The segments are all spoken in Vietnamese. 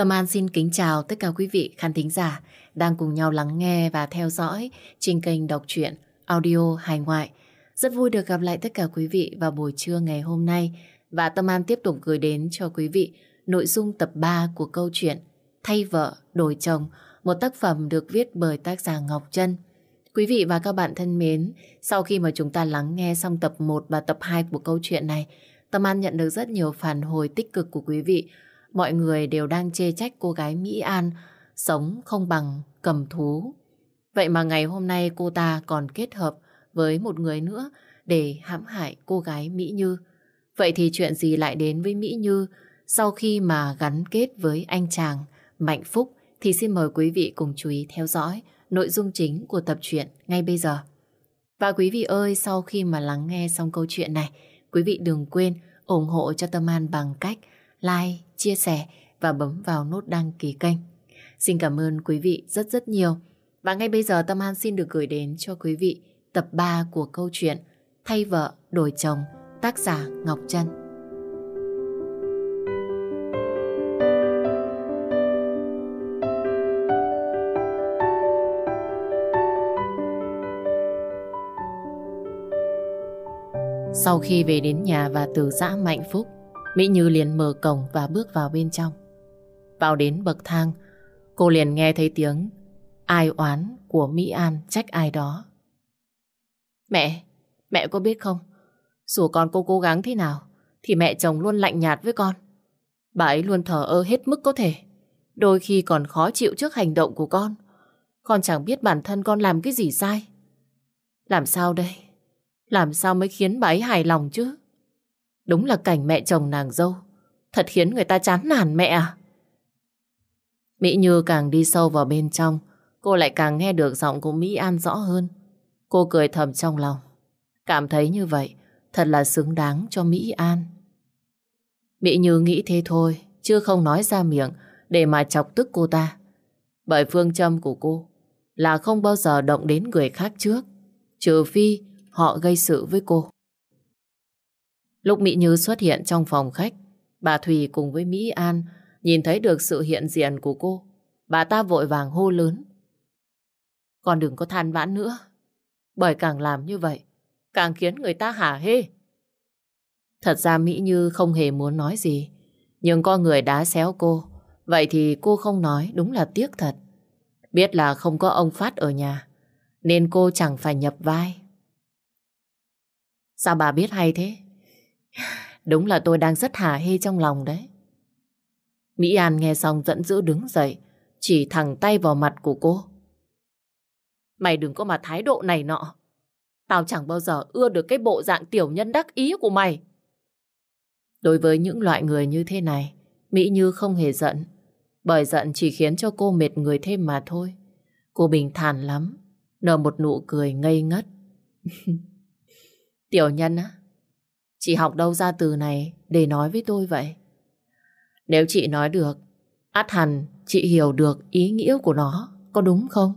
Tâm An xin kính chào tất cả quý vị khán thính giả đang cùng nhau lắng nghe và theo dõi trên kênh đọc truyện audio hài ngoại. Rất vui được gặp lại tất cả quý vị vào buổi trưa ngày hôm nay và Tâm An tiếp tục gửi đến cho quý vị nội dung tập 3 của câu chuyện Thay vợ, đổi chồng, một tác phẩm được viết bởi tác giả Ngọc Trân. Quý vị và các bạn thân mến, sau khi mà chúng ta lắng nghe xong tập 1 và tập 2 của câu chuyện này, Tâm An nhận được rất nhiều phản hồi tích cực của quý vị. Mọi người đều đang chê trách cô gái Mỹ An sống không bằng cầm thú. Vậy mà ngày hôm nay cô ta còn kết hợp với một người nữa để hãm hại cô gái Mỹ Như. Vậy thì chuyện gì lại đến với Mỹ Như sau khi mà gắn kết với anh chàng Mạnh Phúc thì xin mời quý vị cùng chú ý theo dõi nội dung chính của tập truyện ngay bây giờ. Và quý vị ơi, sau khi mà lắng nghe xong câu chuyện này, quý vị đừng quên ủng hộ cho Tâm An bằng cách like, chia sẻ và bấm vào nút đăng ký kênh. Xin cảm ơn quý vị rất rất nhiều. Và ngay bây giờ Tâm An xin được gửi đến cho quý vị tập 3 của câu chuyện Thay vợ đổi chồng tác giả Ngọc Trân. Sau khi về đến nhà và từ giã Mạnh Phúc, Mỹ Như liền mở cổng và bước vào bên trong. Vào đến bậc thang, cô liền nghe thấy tiếng ai oán của Mỹ An trách ai đó. Mẹ, mẹ có biết không? Dù con cô cố gắng thế nào, thì mẹ chồng luôn lạnh nhạt với con. Bà ấy luôn thờ ơ hết mức có thể. Đôi khi còn khó chịu trước hành động của con. Con chẳng biết bản thân con làm cái gì sai. Làm sao đây? Làm sao mới khiến bà ấy hài lòng chứ? Đúng là cảnh mẹ chồng nàng dâu. Thật khiến người ta chán nản mẹ à? Mỹ Như càng đi sâu vào bên trong, cô lại càng nghe được giọng của Mỹ An rõ hơn. Cô cười thầm trong lòng. Cảm thấy như vậy, thật là xứng đáng cho Mỹ An. Mỹ Như nghĩ thế thôi, chứ không nói ra miệng để mà chọc tức cô ta. Bởi phương châm của cô là không bao giờ động đến người khác trước, trừ phi họ gây sự với cô. Lúc Mỹ Như xuất hiện trong phòng khách, bà Thùy cùng với Mỹ An nhìn thấy được sự hiện diện của cô. Bà ta vội vàng hô lớn. "Còn đừng có than vãn nữa, bởi càng làm như vậy, càng khiến người ta hả hê. Thật ra Mỹ Như không hề muốn nói gì, nhưng con người đá xéo cô, vậy thì cô không nói đúng là tiếc thật. Biết là không có ông Phát ở nhà, nên cô chẳng phải nhập vai. Sao bà biết hay thế? Đúng là tôi đang rất hả hê trong lòng đấy. Mỹ An nghe xong giận dữ đứng dậy, chỉ thẳng tay vào mặt của cô. Mày đừng có mà thái độ này nọ. Tao chẳng bao giờ ưa được cái bộ dạng tiểu nhân đắc ý của mày. Đối với những loại người như thế này, Mỹ Như không hề giận. Bởi giận chỉ khiến cho cô mệt người thêm mà thôi. Cô bình thản lắm, nở một nụ cười ngây ngất. tiểu nhân á, chị học đâu ra từ này để nói với tôi vậy? Nếu chị nói được, át hẳn chị hiểu được ý nghĩa của nó, có đúng không?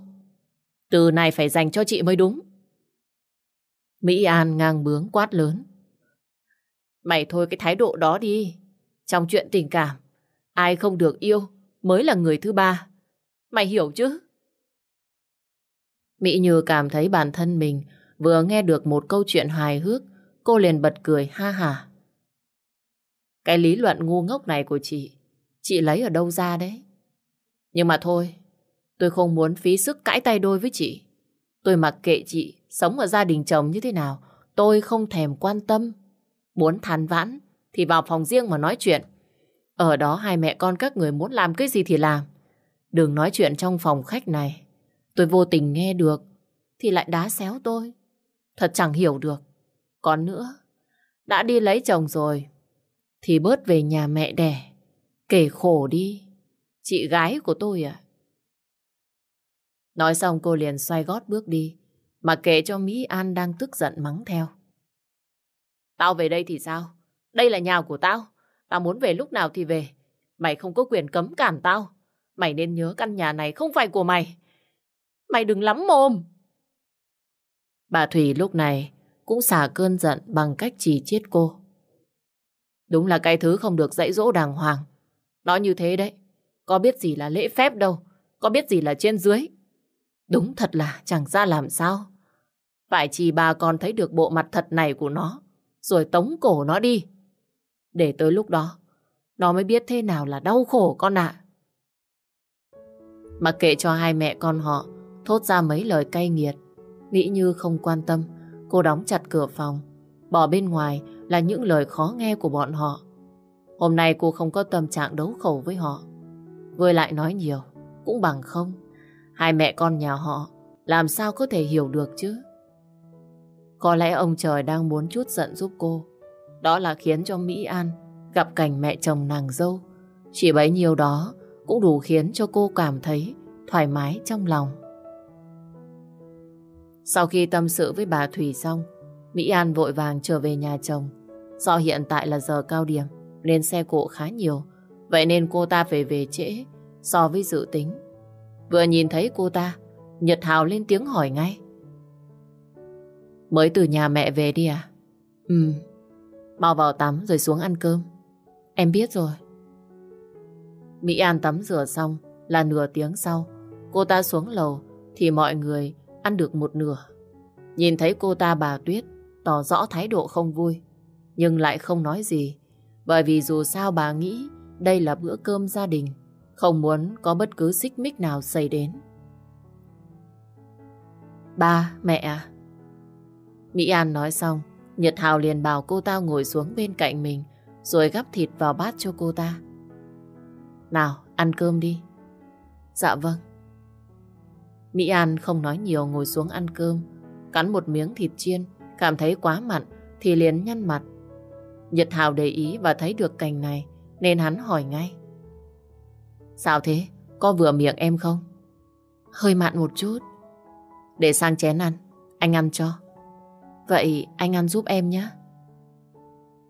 Từ này phải dành cho chị mới đúng. Mỹ An ngang bướng quát lớn. Mày thôi cái thái độ đó đi. Trong chuyện tình cảm, ai không được yêu mới là người thứ ba. Mày hiểu chứ? Mỹ Như cảm thấy bản thân mình vừa nghe được một câu chuyện hài hước, cô liền bật cười ha hả. Cái lý luận ngu ngốc này của chị, chị lấy ở đâu ra đấy? Nhưng mà thôi, tôi không muốn phí sức cãi tay đôi với chị. Tôi mặc kệ chị sống ở gia đình chồng như thế nào, tôi không thèm quan tâm. Muốn than vãn thì vào phòng riêng mà nói chuyện. Ở đó hai mẹ con các người muốn làm cái gì thì làm. Đừng nói chuyện trong phòng khách này. Tôi vô tình nghe được thì lại đá xéo tôi. Thật chẳng hiểu được. Còn nữa, đã đi lấy chồng rồi thì bớt về nhà mẹ đẻ. Kể khổ đi. Chị gái của tôi à? Nói xong cô liền xoay gót bước đi. Mà kể cho Mỹ An đang tức giận mắng theo. Tao về đây thì sao? Đây là nhà của tao. Tao muốn về lúc nào thì về. Mày không có quyền cấm cản tao. Mày nên nhớ căn nhà này không phải của mày. Mày đừng lắm mồm. Bà Thủy lúc này cũng xả cơn giận bằng cách chỉ chiết cô. Đúng là cái thứ không được dạy dỗ đàng hoàng. Nó như thế đấy. có biết gì là lễ phép đâu, có biết gì là trên dưới. Đúng thật là chẳng ra làm sao. Phải chỉ bà còn thấy được bộ mặt thật này của nó, rồi tống cổ nó đi. Để tới lúc đó, nó mới biết thế nào là đau khổ con ạ. Mặc kệ cho hai mẹ con họ thốt ra mấy lời cay nghiệt, nghĩ như không quan tâm, cô đóng chặt cửa phòng, bỏ bên ngoài là những lời khó nghe của bọn họ. Hôm nay cô không có tâm trạng đấu khẩu với họ. Với lại nói nhiều, cũng bằng không. Hai mẹ con nhà họ làm sao có thể hiểu được chứ? Có lẽ ông trời đang muốn chút giận giúp cô. Đó là khiến cho Mỹ An gặp cảnh mẹ chồng nàng dâu. Chỉ bấy nhiêu đó cũng đủ khiến cho cô cảm thấy thoải mái trong lòng. Sau khi tâm sự với bà Thủy xong, Mỹ An vội vàng trở về nhà chồng. Do hiện tại là giờ cao điểm, nên xe cộ khá nhiều. Vậy nên cô ta phải về trễ so với dự tính. Vừa nhìn thấy cô ta, Nhật Hào lên tiếng hỏi ngay. Mới từ nhà mẹ về đi à? Ừ, mau vào tắm rồi xuống ăn cơm. Em biết rồi. Mỹ An tắm rửa xong là nửa tiếng sau. Cô ta xuống lầu thì mọi người ăn được một nửa. Nhìn thấy cô ta bà Tuyết tỏ rõ thái độ không vui. Nhưng lại không nói gì. Bởi vì dù sao bà nghĩ đây là bữa cơm gia đình. Không muốn có bất cứ xích mích nào xảy đến. Ba, mẹ à? Mỹ An nói xong, Nhật Hào liền bảo cô ta ngồi xuống bên cạnh mình rồi gắp thịt vào bát cho cô ta. Nào, ăn cơm đi. Dạ vâng. Mỹ An không nói nhiều ngồi xuống ăn cơm, cắn một miếng thịt chiên, cảm thấy quá mặn thì liền nhăn mặt. Nhật Hào để ý và thấy được cảnh này nên hắn hỏi ngay. Sao thế? Có vừa miệng em không? Hơi mặn một chút. Để sang chén ăn, anh ăn cho. Vậy anh ăn giúp em nhé.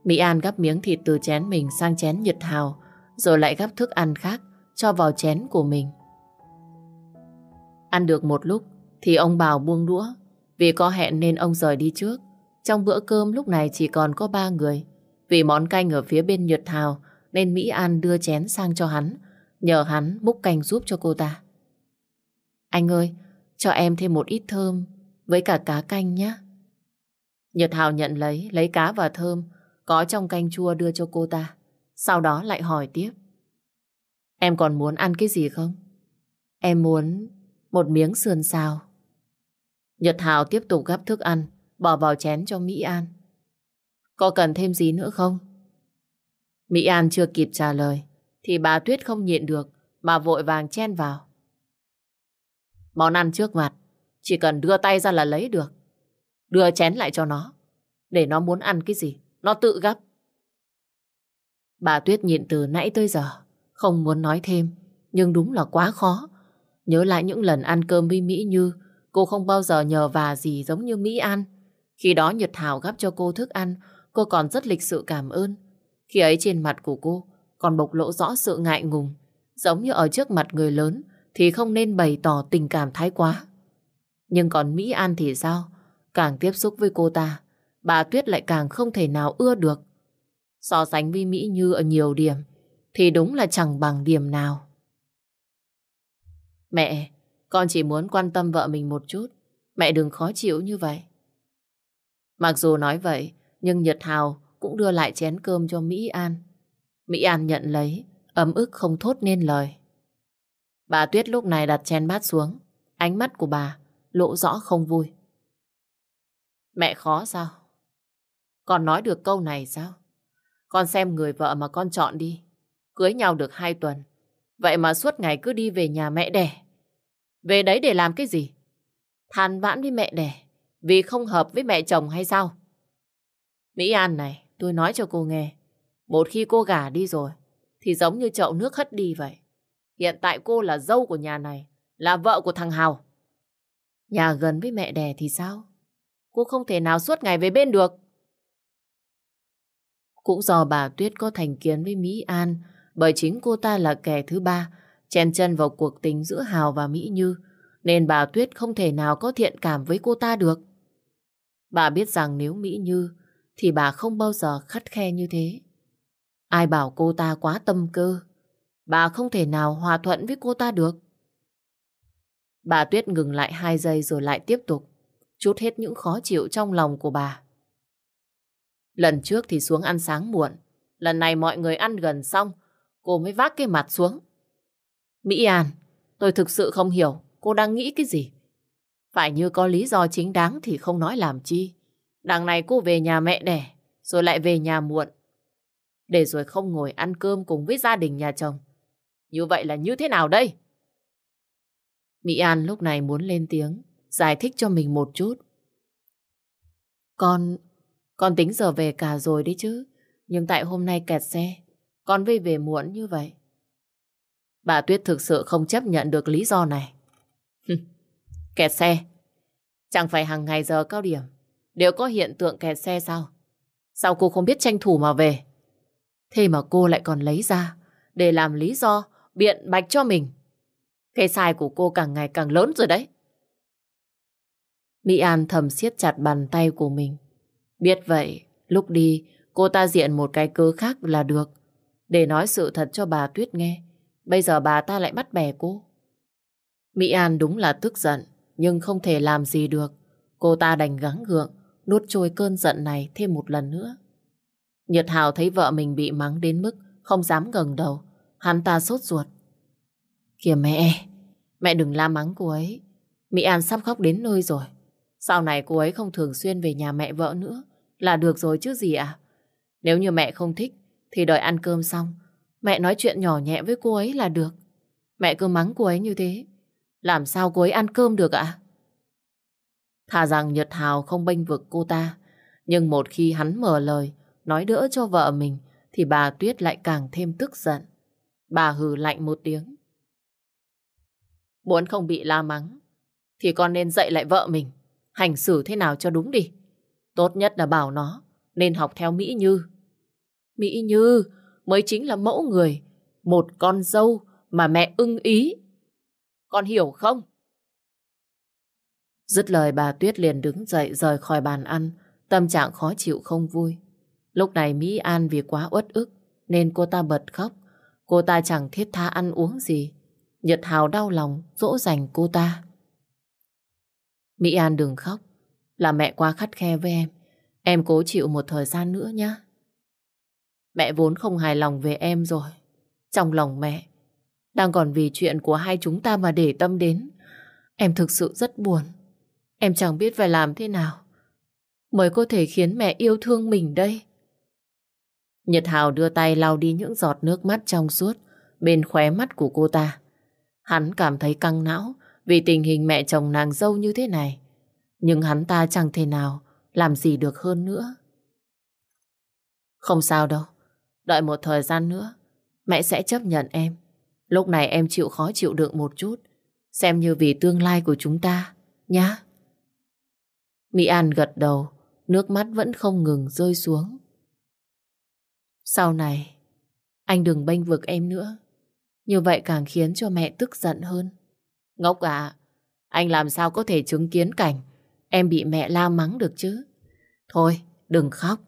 Mỹ An gắp miếng thịt từ chén mình sang chén Nhật Hào, rồi lại gắp thức ăn khác cho vào chén của mình. Ăn được một lúc thì ông Bảo buông đũa, vì có hẹn nên ông rời đi trước. Trong bữa cơm lúc này chỉ còn có ba người. Vì món canh ở phía bên Nhật Thảo nên Mỹ An đưa chén sang cho hắn, nhờ hắn múc canh giúp cho cô ta. Anh ơi, cho em thêm một ít thơm với cả cá canh nhé. Nhật Hào nhận lấy, lấy cá và thơm có trong canh chua đưa cho cô ta. Sau đó lại hỏi tiếp. Em còn muốn ăn cái gì không? Em muốn một miếng sườn xào. Nhật Hào tiếp tục gắp thức ăn, bỏ vào chén cho Mỹ An. Có cần thêm gì nữa không? Mỹ An chưa kịp trả lời, thì bà Tuyết không nhịn được, mà vội vàng chen vào. Món ăn trước mặt, chỉ cần đưa tay ra là lấy được. Đưa chén lại cho nó, để nó muốn ăn cái gì, nó tự gấp. Bà Tuyết nhịn từ nãy tới giờ, không muốn nói thêm, nhưng đúng là quá khó. Nhớ lại những lần ăn cơm với Mỹ Như, cô không bao giờ nhờ và gì giống như Mỹ ăn. Khi đó Nhật Thảo gắp cho cô thức ăn, cô còn rất lịch sự cảm ơn. Khi ấy trên mặt của cô còn bộc lộ rõ sự ngại ngùng, giống như ở trước mặt người lớn thì không nên bày tỏ tình cảm thái quá. Nhưng còn Mỹ An thì sao? Càng tiếp xúc với cô ta, bà Tuyết lại càng không thể nào ưa được. So sánh với Mỹ Như ở nhiều điểm, thì đúng là chẳng bằng điểm nào. Mẹ, con chỉ muốn quan tâm vợ mình một chút. Mẹ đừng khó chịu như vậy. Mặc dù nói vậy, nhưng Nhật Hào cũng đưa lại chén cơm cho Mỹ An. Mỹ An nhận lấy, ấm ức không thốt nên lời. Bà Tuyết lúc này đặt chén bát xuống, ánh mắt của bà lộ rõ không vui. Mẹ khó sao? Con nói được câu này sao? Con xem người vợ mà con chọn đi. Cưới nhau được hai tuần. Vậy mà suốt ngày cứ đi về nhà mẹ đẻ. Về đấy để làm cái gì? Than vãn với mẹ đẻ. Vì không hợp với mẹ chồng hay sao? Mỹ An này, tôi nói cho cô nghe. Một khi cô gả đi rồi, thì giống như chậu nước hất đi vậy. Hiện tại cô là dâu của nhà này, là vợ của thằng Hào. Nhà gần với mẹ đẻ thì sao? Cô không thể nào suốt ngày về bên được. Cũng do bà Tuyết có thành kiến với Mỹ An, bởi chính cô ta là kẻ thứ ba, chen chân vào cuộc tình giữa Hào và Mỹ Như, nên bà Tuyết không thể nào có thiện cảm với cô ta được. Bà biết rằng nếu Mỹ Như, thì bà không bao giờ khắt khe như thế. Ai bảo cô ta quá tâm cơ, bà không thể nào hòa thuận với cô ta được. Bà Tuyết ngừng lại hai giây rồi lại tiếp tục, chút hết những khó chịu trong lòng của bà. Lần trước thì xuống ăn sáng muộn, lần này mọi người ăn gần xong, cô mới vác cái mặt xuống. Mỹ An, tôi thực sự không hiểu cô đang nghĩ cái gì. Phải như có lý do chính đáng thì không nói làm chi. Đằng này cô về nhà mẹ đẻ, rồi lại về nhà muộn. Để rồi không ngồi ăn cơm cùng với gia đình nhà chồng. Như vậy là như thế nào đây? Mỹ An lúc này muốn lên tiếng, giải thích cho mình một chút. Con, con tính giờ về cả rồi đấy chứ. Nhưng tại hôm nay kẹt xe, con về về muộn như vậy. Bà Tuyết thực sự không chấp nhận được lý do này. kẹt xe. Chẳng phải hàng ngày giờ cao điểm đều có hiện tượng kẹt xe sao? Sao cô không biết tranh thủ mà về? Thế mà cô lại còn lấy ra để làm lý do biện bạch cho mình. Cái sai của cô càng ngày càng lớn rồi đấy. Mỹ An thầm siết chặt bàn tay của mình. Biết vậy, lúc đi, cô ta diện một cái cớ khác là được. Để nói sự thật cho bà Tuyết nghe. Bây giờ bà ta lại bắt bẻ cô. Mỹ An đúng là tức giận, nhưng không thể làm gì được. Cô ta đành gắng gượng, nuốt trôi cơn giận này thêm một lần nữa. Nhật Hào thấy vợ mình bị mắng đến mức không dám ngẩng đầu. Hắn ta sốt ruột. Kìa mẹ, mẹ đừng la mắng cô ấy. Mỹ An sắp khóc đến nơi rồi. Sau này cô ấy không thường xuyên về nhà mẹ vợ nữa là được rồi chứ gì ạ? Nếu như mẹ không thích thì đợi ăn cơm xong mẹ nói chuyện nhỏ nhẹ với cô ấy là được. Mẹ cứ mắng cô ấy như thế. Làm sao cô ấy ăn cơm được ạ? Thà rằng Nhật Hào không bênh vực cô ta, nhưng một khi hắn mở lời, nói đỡ cho vợ mình, thì bà Tuyết lại càng thêm tức giận. Bà hừ lạnh một tiếng. Muốn không bị la mắng, thì con nên dạy lại vợ mình, hành xử thế nào cho đúng đi. Tốt nhất là bảo nó, nên học theo Mỹ Như. Mỹ Như mới chính là mẫu người, một con dâu mà mẹ ưng ý. Con hiểu không? Dứt lời bà Tuyết liền đứng dậy rời khỏi bàn ăn, tâm trạng khó chịu không vui. Lúc này Mỹ An vì quá uất ức nên cô ta bật khóc. Cô ta chẳng thiết tha ăn uống gì. Nhật Hào đau lòng dỗ dành cô ta. Mỹ An đừng khóc. Là mẹ quá khắt khe với em. Em cố chịu một thời gian nữa nhé. Mẹ vốn không hài lòng về em rồi. Trong lòng mẹ, đang còn vì chuyện của hai chúng ta mà để tâm đến. Em thực sự rất buồn. Em chẳng biết phải làm thế nào mới có thể khiến mẹ yêu thương mình đây. Nhật Hào đưa tay lau đi những giọt nước mắt trong suốt bên khóe mắt của cô ta. Hắn cảm thấy căng não vì tình hình mẹ chồng nàng dâu như thế này. Nhưng hắn ta chẳng thể nào làm gì được hơn nữa. Không sao đâu. Đợi một thời gian nữa, mẹ sẽ chấp nhận em. Lúc này em chịu khó chịu đựng một chút, xem như vì tương lai của chúng ta, nhá. Mỹ An gật đầu, nước mắt vẫn không ngừng rơi xuống. Sau này, anh đừng bênh vực em nữa. Như vậy càng khiến cho mẹ tức giận hơn. Ngốc à, anh làm sao có thể chứng kiến cảnh em bị mẹ la mắng được chứ? Thôi, đừng khóc.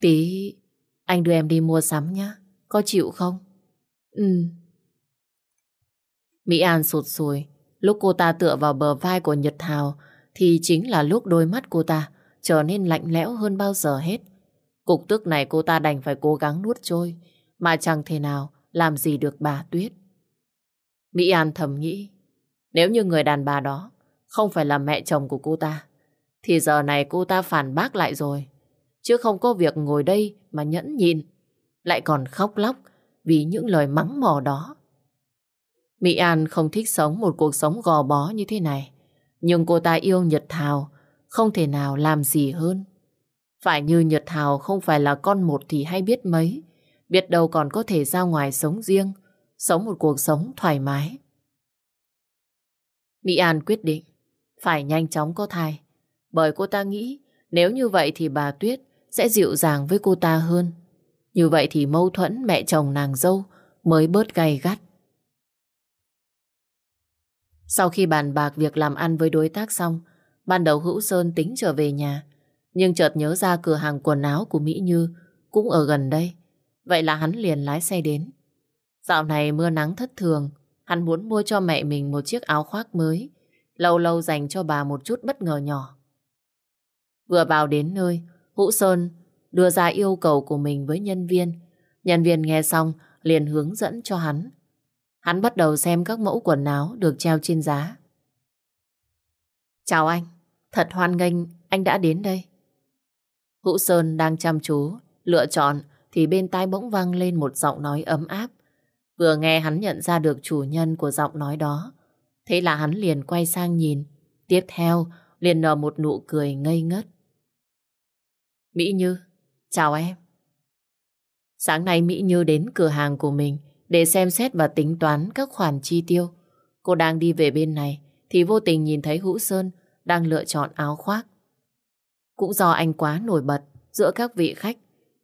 Tí anh đưa em đi mua sắm nhé. Có chịu không? Ừ. Mỹ An sụt sùi. Lúc cô ta tựa vào bờ vai của Nhật Thảo thì chính là lúc đôi mắt cô ta trở nên lạnh lẽo hơn bao giờ hết. Cục tức này cô ta đành phải cố gắng nuốt trôi mà chẳng thể nào làm gì được bà Tuyết. Mỹ An thầm nghĩ nếu như người đàn bà đó không phải là mẹ chồng của cô ta thì giờ này cô ta phản bác lại rồi. Chứ không có việc ngồi đây mà nhẫn nhịn, lại còn khóc lóc vì những lời mắng mỏ đó. Mỹ An không thích sống một cuộc sống gò bó như thế này. Nhưng cô ta yêu Nhật Thảo, không thể nào làm gì hơn. Phải như Nhật Thảo không phải là con một thì hay biết mấy, biết đâu còn có thể ra ngoài sống riêng, sống một cuộc sống thoải mái. Mỹ An quyết định phải nhanh chóng có thai, bởi cô ta nghĩ nếu như vậy thì bà Tuyết sẽ dịu dàng với cô ta hơn. Như vậy thì mâu thuẫn mẹ chồng nàng dâu mới bớt gay gắt. Sau khi bàn bạc việc làm ăn với đối tác xong, ban đầu Hữu Sơn tính trở về nhà, nhưng chợt nhớ ra cửa hàng quần áo của Mỹ Như cũng ở gần đây. Vậy là hắn liền lái xe đến. Dạo này mưa nắng thất thường, hắn muốn mua cho mẹ mình một chiếc áo khoác mới, lâu lâu dành cho bà một chút bất ngờ nhỏ. Vừa vào đến nơi, Hữu Sơn đưa ra yêu cầu của mình với nhân viên. Nhân viên nghe xong liền hướng dẫn cho hắn. Hắn bắt đầu xem các mẫu quần áo được treo trên giá. Chào anh, thật hoan nghênh anh đã đến đây. Hữu Sơn đang chăm chú, lựa chọn thì bên tai bỗng vang lên một giọng nói ấm áp. Vừa nghe hắn nhận ra được chủ nhân của giọng nói đó. Thế là hắn liền quay sang nhìn. Tiếp theo, liền nở một nụ cười ngây ngất. Mỹ Như, chào em. Sáng nay Mỹ Như đến cửa hàng của mình để xem xét và tính toán các khoản chi tiêu. Cô đang đi về bên này thì vô tình nhìn thấy Hữu Sơn đang lựa chọn áo khoác. Cũng do anh quá nổi bật giữa các vị khách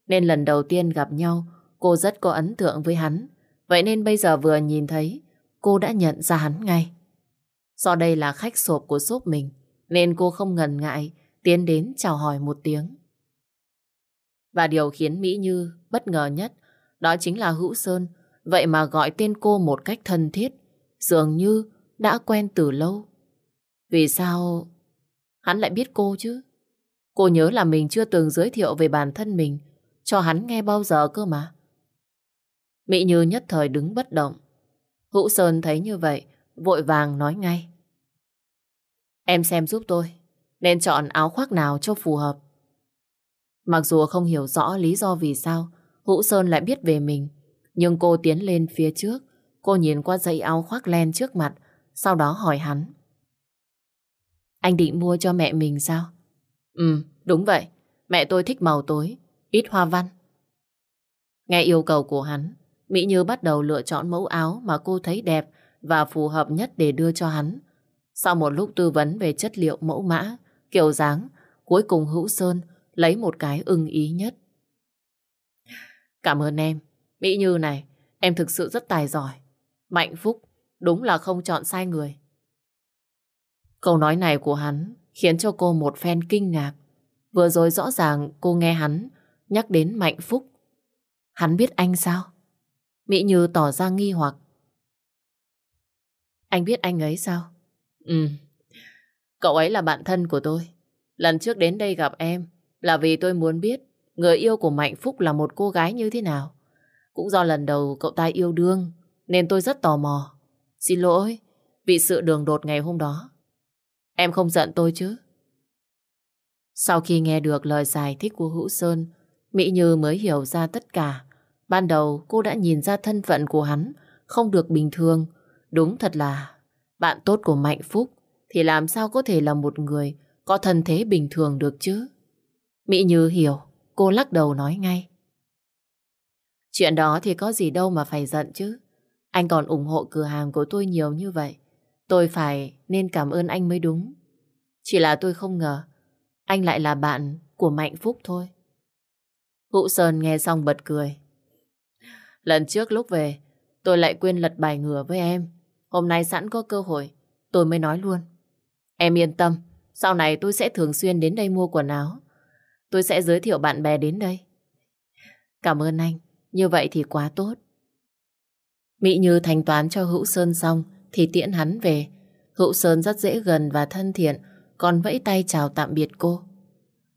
nên lần đầu tiên gặp nhau cô rất có ấn tượng với hắn. Vậy nên bây giờ vừa nhìn thấy cô đã nhận ra hắn ngay. Do đây là khách sộp của shop mình nên cô không ngần ngại tiến đến chào hỏi một tiếng. Và điều khiến Mỹ Như bất ngờ nhất đó chính là Hữu Sơn vậy mà gọi tên cô một cách thân thiết dường như đã quen từ lâu. Vì sao hắn lại biết cô chứ? Cô nhớ là mình chưa từng giới thiệu về bản thân mình cho hắn nghe bao giờ cơ mà. Mỹ Như nhất thời đứng bất động. Hữu Sơn thấy như vậy, vội vàng nói ngay. Em xem giúp tôi, nên chọn áo khoác nào cho phù hợp. Mặc dù không hiểu rõ lý do vì sao Hữu Sơn lại biết về mình, nhưng cô tiến lên phía trước, cô nhìn qua dãy áo khoác len trước mặt, sau đó hỏi hắn. Anh định mua cho mẹ mình sao? Ừ, đúng vậy. Mẹ tôi thích màu tối, ít hoa văn. Nghe yêu cầu của hắn, Mỹ Như bắt đầu lựa chọn mẫu áo mà cô thấy đẹp và phù hợp nhất để đưa cho hắn. Sau một lúc tư vấn về chất liệu mẫu mã, kiểu dáng, cuối cùng Hữu Sơn lấy một cái ưng ý nhất. Cảm ơn em. Mỹ Như này, em thực sự rất tài giỏi. Mạnh phúc, đúng là không chọn sai người. Câu nói này của hắn khiến cho cô một phen kinh ngạc. Vừa rồi rõ ràng cô nghe hắn nhắc đến Mạnh Phúc. Hắn biết anh sao? Mỹ Như tỏ ra nghi hoặc. Anh biết anh ấy sao? Ừ, cậu ấy là bạn thân của tôi. Lần trước đến đây gặp em là vì tôi muốn biết người yêu của Mạnh Phúc là một cô gái như thế nào. Cũng do lần đầu cậu ta yêu đương nên tôi rất tò mò. Xin lỗi vì sự đường đột ngày hôm đó. Em không giận tôi chứ? Sau khi nghe được lời giải thích của Hữu Sơn, Mỹ Như mới hiểu ra tất cả. Ban đầu cô đã nhìn ra thân phận của hắn không được bình thường. Đúng thật là bạn tốt của Mạnh Phúc thì làm sao có thể là một người có thân thế bình thường được chứ? Mỹ Như hiểu, cô lắc đầu nói ngay. Chuyện đó thì có gì đâu mà phải giận chứ. Anh còn ủng hộ cửa hàng của tôi nhiều như vậy. Tôi phải nên cảm ơn anh mới đúng. Chỉ là tôi không ngờ anh lại là bạn của Mạnh Phúc thôi. Hữu Sơn nghe xong bật cười. Lần trước lúc về, tôi lại quên lật bài ngửa với em. Hôm nay sẵn có cơ hội, tôi mới nói luôn. Em yên tâm, sau này tôi sẽ thường xuyên đến đây mua quần áo. Tôi sẽ giới thiệu bạn bè đến đây. Cảm ơn anh, như vậy thì quá tốt. Mỹ Như thanh toán cho Hữu Sơn xong thì tiễn hắn về. Hữu Sơn rất dễ gần và thân thiện, còn vẫy tay chào tạm biệt cô.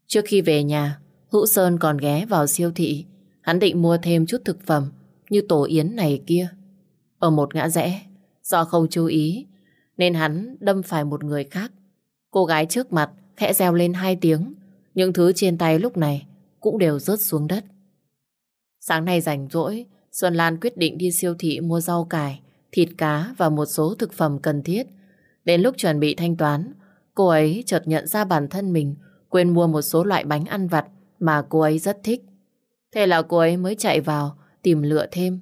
Trước khi về nhà, Hữu Sơn còn ghé vào siêu thị. Hắn định mua thêm chút thực phẩm như tổ yến này kia. Ở một ngã rẽ, do không chú ý, nên hắn đâm phải một người khác. Cô gái trước mặt khẽ reo lên hai tiếng, những thứ trên tay lúc này cũng đều rớt xuống đất. Sáng nay rảnh rỗi, Xuân Lan quyết định đi siêu thị mua rau cải, thịt cá và một số thực phẩm cần thiết. Đến lúc chuẩn bị thanh toán, cô ấy chợt nhận ra bản thân mình quên mua một số loại bánh ăn vặt mà cô ấy rất thích. Thế là cô ấy mới chạy vào tìm lựa thêm,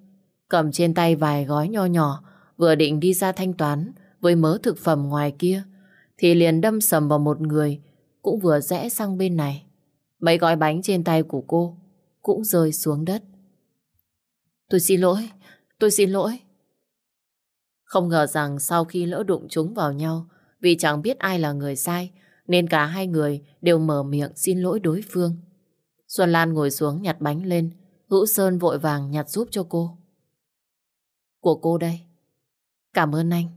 cầm trên tay vài gói nho nhỏ, vừa định đi ra thanh toán với mớ thực phẩm ngoài kia, thì liền đâm sầm vào một người cũng vừa rẽ sang bên này. Mấy gói bánh trên tay của cô cũng rơi xuống đất. Tôi xin lỗi, tôi xin lỗi. Không ngờ rằng sau khi lỡ đụng chúng vào nhau, vì chẳng biết ai là người sai, nên cả hai người đều mở miệng xin lỗi đối phương. Xuân Lan ngồi xuống nhặt bánh lên, Hữu Sơn vội vàng nhặt giúp cho cô. Của cô đây. Cảm ơn anh.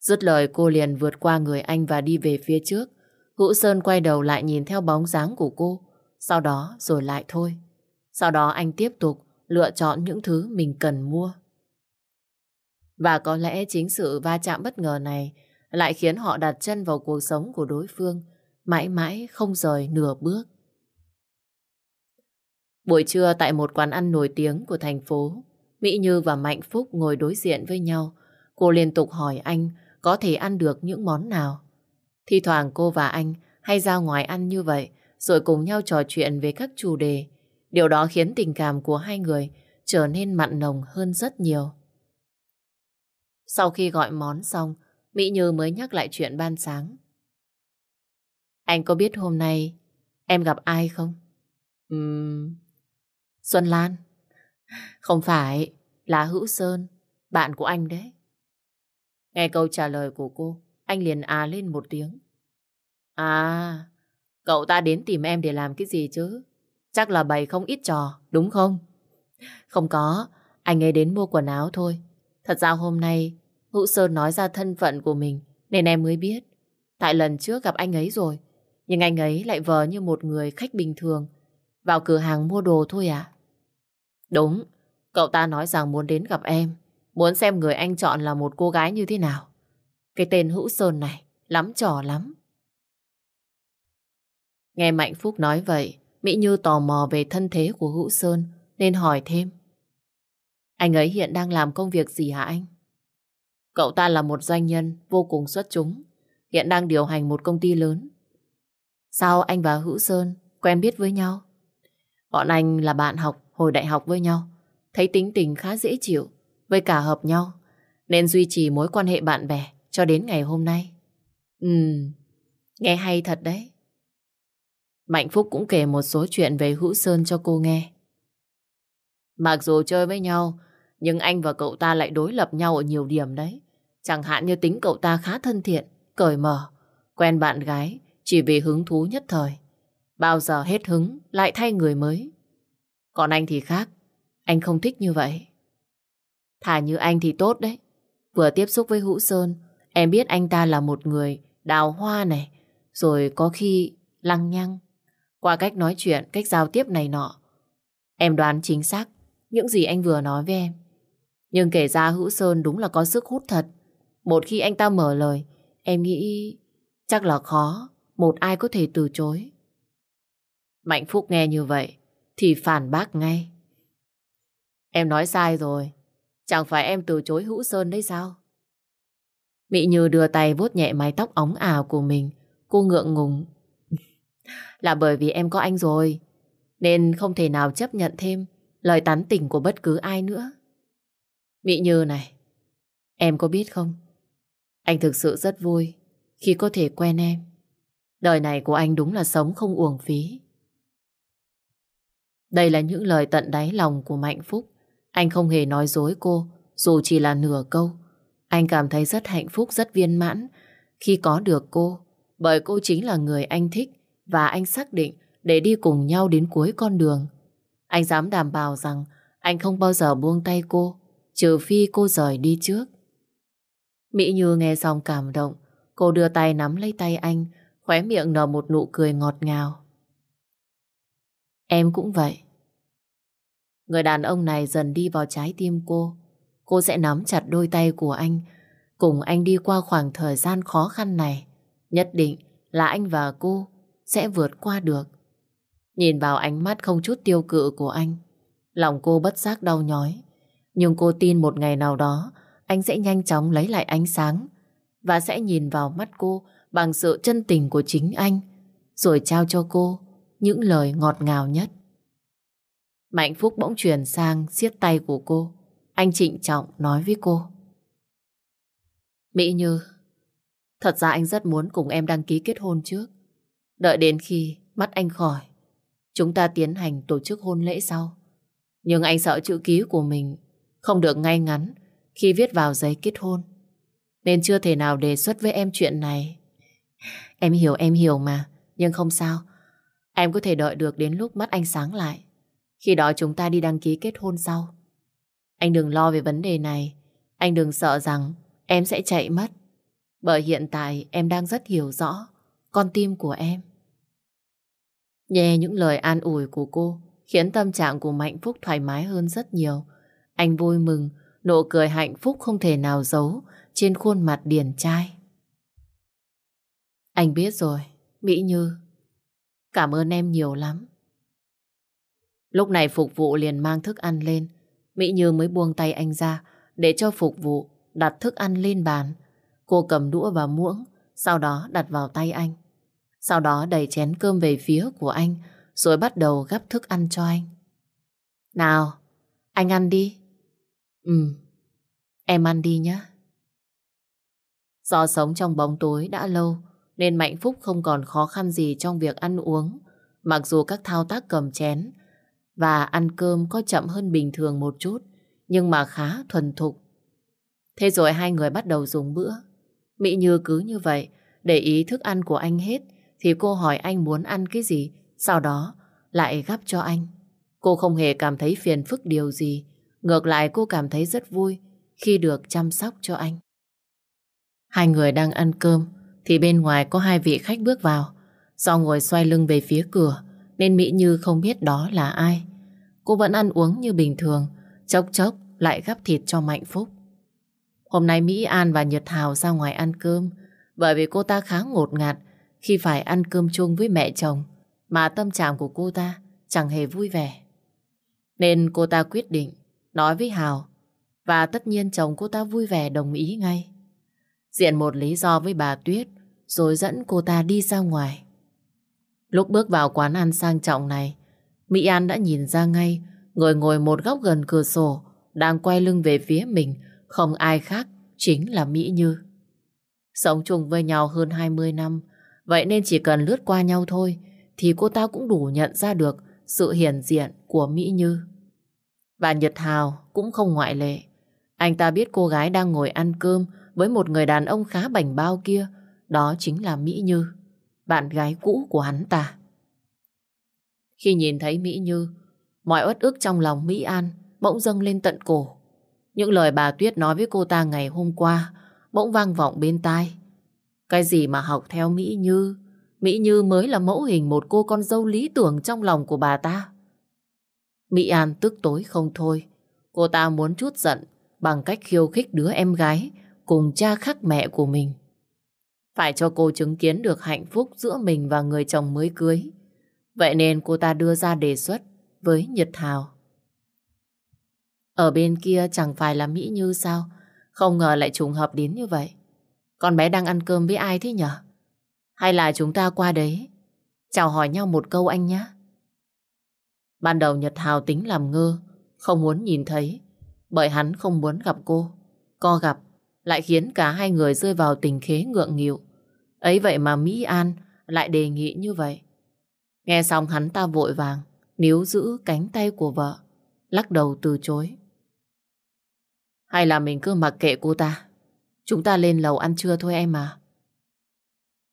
Dứt lời cô liền vượt qua người anh và đi về phía trước. Hữu Sơn quay đầu lại nhìn theo bóng dáng của cô. Sau đó rồi lại thôi. Sau đó anh tiếp tục lựa chọn những thứ mình cần mua. Và có lẽ chính sự va chạm bất ngờ này lại khiến họ đặt chân vào cuộc sống của đối phương, mãi mãi không rời nửa bước. Buổi trưa tại một quán ăn nổi tiếng của thành phố, Mỹ Như và Mạnh Phúc ngồi đối diện với nhau. Cô liên tục hỏi anh có thể ăn được những món nào. Thì thoảng cô và anh hay ra ngoài ăn như vậy, rồi cùng nhau trò chuyện về các chủ đề. Điều đó khiến tình cảm của hai người trở nên mặn nồng hơn rất nhiều. Sau khi gọi món xong, Mỹ Như mới nhắc lại chuyện ban sáng. Anh có biết hôm nay em gặp ai không? Uhm... Xuân Lan? Không phải, là Hữu Sơn, bạn của anh đấy. Nghe câu trả lời của cô, anh liền à lên một tiếng. À, cậu ta đến tìm em để làm cái gì chứ? Chắc là bày không ít trò, đúng không? Không có, anh ấy đến mua quần áo thôi. Thật ra hôm nay, Hữu Sơn nói ra thân phận của mình, nên em mới biết. Tại lần trước gặp anh ấy rồi, nhưng anh ấy lại vờ như một người khách bình thường, vào cửa hàng mua đồ thôi à? Đúng, cậu ta nói rằng muốn đến gặp em, muốn xem người anh chọn là một cô gái như thế nào. Cái tên Hữu Sơn này, lắm trò lắm. Nghe Mạnh Phúc nói vậy, Mỹ Như tò mò về thân thế của Hữu Sơn, nên hỏi thêm. Anh ấy hiện đang làm công việc gì hả anh? Cậu ta là một doanh nhân vô cùng xuất chúng, hiện đang điều hành một công ty lớn. Sao anh và Hữu Sơn quen biết với nhau? Bọn anh là bạn học hồi đại học với nhau, thấy tính tình khá dễ chịu, với cả hợp nhau, nên duy trì mối quan hệ bạn bè cho đến ngày hôm nay. Ừ, nghe hay thật đấy. Mạnh Phúc cũng kể một số chuyện về Hữu Sơn cho cô nghe. Mặc dù chơi với nhau, nhưng anh và cậu ta lại đối lập nhau ở nhiều điểm đấy. Chẳng hạn như tính cậu ta khá thân thiện, cởi mở, quen bạn gái chỉ vì hứng thú nhất thời. Bao giờ hết hứng lại thay người mới. Còn anh thì khác, anh không thích như vậy. Thà như anh thì tốt đấy. Vừa tiếp xúc với Hữu Sơn, em biết anh ta là một người đào hoa này, rồi có khi lăng nhăng. Qua cách nói chuyện, cách giao tiếp này nọ, em đoán chính xác những gì anh vừa nói với em. Nhưng kể ra Hữu Sơn đúng là có sức hút thật. Một khi anh ta mở lời, em nghĩ chắc là khó một ai có thể từ chối. Mạnh Phúc nghe như vậy thì phản bác ngay. Em nói sai rồi. Chẳng phải em từ chối Hữu Sơn đấy sao? Mỹ Như đưa tay vuốt nhẹ mái tóc óng ảo của mình. Cô ngượng ngùng. là bởi vì em có anh rồi. Nên không thể nào chấp nhận thêm lời tán tỉnh của bất cứ ai nữa. Mỹ Như này, em có biết không? Anh thực sự rất vui khi có thể quen em. Đời này của anh đúng là sống không uổng phí. Đây là những lời tận đáy lòng của Mạnh Phúc. Anh không hề nói dối cô, dù chỉ là nửa câu. Anh cảm thấy rất hạnh phúc, rất viên mãn khi có được cô. Bởi cô chính là người anh thích và anh xác định để đi cùng nhau đến cuối con đường. Anh dám đảm bảo rằng anh không bao giờ buông tay cô, trừ phi cô rời đi trước. Mỹ Như nghe xong cảm động, cô đưa tay nắm lấy tay anh, khóe miệng nở một nụ cười ngọt ngào. Em cũng vậy. Người đàn ông này dần đi vào trái tim cô. Cô sẽ nắm chặt đôi tay của anh, cùng anh đi qua khoảng thời gian khó khăn này. Nhất định là anh và cô sẽ vượt qua được. Nhìn vào ánh mắt không chút tiêu cự của anh, lòng cô bất giác đau nhói. Nhưng cô tin một ngày nào đó, anh sẽ nhanh chóng lấy lại ánh sáng và sẽ nhìn vào mắt cô bằng sự chân tình của chính anh, rồi trao cho cô những lời ngọt ngào nhất. Mạnh Phúc bỗng chuyển sang siết tay của cô. Anh trịnh trọng nói với cô. Mỹ Như, thật ra anh rất muốn cùng em đăng ký kết hôn trước. Đợi đến khi mắt anh khỏi, chúng ta tiến hành tổ chức hôn lễ sau. Nhưng anh sợ chữ ký của mình không được ngay ngắn khi viết vào giấy kết hôn. Nên chưa thể nào đề xuất với em chuyện này. Em hiểu, em hiểu mà. Nhưng không sao. Em có thể đợi được đến lúc mắt anh sáng lại. Khi đó chúng ta đi đăng ký kết hôn sau. Anh đừng lo về vấn đề này. Anh đừng sợ rằng em sẽ chạy mất. Bởi hiện tại em đang rất hiểu rõ con tim của em. Nghe những lời an ủi của cô khiến tâm trạng của Mạnh Phúc thoải mái hơn rất nhiều. Anh vui mừng, nụ cười hạnh phúc không thể nào giấu trên khuôn mặt điển trai. Anh biết rồi, Mỹ Như. Cảm ơn em nhiều lắm. Lúc này phục vụ liền mang thức ăn lên. Mỹ Như mới buông tay anh ra để cho phục vụ đặt thức ăn lên bàn. Cô cầm đũa và muỗng, sau đó đặt vào tay anh. Sau đó đẩy chén cơm về phía của anh, rồi bắt đầu gắp thức ăn cho anh. Nào, anh ăn đi. Ừ, em ăn đi nhé. Do sống trong bóng tối đã lâu, nên Mạnh Phúc không còn khó khăn gì trong việc ăn uống. Mặc dù các thao tác cầm chén và ăn cơm có chậm hơn bình thường một chút, nhưng mà khá thuần thục. Thế rồi hai người bắt đầu dùng bữa. Mỹ Như cứ như vậy, để ý thức ăn của anh hết, thì cô hỏi anh muốn ăn cái gì, sau đó lại gắp cho anh. Cô không hề cảm thấy phiền phức điều gì, ngược lại cô cảm thấy rất vui khi được chăm sóc cho anh. Hai người đang ăn cơm, thì bên ngoài có hai vị khách bước vào. Do ngồi xoay lưng về phía cửa, nên Mỹ Như không biết đó là ai. Cô vẫn ăn uống như bình thường, chốc chốc lại gắp thịt cho Mạnh Phúc. Hôm nay Mỹ An và Nhật Hào ra ngoài ăn cơm, bởi vì cô ta khá ngột ngạt khi phải ăn cơm chung với mẹ chồng, mà tâm trạng của cô ta chẳng hề vui vẻ. Nên cô ta quyết định nói với Hào, và tất nhiên chồng cô ta vui vẻ đồng ý ngay. Diện một lý do với bà Tuyết, rồi dẫn cô ta đi ra ngoài. Lúc bước vào quán ăn sang trọng này, Mỹ An đã nhìn ra ngay người ngồi một góc gần cửa sổ đang quay lưng về phía mình, không ai khác, chính là Mỹ Như. Sống chung với nhau hơn 20 năm, vậy nên chỉ cần lướt qua nhau thôi thì cô ta cũng đủ nhận ra được sự hiển diện của Mỹ Như. Và Nhật Hào cũng không ngoại lệ. Anh ta biết cô gái đang ngồi ăn cơm với một người đàn ông khá bảnh bao kia, đó chính là Mỹ Như, bạn gái cũ của hắn ta. Khi nhìn thấy Mỹ Như, mọi uất ức trong lòng Mỹ An bỗng dâng lên tận cổ. Những lời bà Tuyết nói với cô ta ngày hôm qua bỗng vang vọng bên tai. Cái gì mà học theo Mỹ Như? Mỹ Như mới là mẫu hình một cô con dâu lý tưởng trong lòng của bà ta. Mỹ An tức tối không thôi. Cô ta muốn chút giận bằng cách khiêu khích đứa em gái cùng cha khắc mẹ của mình. Phải cho cô chứng kiến được hạnh phúc giữa mình và người chồng mới cưới. Vậy nên cô ta đưa ra đề xuất với Nhật Thảo. Ở bên kia chẳng phải là Mỹ Như sao? Không ngờ lại trùng hợp đến như vậy. Con bé đang ăn cơm với ai thế nhở? Hay là chúng ta qua đấy? Chào hỏi nhau một câu anh nhé. Ban đầu Nhật Hào tính làm ngơ, không muốn nhìn thấy, bởi hắn không muốn gặp cô. Co gặp lại khiến cả hai người rơi vào tình khế ngượng nghịu. Ấy vậy mà Mỹ An lại đề nghị như vậy. Nghe xong hắn ta vội vàng, níu giữ cánh tay của vợ, lắc đầu từ chối. Hay là mình cứ mặc kệ cô ta, chúng ta lên lầu ăn trưa thôi em à.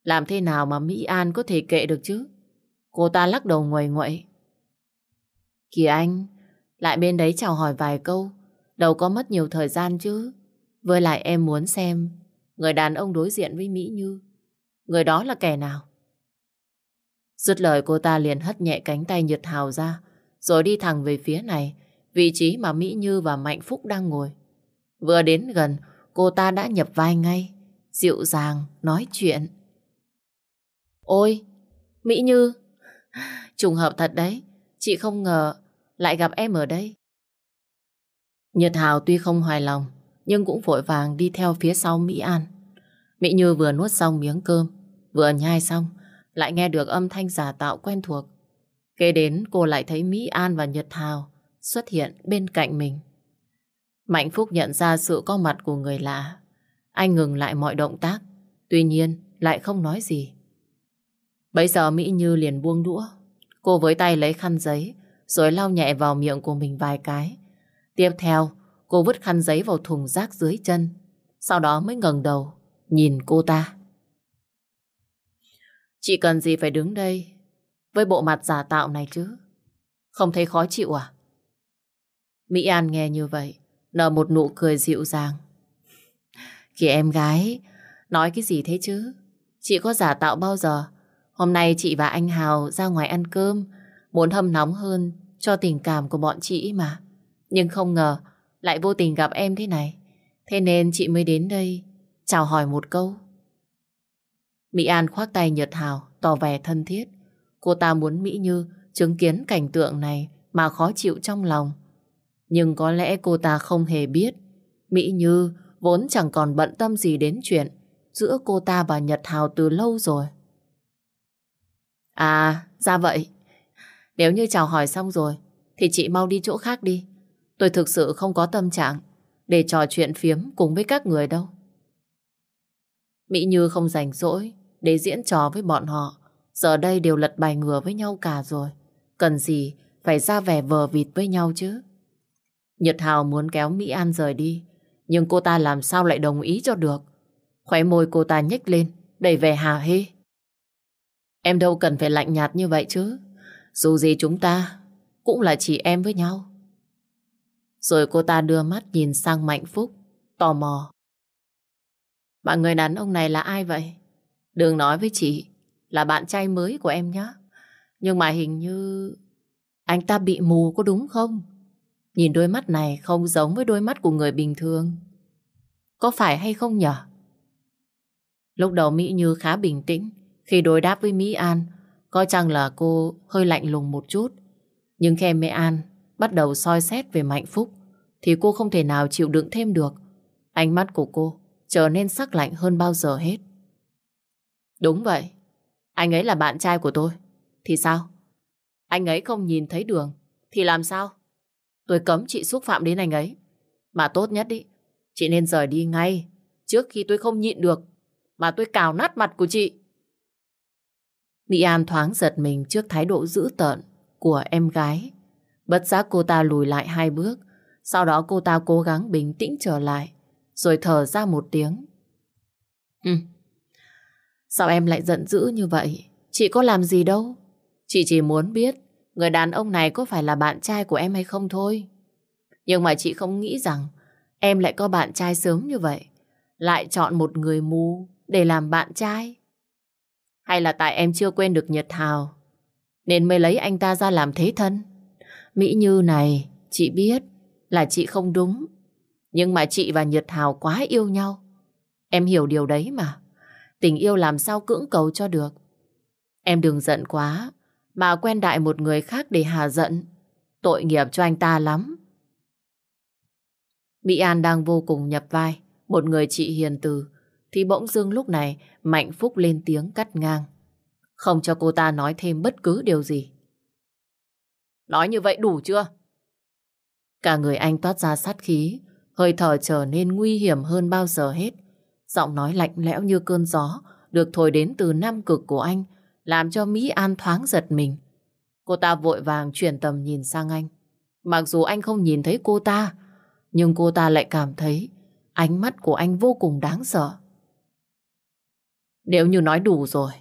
Làm thế nào mà Mỹ An có thể kệ được chứ? Cô ta lắc đầu ngoài nguậy. Kìa anh, lại bên đấy chào hỏi vài câu, đâu có mất nhiều thời gian chứ. Với lại em muốn xem người đàn ông đối diện với Mỹ Như. Người đó là kẻ nào? Dứt lời cô ta liền hất nhẹ cánh tay Nhật Hào ra, rồi đi thẳng về phía này, vị trí mà Mỹ Như và Mạnh Phúc đang ngồi. Vừa đến gần, cô ta đã nhập vai ngay, dịu dàng, nói chuyện. Ôi, Mỹ Như, trùng hợp thật đấy, chị không ngờ lại gặp em ở đây. Nhật Hào tuy không hài lòng, nhưng cũng vội vàng đi theo phía sau Mỹ An. Mỹ Như vừa nuốt xong miếng cơm, vừa nhai xong, lại nghe được âm thanh giả tạo quen thuộc. Kế đến cô lại thấy Mỹ An và Nhật Thảo xuất hiện bên cạnh mình. Mạnh Phúc nhận ra sự có mặt của người lạ. Anh ngừng lại mọi động tác, tuy nhiên lại không nói gì. Bây giờ Mỹ Như liền buông đũa. Cô với tay lấy khăn giấy, rồi lau nhẹ vào miệng của mình vài cái. Tiếp theo, Cô vứt khăn giấy vào thùng rác dưới chân. Sau đó mới ngẩng đầu, nhìn cô ta. Chị cần gì phải đứng đây với bộ mặt giả tạo này chứ? Không thấy khó chịu à? Mỹ An nghe như vậy, nở một nụ cười dịu dàng. Kìa em gái, nói cái gì thế chứ? Chị có giả tạo bao giờ? Hôm nay chị và anh Hào ra ngoài ăn cơm, muốn hâm nóng hơn cho tình cảm của bọn chị mà. Nhưng không ngờ lại vô tình gặp em thế này. Thế nên chị mới đến đây chào hỏi một câu. Mỹ An khoác tay Nhật Hào, tỏ vẻ thân thiết. Cô ta muốn Mỹ Như chứng kiến cảnh tượng này mà khó chịu trong lòng. Nhưng có lẽ cô ta không hề biết. Mỹ Như vốn chẳng còn bận tâm gì đến chuyện giữa cô ta và Nhật Hào từ lâu rồi. À, ra vậy. Nếu như chào hỏi xong rồi, thì chị mau đi chỗ khác đi. Tôi thực sự không có tâm trạng để trò chuyện phiếm cùng với các người đâu. Mỹ Như không rảnh rỗi để diễn trò với bọn họ. Giờ đây đều lật bài ngửa với nhau cả rồi. Cần gì phải ra vẻ vờ vịt với nhau chứ. Nhật Hào muốn kéo Mỹ An rời đi. Nhưng cô ta làm sao lại đồng ý cho được. Khóe môi cô ta nhếch lên, đẩy về hà hê. Em đâu cần phải lạnh nhạt như vậy chứ. Dù gì chúng ta cũng là chị em với nhau. Rồi cô ta đưa mắt nhìn sang Mạnh Phúc, tò mò. Bạn người đàn ông này là ai vậy? Đừng nói với chị là bạn trai mới của em nhé. Nhưng mà hình như anh ta bị mù có đúng không? Nhìn đôi mắt này không giống với đôi mắt của người bình thường. Có phải hay không nhở? Lúc đầu Mỹ Như khá bình tĩnh khi đối đáp với Mỹ An. Có chăng là cô hơi lạnh lùng một chút. Nhưng khi Mỹ An bắt đầu soi xét về Mạnh Phúc, thì cô không thể nào chịu đựng thêm được. Ánh mắt của cô trở nên sắc lạnh hơn bao giờ hết. Đúng vậy. Anh ấy là bạn trai của tôi. Thì sao? Anh ấy không nhìn thấy đường. Thì làm sao? Tôi cấm chị xúc phạm đến anh ấy. Mà tốt nhất đi, chị nên rời đi ngay. Trước khi tôi không nhịn được. Mà tôi cào nát mặt của chị. Mỹ An thoáng giật mình trước thái độ dữ tợn của em gái. Bất giác cô ta lùi lại hai bước. Sau đó cô ta cố gắng bình tĩnh trở lại. Rồi thở ra một tiếng. Ừ. Sao em lại giận dữ như vậy? Chị có làm gì đâu. Chị chỉ muốn biết người đàn ông này có phải là bạn trai của em hay không thôi. Nhưng mà chị không nghĩ rằng em lại có bạn trai sớm như vậy. Lại chọn một người mù để làm bạn trai. Hay là tại em chưa quên được Nhật Hào nên mới lấy anh ta ra làm thế thân. Mỹ Như này, chị biết là chị không đúng. Nhưng mà chị và Nhật Hào quá yêu nhau. Em hiểu điều đấy mà. Tình yêu làm sao cưỡng cầu cho được. Em đừng giận quá, mà quen đại một người khác để hà giận. Tội nghiệp cho anh ta lắm. Mỹ An đang vô cùng nhập vai, một người chị hiền từ, thì bỗng dưng lúc này Mạnh Phúc lên tiếng cắt ngang. Không cho cô ta nói thêm bất cứ điều gì. Nói như vậy đủ chưa? Cả người anh toát ra sát khí, hơi thở trở nên nguy hiểm hơn bao giờ hết. Giọng nói lạnh lẽo như cơn gió được thổi đến từ nam cực của anh làm cho Mỹ An thoáng giật mình. Cô ta vội vàng chuyển tầm nhìn sang anh. Mặc dù anh không nhìn thấy cô ta, nhưng cô ta lại cảm thấy ánh mắt của anh vô cùng đáng sợ. Nếu như nói đủ rồi,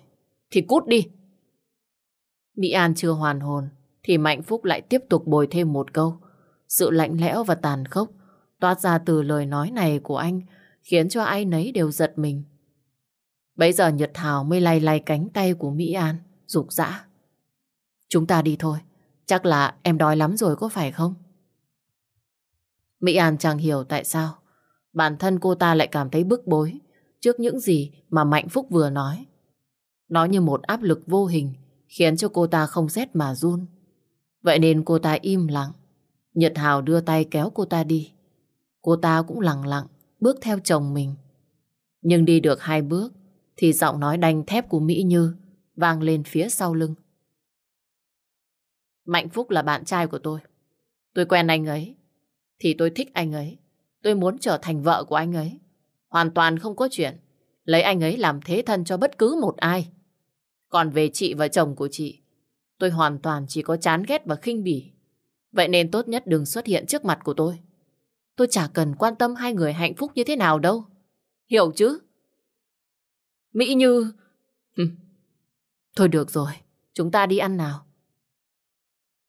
thì cút đi. Mỹ An chưa hoàn hồn, thì Mạnh Phúc lại tiếp tục bồi thêm một câu. Sự lạnh lẽo và tàn khốc toát ra từ lời nói này của anh khiến cho ai nấy đều giật mình. Bây giờ Nhật Thảo mới lay lay cánh tay của Mỹ An, rục rã. Chúng ta đi thôi, chắc là em đói lắm rồi có phải không? Mỹ An chẳng hiểu tại sao bản thân cô ta lại cảm thấy bức bối trước những gì mà Mạnh Phúc vừa nói. Nó như một áp lực vô hình khiến cho cô ta không rét mà run. Vậy nên cô ta im lặng. Nhật Hào đưa tay kéo cô ta đi. Cô ta cũng lặng lặng bước theo chồng mình. Nhưng đi được hai bước thì giọng nói đanh thép của Mỹ Như vang lên phía sau lưng. Mạnh Phúc là bạn trai của tôi. Tôi quen anh ấy thì tôi thích anh ấy. Tôi muốn trở thành vợ của anh ấy. Hoàn toàn không có chuyện lấy anh ấy làm thế thân cho bất cứ một ai. Còn về chị và chồng của chị, tôi hoàn toàn chỉ có chán ghét và khinh bỉ. Vậy nên tốt nhất đừng xuất hiện trước mặt của tôi. Tôi chả cần quan tâm hai người hạnh phúc như thế nào đâu. Hiểu chứ? Mỹ Như... Thôi được rồi, chúng ta đi ăn nào.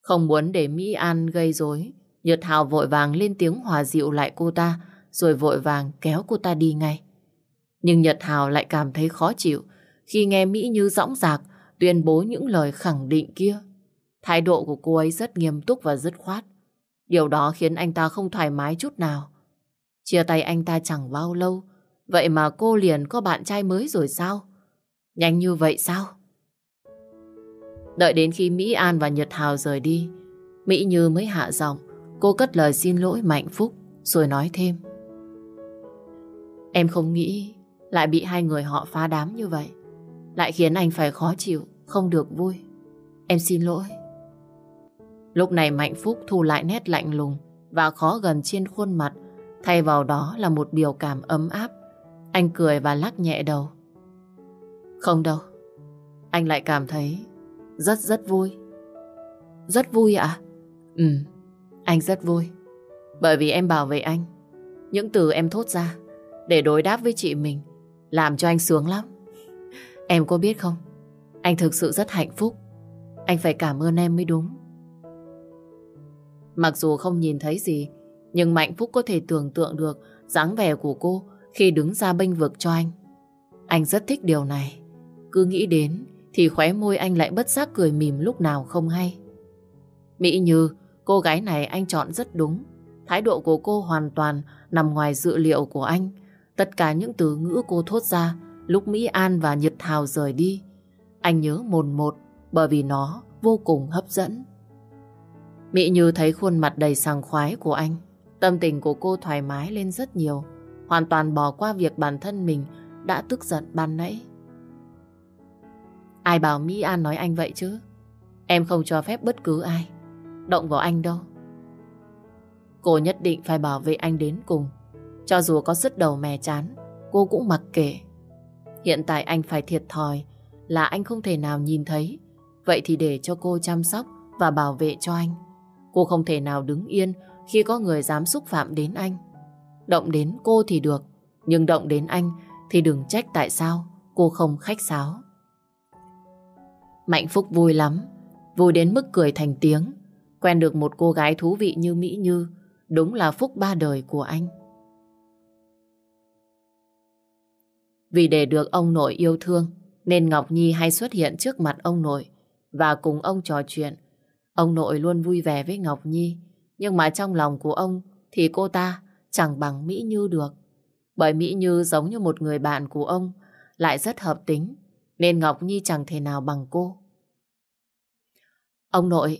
Không muốn để Mỹ An gây rối, Nhật Hào vội vàng lên tiếng hòa dịu lại cô ta, rồi vội vàng kéo cô ta đi ngay. Nhưng Nhật Hào lại cảm thấy khó chịu khi nghe Mỹ Như dõng dạc tuyên bố những lời khẳng định kia. Thái độ của cô ấy rất nghiêm túc và dứt khoát. Điều đó khiến anh ta không thoải mái chút nào. Chia tay anh ta chẳng bao lâu, vậy mà cô liền có bạn trai mới rồi sao? Nhanh như vậy sao? Đợi đến khi Mỹ An và Nhật Hào rời đi, Mỹ Như mới hạ giọng, cô cất lời xin lỗi Mạnh Phúc, rồi nói thêm. Em không nghĩ lại bị hai người họ phá đám như vậy. Lại khiến anh phải khó chịu, không được vui. Em xin lỗi. Lúc này Mạnh Phúc thu lại nét lạnh lùng và khó gần trên khuôn mặt, thay vào đó là một biểu cảm ấm áp. Anh cười và lắc nhẹ đầu. Không đâu, anh lại cảm thấy rất rất vui. Rất vui ạ? Ừ, anh rất vui. Bởi vì em bảo vệ anh. Những từ em thốt ra để đối đáp với chị mình làm cho anh sướng lắm. Em có biết không? Anh thực sự rất hạnh phúc. Anh phải cảm ơn em mới đúng. Mặc dù không nhìn thấy gì, nhưng Mạnh Phúc có thể tưởng tượng được dáng vẻ của cô khi đứng ra bênh vực cho anh. Anh rất thích điều này. Cứ nghĩ đến thì khóe môi anh lại bất giác cười mỉm lúc nào không hay. Mỹ Như, cô gái này anh chọn rất đúng. Thái độ của cô hoàn toàn nằm ngoài dự liệu của anh. Tất cả những từ ngữ cô thốt ra lúc Mỹ An và Nhật Hào rời đi. Anh nhớ mồn một bởi vì nó vô cùng hấp dẫn. Mỹ Như thấy khuôn mặt đầy sàng khoái của anh. Tâm tình của cô thoải mái lên rất nhiều. Hoàn toàn bỏ qua việc bản thân mình đã tức giận ban nãy. Ai bảo Mỹ An nói anh vậy chứ? Em không cho phép bất cứ ai động vào anh đâu. Cô nhất định phải bảo vệ anh đến cùng. Cho dù có sứt đầu mè chán, cô cũng mặc kệ. Hiện tại anh phải thiệt thòi là anh không thể nào nhìn thấy. Vậy thì để cho cô chăm sóc và bảo vệ cho anh. Cô không thể nào đứng yên khi có người dám xúc phạm đến anh. Động đến cô thì được, nhưng động đến anh thì đừng trách tại sao cô không khách sáo. Mạnh Phúc vui lắm, vui đến mức cười thành tiếng. Quen được một cô gái thú vị như Mỹ Như, đúng là phúc ba đời của anh. Vì để được ông nội yêu thương, nên Ngọc Nhi hay xuất hiện trước mặt ông nội và cùng ông trò chuyện. Ông nội luôn vui vẻ với Ngọc Nhi, nhưng mà trong lòng của ông thì cô ta chẳng bằng Mỹ Như được. Bởi Mỹ Như giống như một người bạn của ông, lại rất hợp tính, nên Ngọc Nhi chẳng thể nào bằng cô. Ông nội,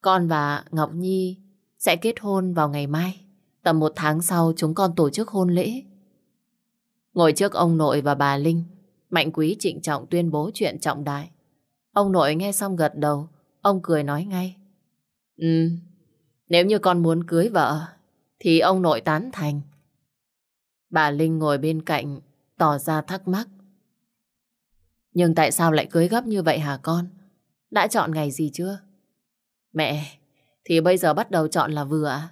con và Ngọc Nhi sẽ kết hôn vào ngày mai. Tầm một tháng sau chúng con tổ chức hôn lễ. Ngồi trước ông nội và bà Linh, Mạnh Quý trịnh trọng tuyên bố chuyện trọng đại. Ông nội nghe xong gật đầu, ông cười nói ngay. Ừ, nếu như con muốn cưới vợ, thì ông nội tán thành. Bà Linh ngồi bên cạnh, tỏ ra thắc mắc. Nhưng tại sao lại cưới gấp như vậy hả con? Đã chọn ngày gì chưa? Mẹ, thì bây giờ bắt đầu chọn là vừa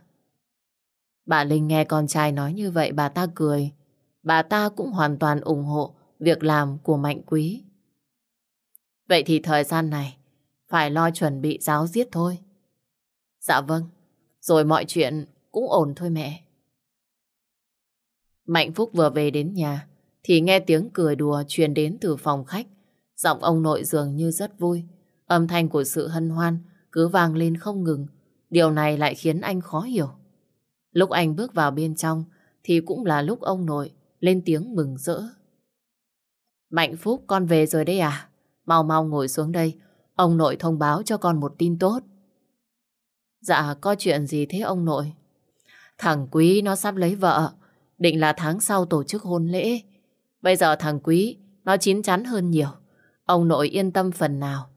Bà Linh nghe con trai nói như vậy bà ta cười. Bà ta cũng hoàn toàn ủng hộ việc làm của Mạnh Quý. Vậy thì thời gian này phải lo chuẩn bị giáo giết thôi. Dạ vâng, rồi mọi chuyện cũng ổn thôi mẹ. Mạnh Phúc vừa về đến nhà thì nghe tiếng cười đùa truyền đến từ phòng khách. Giọng ông nội dường như rất vui. Âm thanh của sự hân hoan cứ vang lên không ngừng. Điều này lại khiến anh khó hiểu. Lúc anh bước vào bên trong thì cũng là lúc ông nội lên tiếng mừng rỡ. Mạnh Phúc con về rồi đấy à? Mau mau ngồi xuống đây. Ông nội thông báo cho con một tin tốt. Dạ, có chuyện gì thế ông nội? Thằng Quý nó sắp lấy vợ. Định là tháng sau tổ chức hôn lễ. Bây giờ thằng Quý nó chín chắn hơn nhiều. Ông nội yên tâm phần nào.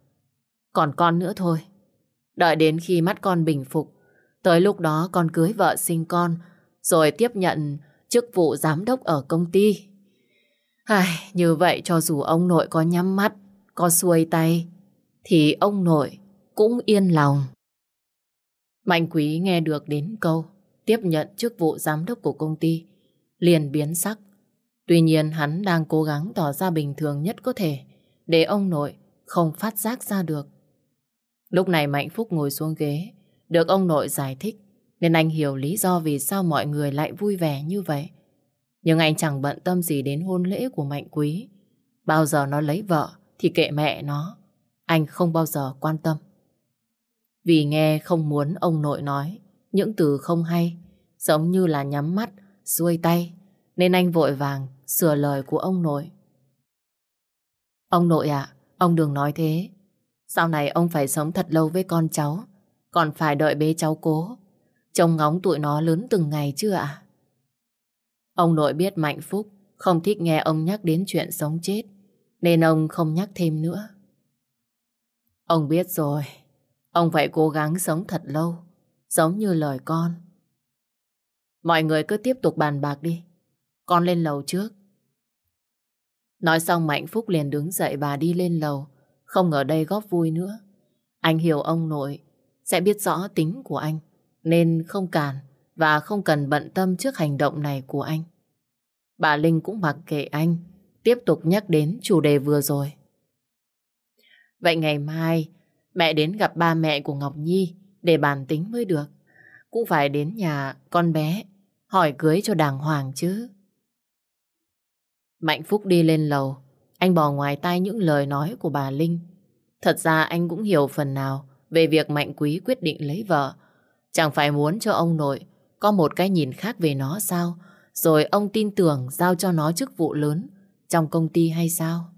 Còn con nữa thôi. Đợi đến khi mắt con bình phục. Tới lúc đó con cưới vợ sinh con. Rồi tiếp nhận chức vụ giám đốc ở công ty. Ai, như vậy cho dù ông nội có nhắm mắt, có xuôi tay, thì ông nội cũng yên lòng. Mạnh quý nghe được đến câu tiếp nhận chức vụ giám đốc của công ty, liền biến sắc. Tuy nhiên hắn đang cố gắng tỏ ra bình thường nhất có thể để ông nội không phát giác ra được. Lúc này Mạnh Phúc ngồi xuống ghế, Được ông nội giải thích, nên anh hiểu lý do vì sao mọi người lại vui vẻ như vậy. Nhưng anh chẳng bận tâm gì đến hôn lễ của Mạnh Quý. Bao giờ nó lấy vợ thì kệ mẹ nó. Anh không bao giờ quan tâm. Vì nghe không muốn ông nội nói những từ không hay, giống như là nhắm mắt, xuôi tay, nên anh vội vàng sửa lời của ông nội. Ông nội ạ, ông đừng nói thế. Sau này ông phải sống thật lâu với con cháu, còn phải đợi bế cháu cố. Trông ngóng tụi nó lớn từng ngày chưa ạ? Ông nội biết Mạnh Phúc không thích nghe ông nhắc đến chuyện sống chết, nên ông không nhắc thêm nữa. Ông biết rồi, ông phải cố gắng sống thật lâu, giống như lời con. Mọi người cứ tiếp tục bàn bạc đi. Con lên lầu trước. Nói xong Mạnh Phúc liền đứng dậy và đi lên lầu. Không ở đây góp vui nữa. Anh hiểu ông nội sẽ biết rõ tính của anh. Nên không cản và không cần bận tâm trước hành động này của anh. Bà Linh cũng mặc kệ anh. Tiếp tục nhắc đến chủ đề vừa rồi. Vậy ngày mai mẹ đến gặp ba mẹ của Ngọc Nhi để bàn tính mới được. Cũng phải đến nhà con bé hỏi cưới cho đàng hoàng chứ. Mạnh Phúc đi lên lầu, anh bỏ ngoài tai những lời nói của bà Linh. Thật ra anh cũng hiểu phần nào về việc Mạnh Quý quyết định lấy vợ. Chẳng phải muốn cho ông nội có một cái nhìn khác về nó sao, rồi ông tin tưởng giao cho nó chức vụ lớn trong công ty hay sao?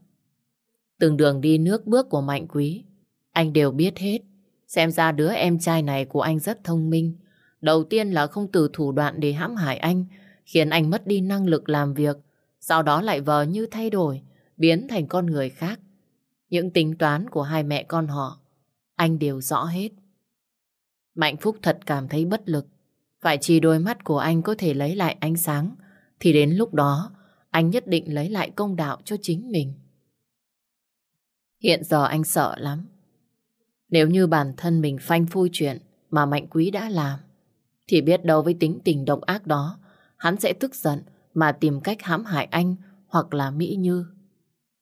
Từng đường đi nước bước của Mạnh Quý, anh đều biết hết. Xem ra đứa em trai này của anh rất thông minh. Đầu tiên là không từ thủ đoạn để hãm hại anh, khiến anh mất đi năng lực làm việc, sau đó lại vờ như thay đổi, biến thành con người khác. Những tính toán của hai mẹ con họ, anh đều rõ hết. Mạnh Phúc thật cảm thấy bất lực. Phải chỉ đôi mắt của anh có thể lấy lại ánh sáng, thì đến lúc đó, anh nhất định lấy lại công đạo cho chính mình. Hiện giờ anh sợ lắm. Nếu như bản thân mình phanh phui chuyện mà Mạnh Quý đã làm, thì biết đâu với tính tình độc ác đó, hắn sẽ tức giận mà tìm cách hãm hại anh hoặc là Mỹ Như.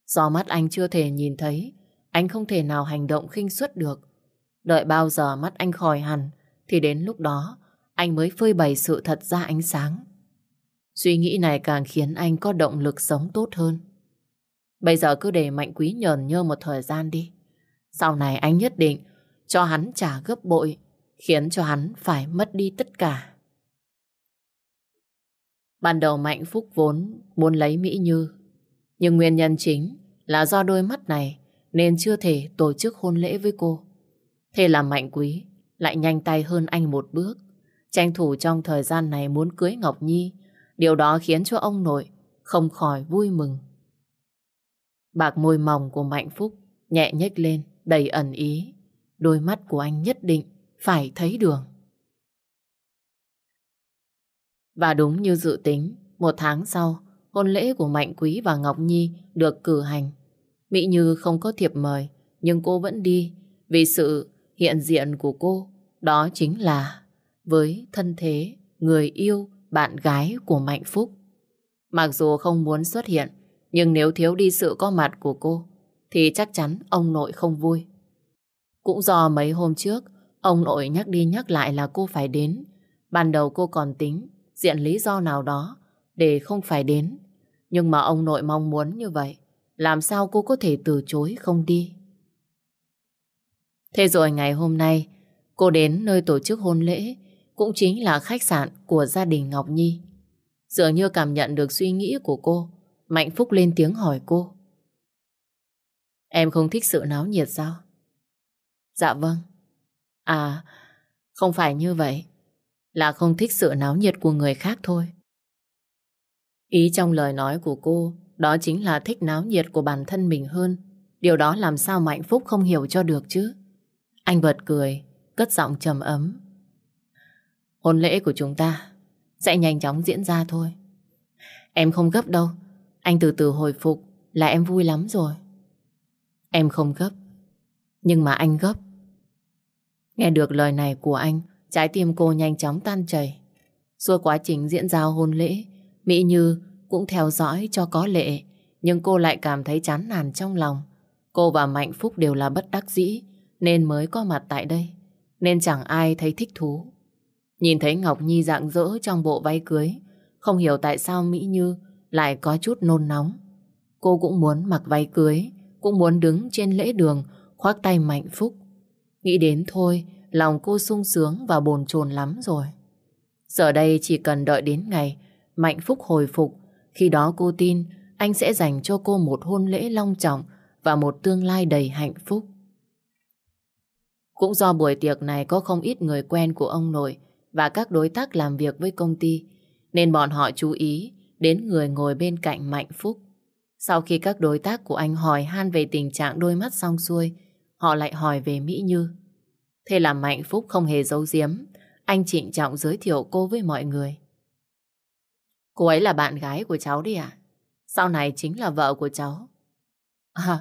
Do mắt anh chưa thể nhìn thấy, anh không thể nào hành động khinh suất được. Đợi bao giờ mắt anh khỏi hẳn, thì đến lúc đó anh mới phơi bày sự thật ra ánh sáng. Suy nghĩ này càng khiến anh có động lực sống tốt hơn. Bây giờ cứ để Mạnh Quý nhờn nhơ một thời gian đi. Sau này anh nhất định cho hắn trả gấp bội, khiến cho hắn phải mất đi tất cả. Ban đầu Mạnh Phúc vốn muốn lấy Mỹ Như, nhưng nguyên nhân chính là do đôi mắt này nên chưa thể tổ chức hôn lễ với cô. Thế là Mạnh Quý lại nhanh tay hơn anh một bước, tranh thủ trong thời gian này muốn cưới Ngọc Nhi. Điều đó khiến cho ông nội không khỏi vui mừng. Bạc môi mỏng của Mạnh Phúc nhẹ nhếch lên, đầy ẩn ý. Đôi mắt của anh nhất định phải thấy đường. Và đúng như dự tính, một tháng sau, hôn lễ của Mạnh Quý và Ngọc Nhi được cử hành. Mỹ Như không có thiệp mời, nhưng cô vẫn đi vì sự hiện diện của cô. Đó chính là với thân thế, người yêu, bạn gái của Mạnh Phúc. Mặc dù không muốn xuất hiện, nhưng nếu thiếu đi sự có mặt của cô, thì chắc chắn ông nội không vui. Cũng do mấy hôm trước, ông nội nhắc đi nhắc lại là cô phải đến. Ban đầu cô còn tính diện lý do nào đó để không phải đến. Nhưng mà ông nội mong muốn như vậy, làm sao cô có thể từ chối không đi? Thế rồi ngày hôm nay, cô đến nơi tổ chức hôn lễ, cũng chính là khách sạn của gia đình Ngọc Nhi. Dường như cảm nhận được suy nghĩ của cô, Mạnh Phúc lên tiếng hỏi cô. Em không thích sự náo nhiệt sao? Dạ vâng. À, không phải như vậy. Là không thích sự náo nhiệt của người khác thôi. Ý trong lời nói của cô đó chính là thích náo nhiệt của bản thân mình hơn. Điều đó làm sao Mạnh Phúc không hiểu cho được chứ? Anh bật cười, cất giọng trầm ấm. Hôn lễ của chúng ta sẽ nhanh chóng diễn ra thôi. Em không gấp đâu. Anh từ từ hồi phục là em vui lắm rồi. Em không gấp. Nhưng mà anh gấp. Nghe được lời này của anh, trái tim cô nhanh chóng tan chảy. Suốt quá trình diễn ra hôn lễ, Mỹ Như cũng theo dõi cho có lệ, nhưng cô lại cảm thấy chán nản trong lòng. Cô và Mạnh Phúc đều là bất đắc dĩ, nên mới có mặt tại đây. nên chẳng ai thấy thích thú. Nhìn thấy Ngọc Nhi dạng dỡ trong bộ váy cưới, không hiểu tại sao Mỹ Như lại có chút nôn nóng. Cô cũng muốn mặc váy cưới, cũng muốn đứng trên lễ đường, khoác tay Mạnh Phúc. Nghĩ đến thôi, lòng cô sung sướng và bồn chồn lắm rồi. Giờ đây chỉ cần đợi đến ngày Mạnh Phúc hồi phục, khi đó cô tin anh sẽ dành cho cô một hôn lễ long trọng và một tương lai đầy hạnh phúc. Cũng do buổi tiệc này có không ít người quen của ông nội và các đối tác làm việc với công ty, nên bọn họ chú ý đến người ngồi bên cạnh Mạnh Phúc. Sau khi các đối tác của anh hỏi han về tình trạng đôi mắt xong xuôi, họ lại hỏi về Mỹ Như. Thế là Mạnh Phúc không hề giấu giếm, anh trịnh trọng giới thiệu cô với mọi người. Cô ấy là bạn gái của cháu đi ạ. Sau này chính là vợ của cháu. À,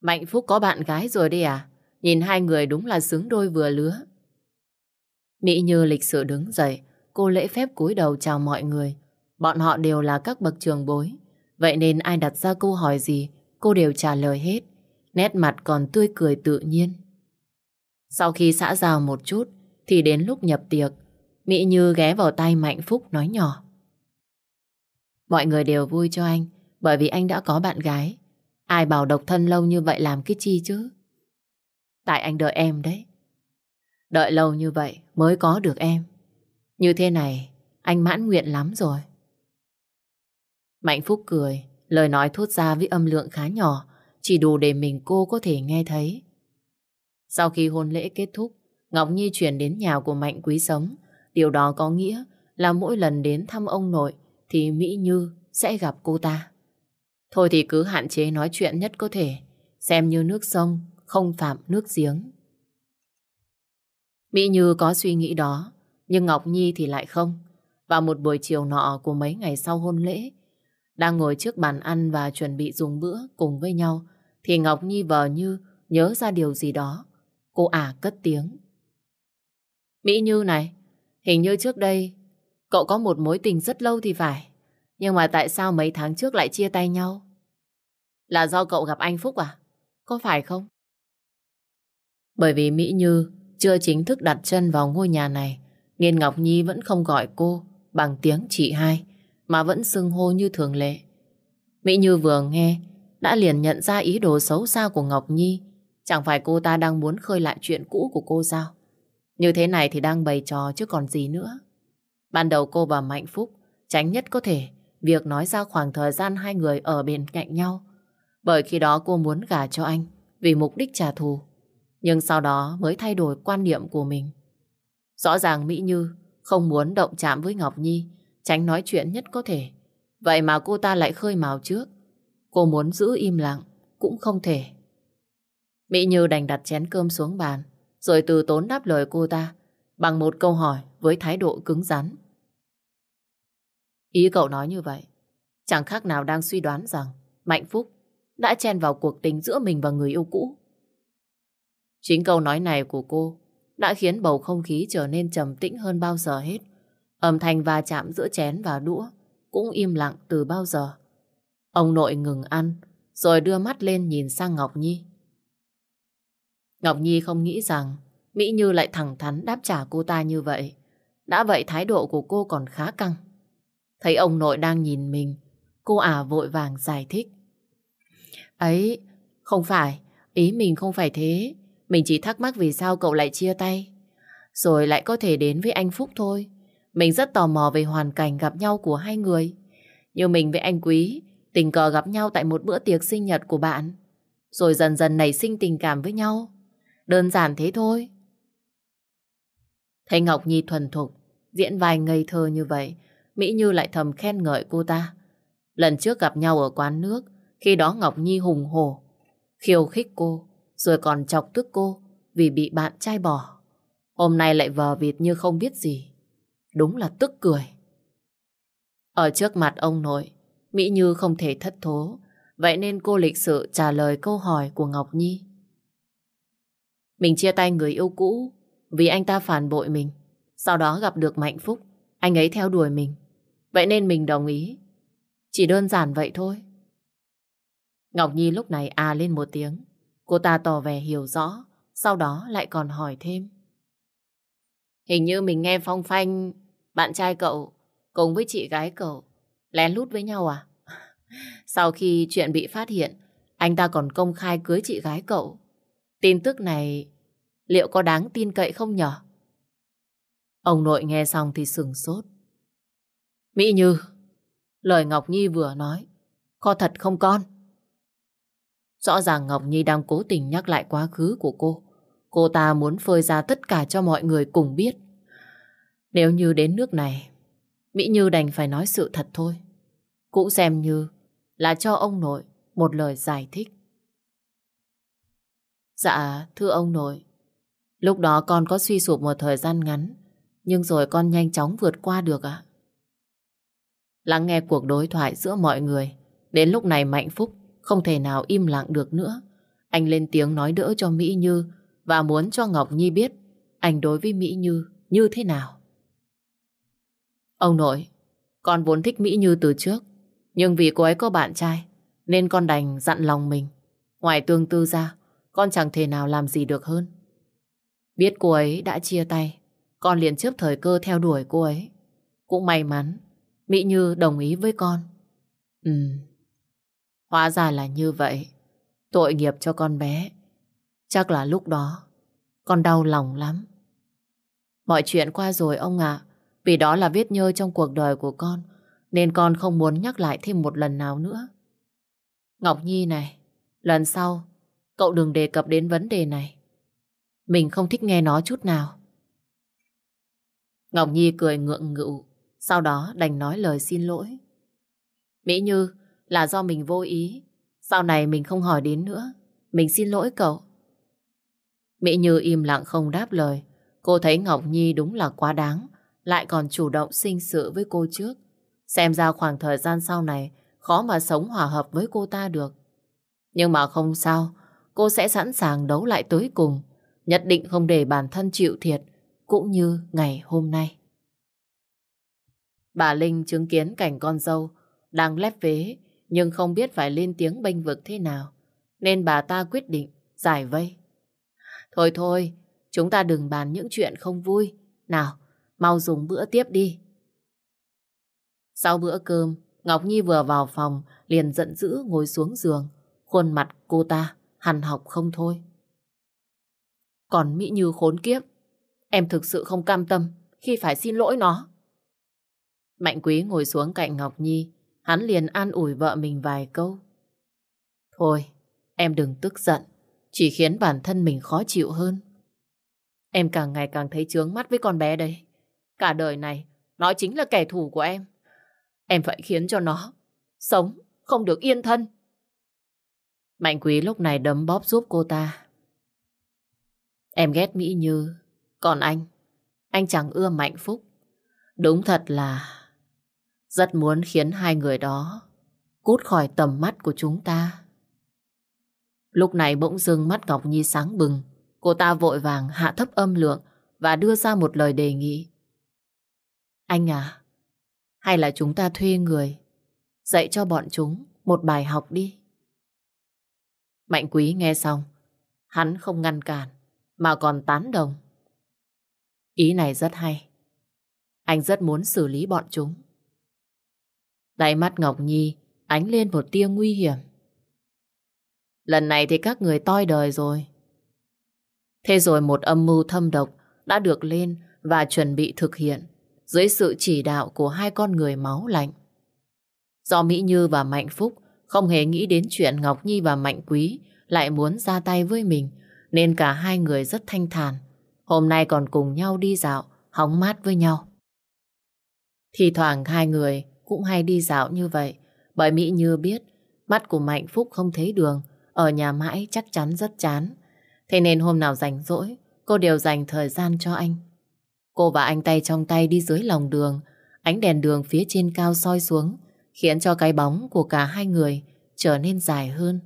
Mạnh Phúc có bạn gái rồi đi à? Nhìn hai người đúng là xứng đôi vừa lứa. Mỹ Như lịch sự đứng dậy, cô lễ phép cúi đầu chào mọi người. Bọn họ đều là các bậc trường bối. Vậy nên ai đặt ra câu hỏi gì, cô đều trả lời hết. Nét mặt còn tươi cười tự nhiên. Sau khi xã giao một chút, thì đến lúc nhập tiệc, Mỹ Như ghé vào tay Mạnh Phúc nói nhỏ. Mọi người đều vui cho anh, bởi vì anh đã có bạn gái. Ai bảo độc thân lâu như vậy làm cái chi chứ? Tại anh đợi em đấy. Đợi lâu như vậy mới có được em. Như thế này, anh mãn nguyện lắm rồi. Mạnh Phúc cười, lời nói thốt ra với âm lượng khá nhỏ, chỉ đủ để mình cô có thể nghe thấy. Sau khi hôn lễ kết thúc, Ngọc Nhi chuyển đến nhà của Mạnh Quý sống. Điều đó có nghĩa là mỗi lần đến thăm ông nội thì Mỹ Như sẽ gặp cô ta. Thôi thì cứ hạn chế nói chuyện nhất có thể, xem như nước sông, không phạm nước giếng. Mỹ Như có suy nghĩ đó, nhưng Ngọc Nhi thì lại không. Vào một buổi chiều nọ của mấy ngày sau hôn lễ, đang ngồi trước bàn ăn và chuẩn bị dùng bữa cùng với nhau, thì Ngọc Nhi vờ như nhớ ra điều gì đó. Cô ả cất tiếng. Mỹ Như này, hình như trước đây cậu có một mối tình rất lâu thì phải. Nhưng mà tại sao mấy tháng trước lại chia tay nhau? Là do cậu gặp anh Phúc à? Có phải không? Bởi vì Mỹ Như chưa chính thức đặt chân vào ngôi nhà này, nên Ngọc Nhi vẫn không gọi cô bằng tiếng chị hai, mà vẫn xưng hô như thường lệ. Mỹ Như vừa nghe, đã liền nhận ra ý đồ xấu xa của Ngọc Nhi. Chẳng phải cô ta đang muốn khơi lại chuyện cũ của cô sao? Như thế này thì đang bày trò chứ còn gì nữa. Ban đầu cô và Mạnh Phúc tránh nhất có thể việc nói ra khoảng thời gian hai người ở bên cạnh nhau. Bởi khi đó cô muốn gả cho anh vì mục đích trả thù. Nhưng sau đó mới thay đổi quan niệm của mình. Rõ ràng Mỹ Như không muốn động chạm với Ngọc Nhi, tránh nói chuyện nhất có thể. Vậy mà cô ta lại khơi mào trước. Cô muốn giữ im lặng, cũng không thể. Mỹ Như đành đặt chén cơm xuống bàn, rồi từ tốn đáp lời cô ta bằng một câu hỏi với thái độ cứng rắn. Ý cậu nói như vậy, chẳng khác nào đang suy đoán rằng Mạnh Phúc đã chen vào cuộc tình giữa mình và người yêu cũ. Chính câu nói này của cô đã khiến bầu không khí trở nên trầm tĩnh hơn bao giờ hết. Âm thanh va chạm giữa chén và đũa cũng im lặng từ bao giờ. Ông nội ngừng ăn, rồi đưa mắt lên nhìn sang Ngọc Nhi. Ngọc Nhi không nghĩ rằng Mỹ Như lại thẳng thắn đáp trả cô ta như vậy. Đã vậy thái độ của cô còn khá căng. Thấy ông nội đang nhìn mình, cô ả vội vàng giải thích. Ấy, không phải, ý mình không phải thế. Mình chỉ thắc mắc vì sao cậu lại chia tay. Rồi lại có thể đến với anh Phúc thôi. Mình rất tò mò về hoàn cảnh gặp nhau của hai người. Như mình với anh Quý, tình cờ gặp nhau tại một bữa tiệc sinh nhật của bạn. Rồi dần dần nảy sinh tình cảm với nhau. Đơn giản thế thôi. Thấy Ngọc Nhi thuần thục, diễn vai ngây thơ như vậy, Mỹ Như lại thầm khen ngợi cô ta. Lần trước gặp nhau ở quán nước, khi đó Ngọc Nhi hùng hổ, khiêu khích cô, rồi còn chọc tức cô vì bị bạn trai bỏ. Hôm nay lại vờ vịt như không biết gì. Đúng là tức cười. Ở trước mặt ông nội, Mỹ Như không thể thất thố, vậy nên cô lịch sự trả lời câu hỏi của Ngọc Nhi. Mình chia tay người yêu cũ vì anh ta phản bội mình. Sau đó gặp được Mạnh Phúc, anh ấy theo đuổi mình. Vậy nên mình đồng ý. Chỉ đơn giản vậy thôi. Ngọc Nhi lúc này à lên một tiếng. Cô ta tỏ vẻ hiểu rõ, sau đó lại còn hỏi thêm. Hình như mình nghe phong phanh bạn trai cậu cùng với chị gái cậu lén lút với nhau à? Sau khi chuyện bị phát hiện, anh ta còn công khai cưới chị gái cậu. Tin tức này liệu có đáng tin cậy không nhở? Ông nội nghe xong thì sừng sốt. Mỹ Như, lời Ngọc Nhi vừa nói, có thật không con? Rõ ràng Ngọc Nhi đang cố tình nhắc lại quá khứ của cô. Cô ta muốn phơi ra tất cả cho mọi người cùng biết. Nếu như đến nước này, Mỹ Như đành phải nói sự thật thôi. Cũng xem như là cho ông nội một lời giải thích. Dạ, thưa ông nội, lúc đó con có suy sụp một thời gian ngắn, nhưng rồi con nhanh chóng vượt qua được ạ. Lắng nghe cuộc đối thoại giữa mọi người, đến lúc này Mạnh Phúc không thể nào im lặng được nữa. Anh lên tiếng nói đỡ cho Mỹ Như và muốn cho Ngọc Nhi biết anh đối với Mỹ Như như thế nào. Ông nội, con vốn thích Mỹ Như từ trước, nhưng vì cô ấy có bạn trai, nên con đành dặn lòng mình. Ngoài tương tư ra, con chẳng thể nào làm gì được hơn. Biết cô ấy đã chia tay, con liền chấp thời cơ theo đuổi cô ấy. Cũng may mắn, Mỹ Như đồng ý với con. Ừ, hóa ra là như vậy. Tội nghiệp cho con bé. Chắc là lúc đó, con đau lòng lắm. Mọi chuyện qua rồi ông ạ. Vì đó là vết nhơ trong cuộc đời của con, Nên con không muốn nhắc lại thêm một lần nào nữa. Ngọc Nhi này, Lần sau, Cậu đừng đề cập đến vấn đề này. Mình không thích nghe nó chút nào. Ngọc Nhi cười ngượng ngựu Sau đó đành nói lời xin lỗi. Mỹ Như, Là do mình vô ý, Sau này mình không hỏi đến nữa, Mình xin lỗi cậu. Mỹ Như im lặng không đáp lời, Cô thấy Ngọc Nhi đúng là quá đáng lại còn chủ động sinh sự với cô trước. Xem ra khoảng thời gian sau này khó mà sống hòa hợp với cô ta được. Nhưng mà không sao, cô sẽ sẵn sàng đấu lại tới cùng, nhất định không để bản thân chịu thiệt, cũng như ngày hôm nay. Bà Linh chứng kiến cảnh con dâu đang lép vế nhưng không biết phải lên tiếng bênh vực thế nào, nên bà ta quyết định giải vây. Thôi thôi, chúng ta đừng bàn những chuyện không vui. Nào, Mau dùng bữa tiếp đi. Sau bữa cơm, Ngọc Nhi vừa vào phòng, liền giận dữ ngồi xuống giường. Khuôn mặt cô ta hằn học không thôi. Còn Mỹ Như khốn kiếp, em thực sự không cam tâm khi phải xin lỗi nó. Mạnh Quý ngồi xuống cạnh Ngọc Nhi, hắn liền an ủi vợ mình vài câu. Thôi, em đừng tức giận, chỉ khiến bản thân mình khó chịu hơn. Em càng ngày càng thấy chướng mắt với con bé đây. Cả đời này, nó chính là kẻ thù của em. Em phải khiến cho nó sống, không được yên thân. Mạnh quý lúc này đấm bóp giúp cô ta. Em ghét Mỹ Như, còn anh, anh chẳng ưa Mạnh Phúc. Đúng thật là rất muốn khiến hai người đó cút khỏi tầm mắt của chúng ta. Lúc này bỗng dưng mắt Ngọc Nhi sáng bừng, cô ta vội vàng hạ thấp âm lượng và đưa ra một lời đề nghị. Anh à, hay là chúng ta thuê người dạy cho bọn chúng một bài học đi. Mạnh quý nghe xong, hắn không ngăn cản, mà còn tán đồng. Ý này rất hay. Anh rất muốn xử lý bọn chúng. Đáy mắt Ngọc Nhi ánh lên một tia nguy hiểm. Lần này thì các người toi đời rồi. Thế rồi một âm mưu thâm độc đã được lên và chuẩn bị thực hiện dưới sự chỉ đạo của hai con người máu lạnh. Do Mỹ Như và Mạnh Phúc không hề nghĩ đến chuyện Ngọc Nhi và Mạnh Quý lại muốn ra tay với mình, nên cả hai người rất thanh thản. Hôm nay còn cùng nhau đi dạo, hóng mát với nhau. Thì thoảng hai người cũng hay đi dạo như vậy, bởi Mỹ Như biết mắt của Mạnh Phúc không thấy đường, ở nhà mãi chắc chắn rất chán. Thế nên hôm nào rảnh rỗi, cô đều dành thời gian cho anh. Cô và anh tay trong tay đi dưới lòng đường, ánh đèn đường phía trên cao soi xuống, khiến cho cái bóng của cả hai người trở nên dài hơn.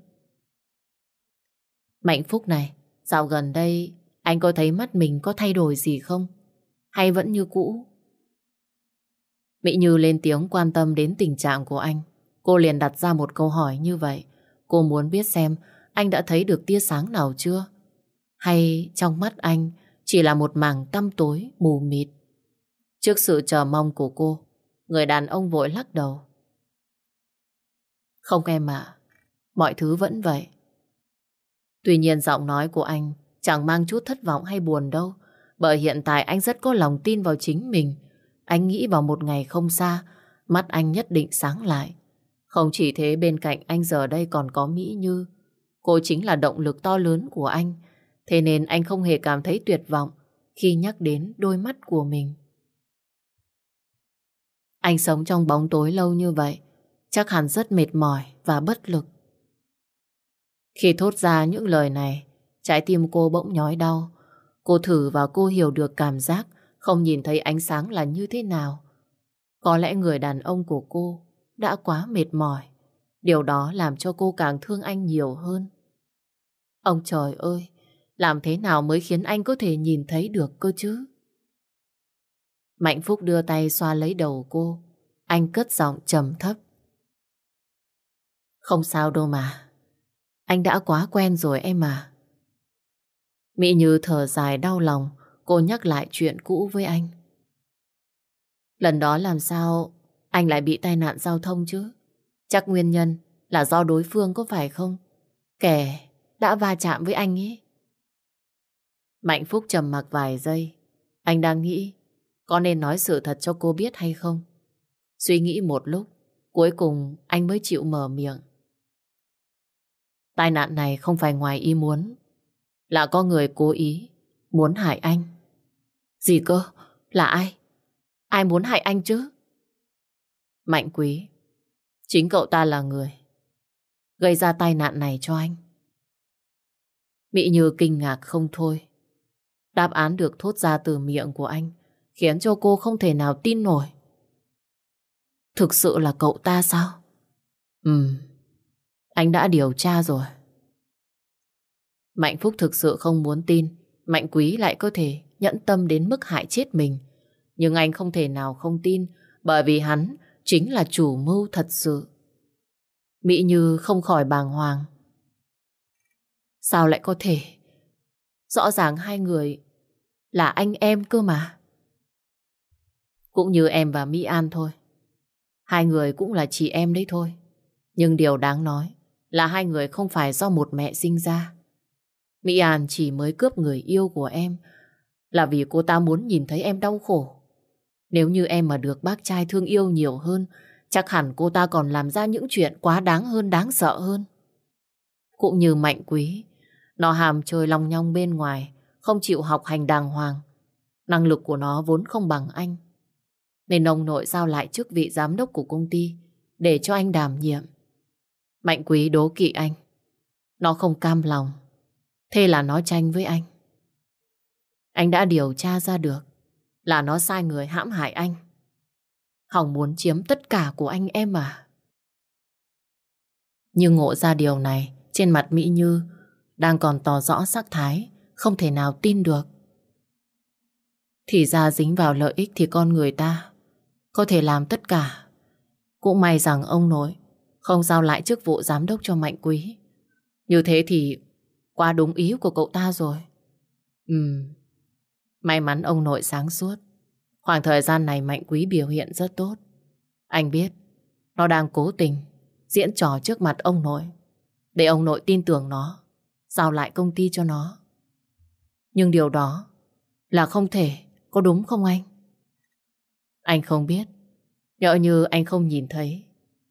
Mạnh Phúc này, dạo gần đây anh có thấy mắt mình có thay đổi gì không? Hay vẫn như cũ? Mỹ Như lên tiếng quan tâm đến tình trạng của anh. Cô liền đặt ra một câu hỏi như vậy. Cô muốn biết xem anh đã thấy được tia sáng nào chưa? Hay trong mắt anh chỉ là một mảng tăm tối, mù mịt. Trước sự chờ mong của cô, người đàn ông vội lắc đầu. Không em ạ, mọi thứ vẫn vậy. Tuy nhiên giọng nói của anh chẳng mang chút thất vọng hay buồn đâu, bởi hiện tại anh rất có lòng tin vào chính mình. Anh nghĩ vào một ngày không xa, mắt anh nhất định sáng lại. Không chỉ thế bên cạnh anh giờ đây còn có Mỹ Như. Cô chính là động lực to lớn của anh. Thế nên anh không hề cảm thấy tuyệt vọng khi nhắc đến đôi mắt của mình. Anh sống trong bóng tối lâu như vậy, chắc hẳn rất mệt mỏi và bất lực. Khi thốt ra những lời này, trái tim cô bỗng nhói đau. Cô thử và cô hiểu được cảm giác không nhìn thấy ánh sáng là như thế nào. Có lẽ người đàn ông của cô đã quá mệt mỏi. Điều đó làm cho cô càng thương anh nhiều hơn. Ông trời ơi, làm thế nào mới khiến anh có thể nhìn thấy được cơ chứ? Mạnh Phúc đưa tay xoa lấy đầu cô. Anh cất giọng trầm thấp. Không sao đâu mà. Anh đã quá quen rồi em à. Mỹ Như thở dài đau lòng, cô nhắc lại chuyện cũ với anh. Lần đó làm sao anh lại bị tai nạn giao thông chứ? Chắc nguyên nhân là do đối phương có phải không? Kẻ đã va chạm với anh ấy. Mạnh Phúc trầm mặc vài giây. Anh đang nghĩ có nên nói sự thật cho cô biết hay không? Suy nghĩ một lúc, cuối cùng anh mới chịu mở miệng. Tai nạn này không phải ngoài ý muốn, là có người cố ý muốn hại anh. Gì cơ? Là ai? Ai muốn hại anh chứ? Mạnh quý, chính cậu ta là người gây ra tai nạn này cho anh. Mỹ Như kinh ngạc không thôi. Đáp án được thốt ra từ miệng của anh khiến cho cô không thể nào tin nổi. Thực sự là cậu ta sao? Ừ, anh đã điều tra rồi. Mạnh Phúc thực sự không muốn tin Mạnh Quý lại có thể nhẫn tâm đến mức hại chết mình. Nhưng anh không thể nào không tin bởi vì hắn chính là chủ mưu thật sự. Mỹ Như không khỏi bàng hoàng. Sao lại có thể? Rõ ràng hai người là anh em cơ mà. Cũng như em và Mỹ An thôi. Hai người cũng là chị em đấy thôi. Nhưng điều đáng nói là hai người không phải do một mẹ sinh ra. Mỹ An chỉ mới cướp người yêu của em là vì cô ta muốn nhìn thấy em đau khổ. Nếu như em mà được bác trai thương yêu nhiều hơn, chắc hẳn cô ta còn làm ra những chuyện quá đáng hơn, đáng sợ hơn. Cũng như mạnh quý, nó hàm chơi lòng nhong bên ngoài, không chịu học hành đàng hoàng. Năng lực của nó vốn không bằng anh. Nên ông nội giao lại chức vị giám đốc của công ty để cho anh đảm nhiệm. Mạnh quý đố kỵ anh. Nó không cam lòng. Thế là nó tranh với anh. Anh đã điều tra ra được là nó sai người hãm hại anh. Hỏng muốn chiếm tất cả của anh em à. Nhưng ngộ ra điều này, trên mặt Mỹ Như đang còn tỏ rõ sắc thái, không thể nào tin được. Thì ra dính vào lợi ích thì con người ta có thể làm tất cả. Cũng may rằng ông nội không giao lại chức vụ giám đốc cho Mạnh Quý. Như thế thì quá đúng ý của cậu ta rồi. Ừm, may mắn ông nội sáng suốt. Khoảng thời gian này Mạnh Quý biểu hiện rất tốt. Anh biết, nó đang cố tình diễn trò trước mặt ông nội. Để ông nội tin tưởng nó, giao lại công ty cho nó. Nhưng điều đó là không thể, có đúng không anh? Anh không biết. Nhỡ như anh không nhìn thấy,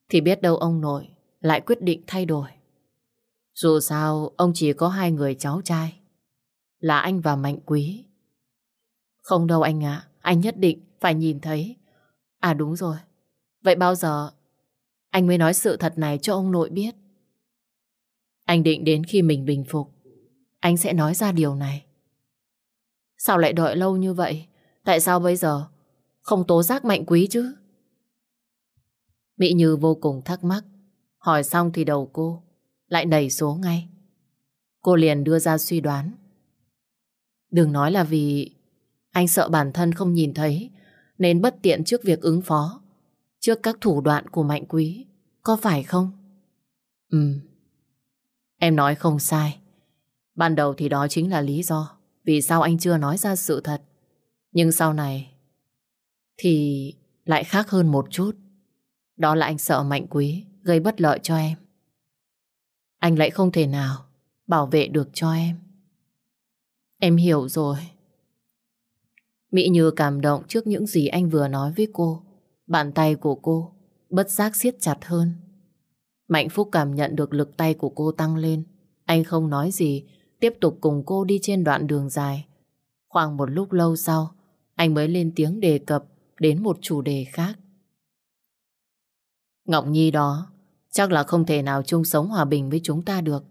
thì biết đâu ông nội lại quyết định thay đổi. Dù sao, ông chỉ có hai người cháu trai. Là anh và Mạnh Quý. Không đâu anh ạ, anh nhất định phải nhìn thấy. À đúng rồi, vậy bao giờ anh mới nói sự thật này cho ông nội biết? Anh định đến khi mình bình phục, anh sẽ nói ra điều này. Sao lại đợi lâu như vậy? Tại sao bây giờ không tố giác Mạnh Quý chứ? Mỹ Như vô cùng thắc mắc. Hỏi xong thì đầu cô lại nảy số ngay. Cô liền đưa ra suy đoán. Đừng nói là vì anh sợ bản thân không nhìn thấy, nên bất tiện trước việc ứng phó, trước các thủ đoạn của Mạnh Quý. Có phải không? Ừ. Em nói không sai. Ban đầu thì đó chính là lý do vì sao anh chưa nói ra sự thật. Nhưng sau này thì lại khác hơn một chút. Đó là anh sợ Mạnh Quý gây bất lợi cho em. Anh lại không thể nào bảo vệ được cho em. Em hiểu rồi. Mỹ Như cảm động trước những gì anh vừa nói với cô. Bàn tay của cô bất giác siết chặt hơn. Mạnh Phúc cảm nhận được lực tay của cô tăng lên. Anh không nói gì, tiếp tục cùng cô đi trên đoạn đường dài. Khoảng một lúc lâu sau, anh mới lên tiếng đề cập đến một chủ đề khác. Ngọc Nhi đó chắc là không thể nào chung sống hòa bình với chúng ta được.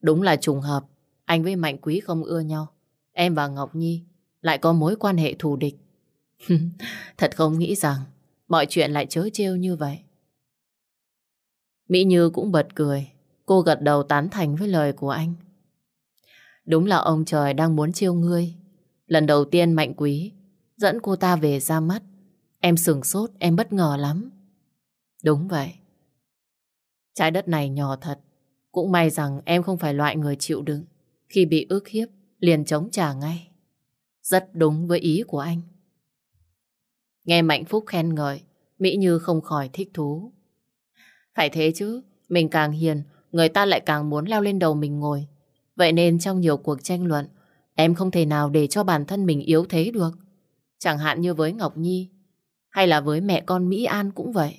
Đúng là trùng hợp, anh với Mạnh Quý không ưa nhau. Em và Ngọc Nhi lại có mối quan hệ thù địch. Thật không nghĩ rằng mọi chuyện lại chớ trêu như vậy. Mỹ Như cũng bật cười. Cô gật đầu tán thành với lời của anh. Đúng là ông trời đang muốn chiêu ngươi. Lần đầu tiên Mạnh Quý dẫn cô ta về ra mắt. Em sừng sốt, em bất ngờ lắm. Đúng vậy. Trái đất này nhỏ thật. Cũng may rằng em không phải loại người chịu đựng. Khi bị ức hiếp, liền chống trả ngay. Rất đúng với ý của anh. Nghe Mạnh Phúc khen ngợi, Mỹ Như không khỏi thích thú. Phải thế chứ, mình càng hiền, người ta lại càng muốn leo lên đầu mình ngồi. Vậy nên trong nhiều cuộc tranh luận, em không thể nào để cho bản thân mình yếu thế được. Chẳng hạn như với Ngọc Nhi, hay là với mẹ con Mỹ An cũng vậy.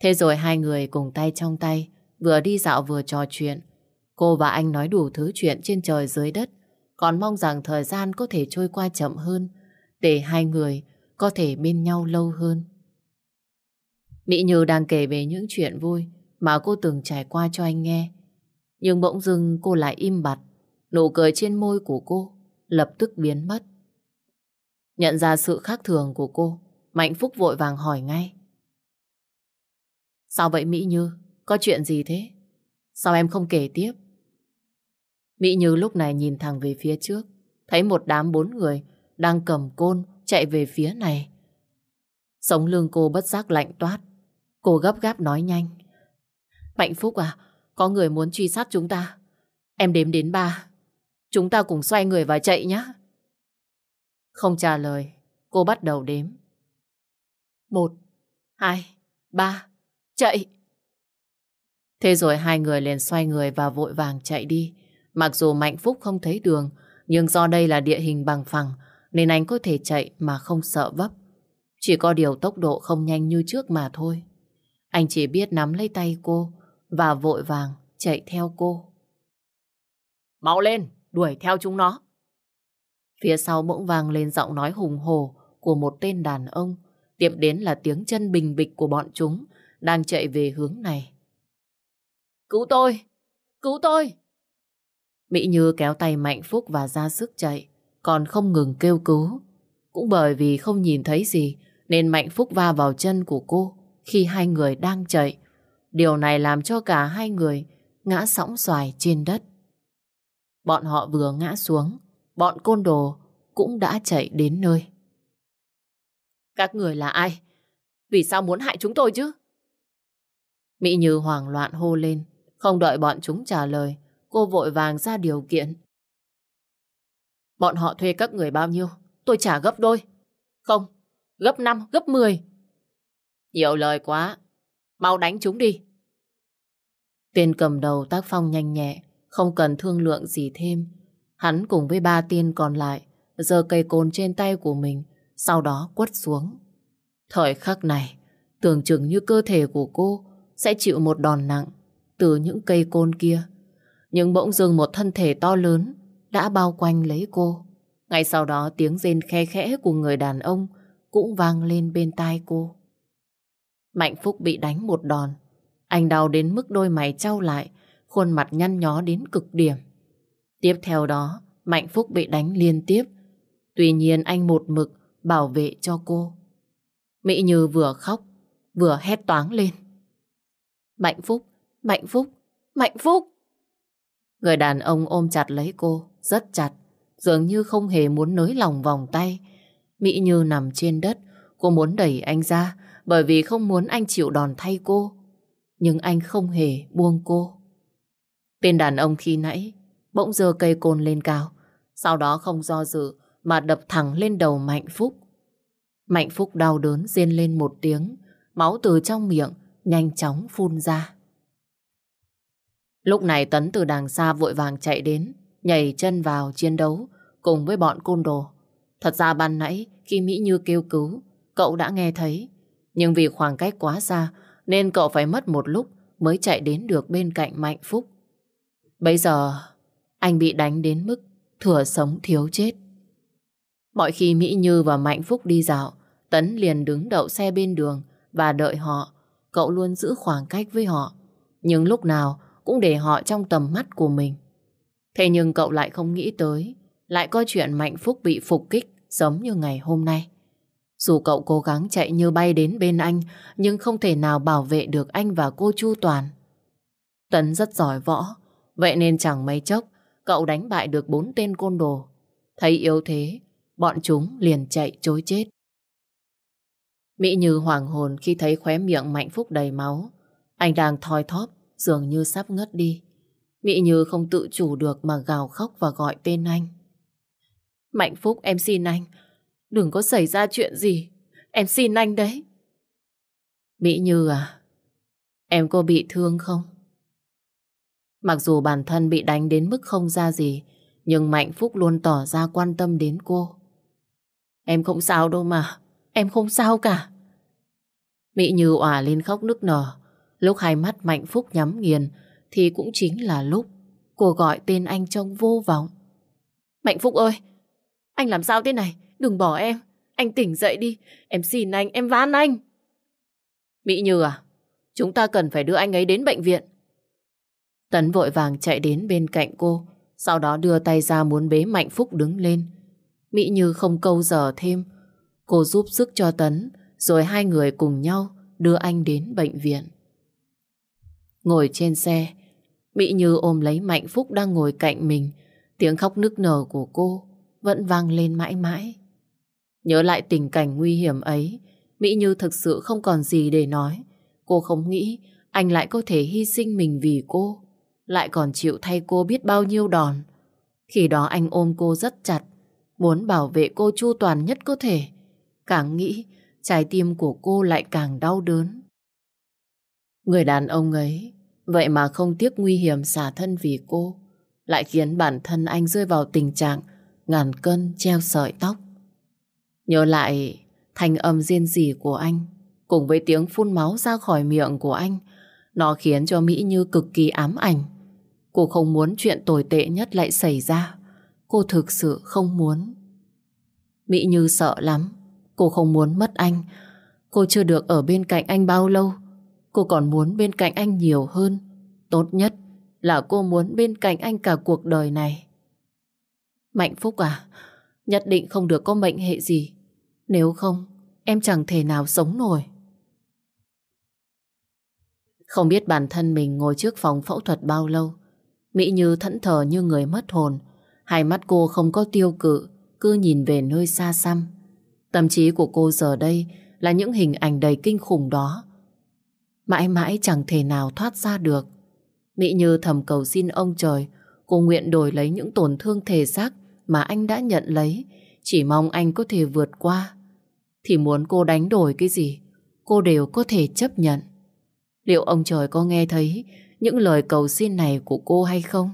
Thế rồi hai người cùng tay trong tay, vừa đi dạo vừa trò chuyện. Cô và anh nói đủ thứ chuyện trên trời dưới đất, còn mong rằng thời gian có thể trôi qua chậm hơn, để hai người có thể bên nhau lâu hơn. Mỹ Như đang kể về những chuyện vui mà cô từng trải qua cho anh nghe. Nhưng bỗng dưng cô lại im bặt, nụ cười trên môi của cô lập tức biến mất. Nhận ra sự khác thường của cô, Mạnh Phúc vội vàng hỏi ngay. Sao vậy Mỹ Như? Có chuyện gì thế? Sao em không kể tiếp? Mỹ Như lúc này nhìn thẳng về phía trước, thấy một đám bốn người đang cầm côn chạy về phía này. Sống lưng cô bất giác lạnh toát. Cô gấp gáp nói nhanh. Mạnh Phúc à, có người muốn truy sát chúng ta. Em đếm đến ba. Chúng ta cùng xoay người và chạy nhé. Không trả lời, cô bắt đầu đếm. Một, hai, ba, chạy! Thế rồi hai người liền xoay người và vội vàng chạy đi. Mặc dù Mạnh Phúc không thấy đường, nhưng do đây là địa hình bằng phẳng, nên anh có thể chạy mà không sợ vấp. Chỉ có điều tốc độ không nhanh như trước mà thôi. Anh chỉ biết nắm lấy tay cô và vội vàng chạy theo cô. Mau lên, đuổi theo chúng nó. Phía sau bỗng vang lên giọng nói hùng hồ của một tên đàn ông. Tiếp đến là tiếng chân bình bịch của bọn chúng đang chạy về hướng này. Cứu tôi! Cứu tôi! Mỹ Như kéo tay Mạnh Phúc và ra sức chạy, còn không ngừng kêu cứu. Cũng bởi vì không nhìn thấy gì nên Mạnh Phúc va vào chân của cô khi hai người đang chạy. Điều này làm cho cả hai người ngã sóng xoài trên đất. Bọn họ vừa ngã xuống, bọn côn đồ cũng đã chạy đến nơi. Các người là ai? Vì sao muốn hại chúng tôi chứ? Mỹ Như hoảng loạn hô lên, không đợi bọn chúng trả lời, cô vội vàng ra điều kiện. Bọn họ thuê các người bao nhiêu? Tôi trả gấp đôi. Không, gấp 5, gấp 10. Nhiều lời quá, mau đánh chúng đi. Tiên cầm đầu tác phong nhanh nhẹ, không cần thương lượng gì thêm. Hắn cùng với ba tiên còn lại, giơ cây côn trên tay của mình, sau đó quất xuống. Thời khắc này, tưởng chừng như cơ thể của cô sẽ chịu một đòn nặng từ những cây côn kia. Nhưng bỗng dưng một thân thể to lớn đã bao quanh lấy cô. Ngay sau đó tiếng rên khe khẽ của người đàn ông cũng vang lên bên tai cô. Mạnh Phúc bị đánh một đòn. Anh đau đến mức đôi mày trao lại, khuôn mặt nhăn nhó đến cực điểm. Tiếp theo đó, Mạnh Phúc bị đánh liên tiếp. Tuy nhiên anh một mực bảo vệ cho cô. Mỹ Như vừa khóc, vừa hét toáng lên. Mạnh Phúc, Mạnh Phúc, Mạnh Phúc! Người đàn ông ôm chặt lấy cô, rất chặt, dường như không hề muốn nới lòng vòng tay. Mỹ Như nằm trên đất, cô muốn đẩy anh ra, bởi vì không muốn anh chịu đòn thay cô. Nhưng anh không hề buông cô. Tên đàn ông khi nãy bỗng giơ cây côn lên cao, Sau đó không do dự mà đập thẳng lên đầu Mạnh Phúc. Mạnh Phúc đau đớn rên lên một tiếng, máu từ trong miệng nhanh chóng phun ra. Lúc này Tấn từ đằng xa vội vàng chạy đến, nhảy chân vào chiến đấu cùng với bọn côn đồ. Thật ra ban nãy khi Mỹ Như kêu cứu, cậu đã nghe thấy. Nhưng vì khoảng cách quá xa nên cậu phải mất một lúc mới chạy đến được bên cạnh Mạnh Phúc. Bây giờ anh bị đánh đến mức thừa sống thiếu chết. Mọi khi Mỹ Như và Mạnh Phúc đi dạo, Tấn liền đứng đậu xe bên đường và đợi họ. Cậu luôn giữ khoảng cách với họ. Nhưng lúc nào cũng để họ trong tầm mắt của mình. Thế nhưng cậu lại không nghĩ tới lại có chuyện Mạnh Phúc bị phục kích giống như ngày hôm nay. Dù cậu cố gắng chạy như bay đến bên anh nhưng không thể nào bảo vệ được anh và cô Chu Toàn. Tấn rất giỏi võ, vậy nên chẳng mấy chốc cậu đánh bại được bốn tên côn đồ. Thấy yếu thế, bọn chúng liền chạy chối chết. Mỹ Như hoàng hồn khi thấy khóe miệng Mạnh Phúc đầy máu. Anh đang thoi thóp, dường như sắp ngất đi. Mỹ Như không tự chủ được mà gào khóc và gọi tên anh. Mạnh Phúc em xin anh, đừng có xảy ra chuyện gì. Em xin anh đấy. Mỹ Như à, em có bị thương không? Mặc dù bản thân bị đánh đến mức không ra gì, nhưng Mạnh Phúc luôn tỏ ra quan tâm đến cô. Em không sao đâu mà, em không sao cả. Mỹ Như òa lên khóc nức nở. Lúc hai mắt Mạnh Phúc nhắm nghiền thì cũng chính là lúc cô gọi tên anh trong vô vọng. Mạnh Phúc ơi, anh làm sao thế này? Đừng bỏ em. Anh tỉnh dậy đi. Em xin anh, em van anh. Mỹ Như à, chúng ta cần phải đưa anh ấy đến bệnh viện. Tấn vội vàng chạy đến bên cạnh cô, sau đó đưa tay ra muốn bế Mạnh Phúc đứng lên. Mỹ Như không câu giờ thêm, cô giúp sức cho Tấn, rồi hai người cùng nhau đưa anh đến bệnh viện. Ngồi trên xe, Mỹ Như ôm lấy Mạnh Phúc đang ngồi cạnh mình, tiếng khóc nức nở của cô vẫn vang lên mãi mãi. Nhớ lại tình cảnh nguy hiểm ấy, Mỹ Như thực sự không còn gì để nói. Cô không nghĩ anh lại có thể hy sinh mình vì cô, lại còn chịu thay cô biết bao nhiêu đòn. Khi đó anh ôm cô rất chặt, muốn bảo vệ cô chu toàn nhất có thể. Càng nghĩ, trái tim của cô lại càng đau đớn. Người đàn ông ấy, vậy mà không tiếc nguy hiểm xả thân vì cô, lại khiến bản thân anh rơi vào tình trạng ngàn cân treo sợi tóc. Nhớ lại thanh âm riêng rỉ của anh, cùng với tiếng phun máu ra khỏi miệng của anh, nó khiến cho Mỹ Như cực kỳ ám ảnh. Cô không muốn chuyện tồi tệ nhất lại xảy ra. Cô thực sự không muốn. Mỹ Như sợ lắm. Cô không muốn mất anh. Cô chưa được ở bên cạnh anh bao lâu. Cô còn muốn bên cạnh anh nhiều hơn. Tốt nhất là cô muốn bên cạnh anh cả cuộc đời này. Mạnh Phúc à, nhất định không được có mệnh hệ gì. Nếu không, em chẳng thể nào sống nổi. Không biết bản thân mình ngồi trước phòng phẫu thuật bao lâu. Mỹ Như thẫn thờ như người mất hồn. Hai mắt cô không có tiêu cự, cứ nhìn về nơi xa xăm. Tâm trí của cô giờ đây là những hình ảnh đầy kinh khủng đó. Mãi mãi chẳng thể nào thoát ra được. Mỹ Như thầm cầu xin ông trời, cô nguyện đổi lấy những tổn thương thể xác mà anh đã nhận lấy, chỉ mong anh có thể vượt qua. Thì muốn cô đánh đổi cái gì, cô đều có thể chấp nhận. Liệu ông trời có nghe thấy những lời cầu xin này của cô hay không?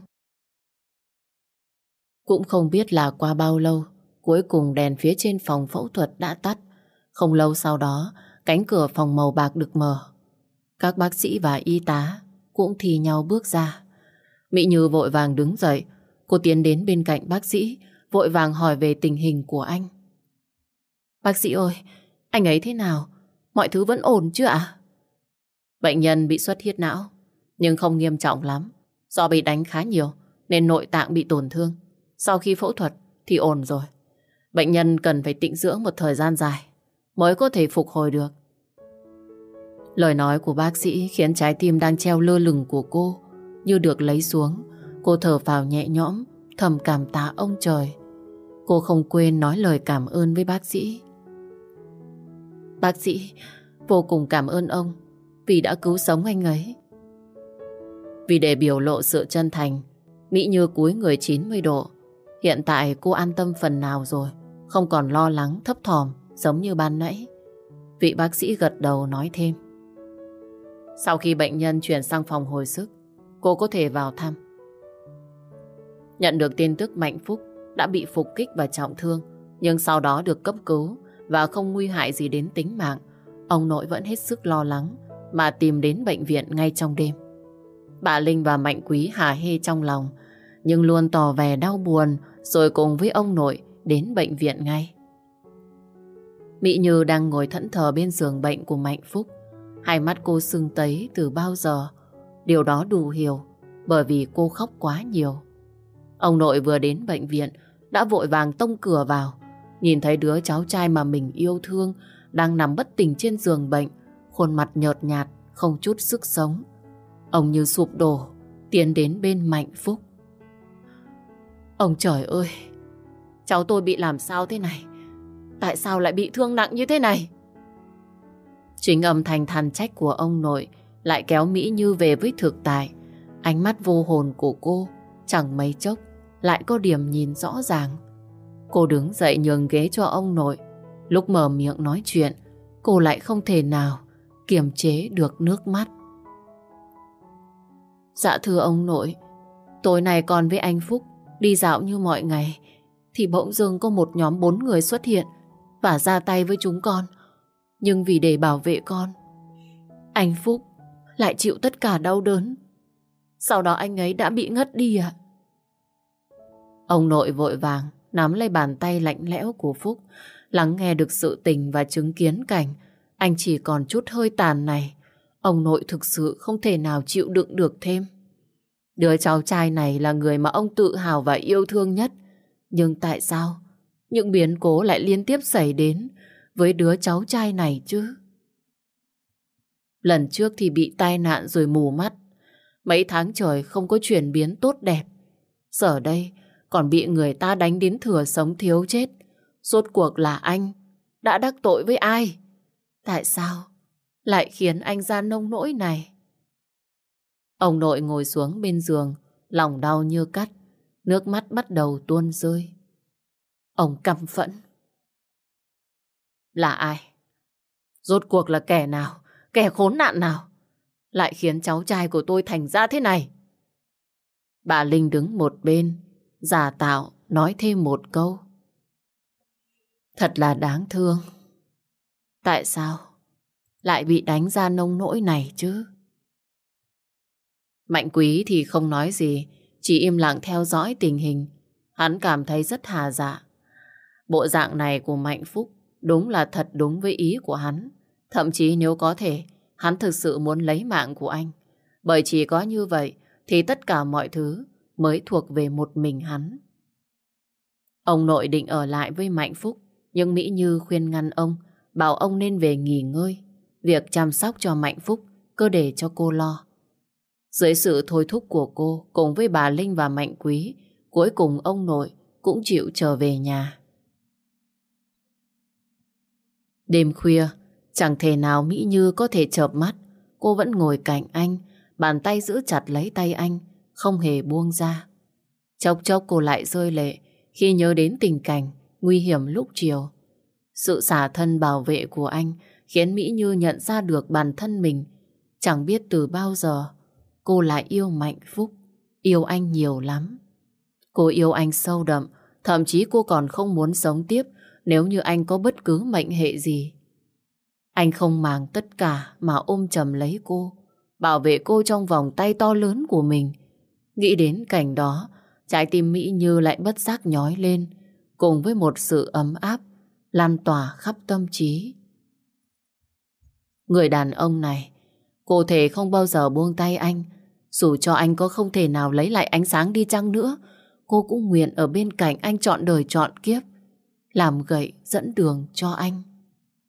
Cũng không biết là qua bao lâu, cuối cùng đèn phía trên phòng phẫu thuật đã tắt. Không lâu sau đó, cánh cửa phòng màu bạc được mở. Các bác sĩ và y tá cũng thì nhau bước ra. Mỹ Như vội vàng đứng dậy, cô tiến đến bên cạnh bác sĩ, vội vàng hỏi về tình hình của anh. Bác sĩ ơi, anh ấy thế nào? Mọi thứ vẫn ổn chứ ạ? Bệnh nhân bị xuất huyết não, nhưng không nghiêm trọng lắm. Do bị đánh khá nhiều, nên nội tạng bị tổn thương. Sau khi phẫu thuật thì ổn rồi. Bệnh nhân cần phải tĩnh dưỡng một thời gian dài mới có thể phục hồi được. Lời nói của bác sĩ khiến trái tim đang treo lơ lửng của cô như được lấy xuống. Cô thở vào nhẹ nhõm, thầm cảm tạ ông trời. Cô không quên nói lời cảm ơn với bác sĩ. Bác sĩ, vô cùng cảm ơn ông vì đã cứu sống anh ấy. Vì để biểu lộ sự chân thành, Mỹ Như cúi người 90 độ, Hiện tại cô an tâm phần nào rồi, không còn lo lắng thấp thỏm giống như ban nãy. Vị bác sĩ gật đầu nói thêm. Sau khi bệnh nhân chuyển sang phòng hồi sức, cô có thể vào thăm. Nhận được tin tức Mạnh Phúc đã bị phục kích và trọng thương, nhưng sau đó được cấp cứu và không nguy hại gì đến tính mạng. Ông nội vẫn hết sức lo lắng mà tìm đến bệnh viện ngay trong đêm. Bà Linh và Mạnh Quý hà hê trong lòng, nhưng luôn tỏ vẻ đau buồn rồi cùng với ông nội đến bệnh viện ngay. Mỹ Như đang ngồi thẫn thờ bên giường bệnh của Mạnh Phúc. Hai mắt cô sưng tấy từ bao giờ. Điều đó đủ hiểu bởi vì cô khóc quá nhiều. Ông nội vừa đến bệnh viện đã vội vàng tông cửa vào. Nhìn thấy đứa cháu trai mà mình yêu thương đang nằm bất tỉnh trên giường bệnh, khuôn mặt nhợt nhạt, không chút sức sống. Ông như sụp đổ, tiến đến bên Mạnh Phúc. Ông trời ơi, cháu tôi bị làm sao thế này? Tại sao lại bị thương nặng như thế này? Chính âm thanh than trách của ông nội lại kéo Mỹ Như về với thực tại. Ánh mắt vô hồn của cô chẳng mấy chốc lại có điểm nhìn rõ ràng. Cô đứng dậy nhường ghế cho ông nội. Lúc mở miệng nói chuyện, cô lại không thể nào kiềm chế được nước mắt. Dạ thưa ông nội, tối nay con với anh Phúc đi dạo như mọi ngày, thì bỗng dưng có một nhóm bốn người xuất hiện và ra tay với chúng con. Nhưng vì để bảo vệ con, anh Phúc lại chịu tất cả đau đớn. Sau đó anh ấy đã bị ngất đi ạ. Ông nội vội vàng nắm lấy bàn tay lạnh lẽo của Phúc, lắng nghe được sự tình và chứng kiến cảnh anh chỉ còn chút hơi tàn này. Ông nội thực sự không thể nào chịu đựng được thêm. Đứa cháu trai này là người mà ông tự hào và yêu thương nhất. Nhưng tại sao những biến cố lại liên tiếp xảy đến với đứa cháu trai này chứ? Lần trước thì bị tai nạn rồi mù mắt. Mấy tháng trời không có chuyển biến tốt đẹp. Giờ đây còn bị người ta đánh đến thừa sống thiếu chết. Rốt cuộc là anh đã đắc tội với ai? Tại sao lại khiến anh ra nông nỗi này? Ông nội ngồi xuống bên giường, lòng đau như cắt, nước mắt bắt đầu tuôn rơi. Ông căm phẫn. Là ai? Rốt cuộc là kẻ nào? Kẻ khốn nạn nào? Lại khiến cháu trai của tôi thành ra thế này? Bà Linh đứng một bên, giả tạo nói thêm một câu. Thật là đáng thương. Tại sao lại bị đánh ra nông nỗi này chứ? Mạnh quý thì không nói gì, chỉ im lặng theo dõi tình hình. Hắn cảm thấy rất hà dạ. Bộ dạng này của Mạnh Phúc đúng là thật đúng với ý của hắn. Thậm chí nếu có thể, hắn thực sự muốn lấy mạng của anh. Bởi chỉ có như vậy thì tất cả mọi thứ mới thuộc về một mình hắn. Ông nội định ở lại với Mạnh Phúc, nhưng Mỹ Như khuyên ngăn ông, bảo ông nên về nghỉ ngơi. Việc chăm sóc cho Mạnh Phúc cơ để cho cô lo. Dưới sự thôi thúc của cô cùng với bà Linh và Mạnh Quý, cuối cùng ông nội cũng chịu trở về nhà. Đêm khuya, chẳng thể nào Mỹ Như có thể chợp mắt. Cô vẫn ngồi cạnh anh, bàn tay giữ chặt lấy tay anh, không hề buông ra. Chốc chốc cô lại rơi lệ khi nhớ đến tình cảnh nguy hiểm lúc chiều. Sự xả thân bảo vệ của anh khiến Mỹ Như nhận ra được bản thân mình. Chẳng biết từ bao giờ cô lại yêu Mạnh Phúc, yêu anh nhiều lắm. Cô yêu anh sâu đậm, thậm chí cô còn không muốn sống tiếp nếu như anh có bất cứ mệnh hệ gì. Anh không màng tất cả mà ôm chầm lấy cô, bảo vệ cô trong vòng tay to lớn của mình. Nghĩ đến cảnh đó, trái tim Mỹ như lại bất giác nhói lên, cùng với một sự ấm áp, lan tỏa khắp tâm trí. Người đàn ông này, cô thể không bao giờ buông tay anh, dù cho anh có không thể nào lấy lại ánh sáng đi chăng nữa, cô cũng nguyện ở bên cạnh anh chọn đời chọn kiếp, làm gậy dẫn đường cho anh,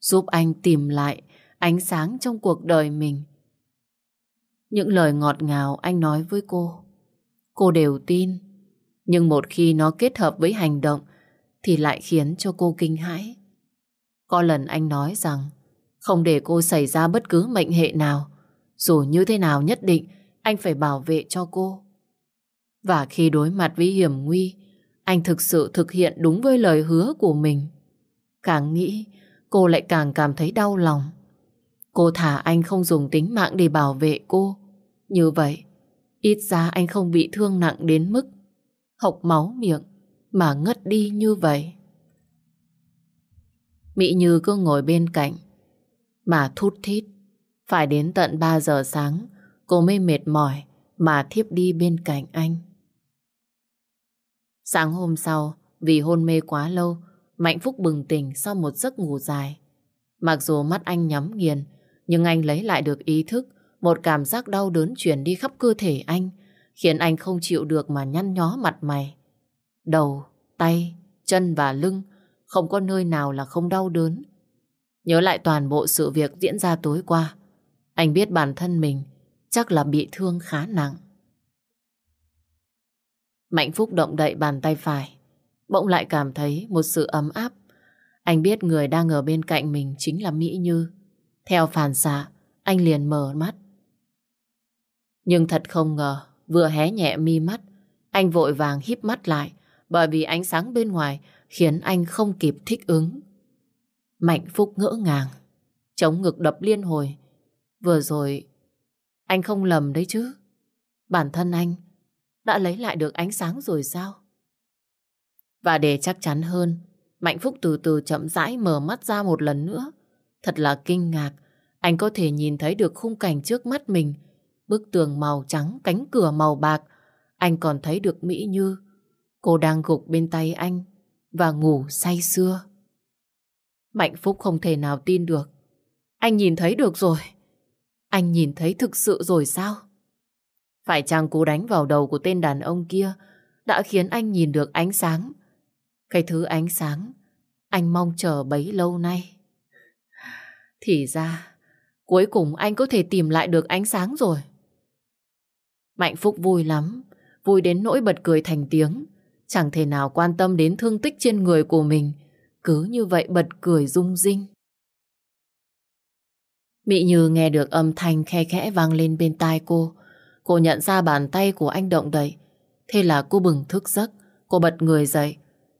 giúp anh tìm lại ánh sáng trong cuộc đời mình. Những lời ngọt ngào anh nói với cô, cô đều tin, nhưng một khi nó kết hợp với hành động thì lại khiến cho cô kinh hãi. Có lần anh nói rằng không để cô xảy ra bất cứ mệnh hệ nào, dù như thế nào nhất định anh phải bảo vệ cho cô. Và khi đối mặt với hiểm nguy, anh thực sự thực hiện đúng với lời hứa của mình. Càng nghĩ, cô lại càng cảm thấy đau lòng. Cô thả anh không dùng tính mạng để bảo vệ cô. Như vậy, ít ra anh không bị thương nặng đến mức hộc máu miệng mà ngất đi như vậy. Mỹ Như cứ ngồi bên cạnh mà thút thít. Phải đến tận 3 giờ sáng cô mới mệt mỏi mà thiếp đi bên cạnh anh. Sáng hôm sau, vì hôn mê quá lâu, Mạnh Phúc bừng tỉnh sau một giấc ngủ dài. Mặc dù mắt anh nhắm nghiền, nhưng anh lấy lại được ý thức, một cảm giác đau đớn chuyển đi khắp cơ thể anh, khiến anh không chịu được mà nhăn nhó mặt mày. Đầu, tay, chân và lưng, không có nơi nào là không đau đớn. Nhớ lại toàn bộ sự việc diễn ra tối qua, anh biết bản thân mình chắc là bị thương khá nặng. Mạnh Phúc động đậy bàn tay phải, bỗng lại cảm thấy một sự ấm áp. Anh biết người đang ở bên cạnh mình chính là Mỹ Như. Theo phản xạ, anh liền mở mắt. Nhưng thật không ngờ, vừa hé nhẹ mi mắt, anh vội vàng híp mắt lại, bởi vì ánh sáng bên ngoài khiến anh không kịp thích ứng. Mạnh Phúc ngỡ ngàng, chống ngực đập liên hồi. Vừa rồi, anh không lầm đấy chứ. Bản thân anh đã lấy lại được ánh sáng rồi sao? Và để chắc chắn hơn, Mạnh Phúc từ từ chậm rãi mở mắt ra một lần nữa. Thật là kinh ngạc, anh có thể nhìn thấy được khung cảnh trước mắt mình. Bức tường màu trắng, cánh cửa màu bạc. Anh còn thấy được Mỹ Như. Cô đang gục bên tay anh và ngủ say sưa. Mạnh Phúc không thể nào tin được. Anh nhìn thấy được rồi. Anh nhìn thấy thực sự rồi sao? Phải chăng cú đánh vào đầu của tên đàn ông kia đã khiến anh nhìn được ánh sáng? Cái thứ ánh sáng anh mong chờ bấy lâu nay. Thì ra, cuối cùng anh có thể tìm lại được ánh sáng rồi. Mạnh Phúc vui lắm, vui đến nỗi bật cười thành tiếng. Chẳng thể nào quan tâm đến thương tích trên người của mình, cứ như vậy bật cười rung rinh. Mỹ Như nghe được âm thanh khe khẽ vang lên bên tai cô. Cô nhận ra bàn tay của anh động đậy. Thế là cô bừng thức giấc. Cô bật người dậy.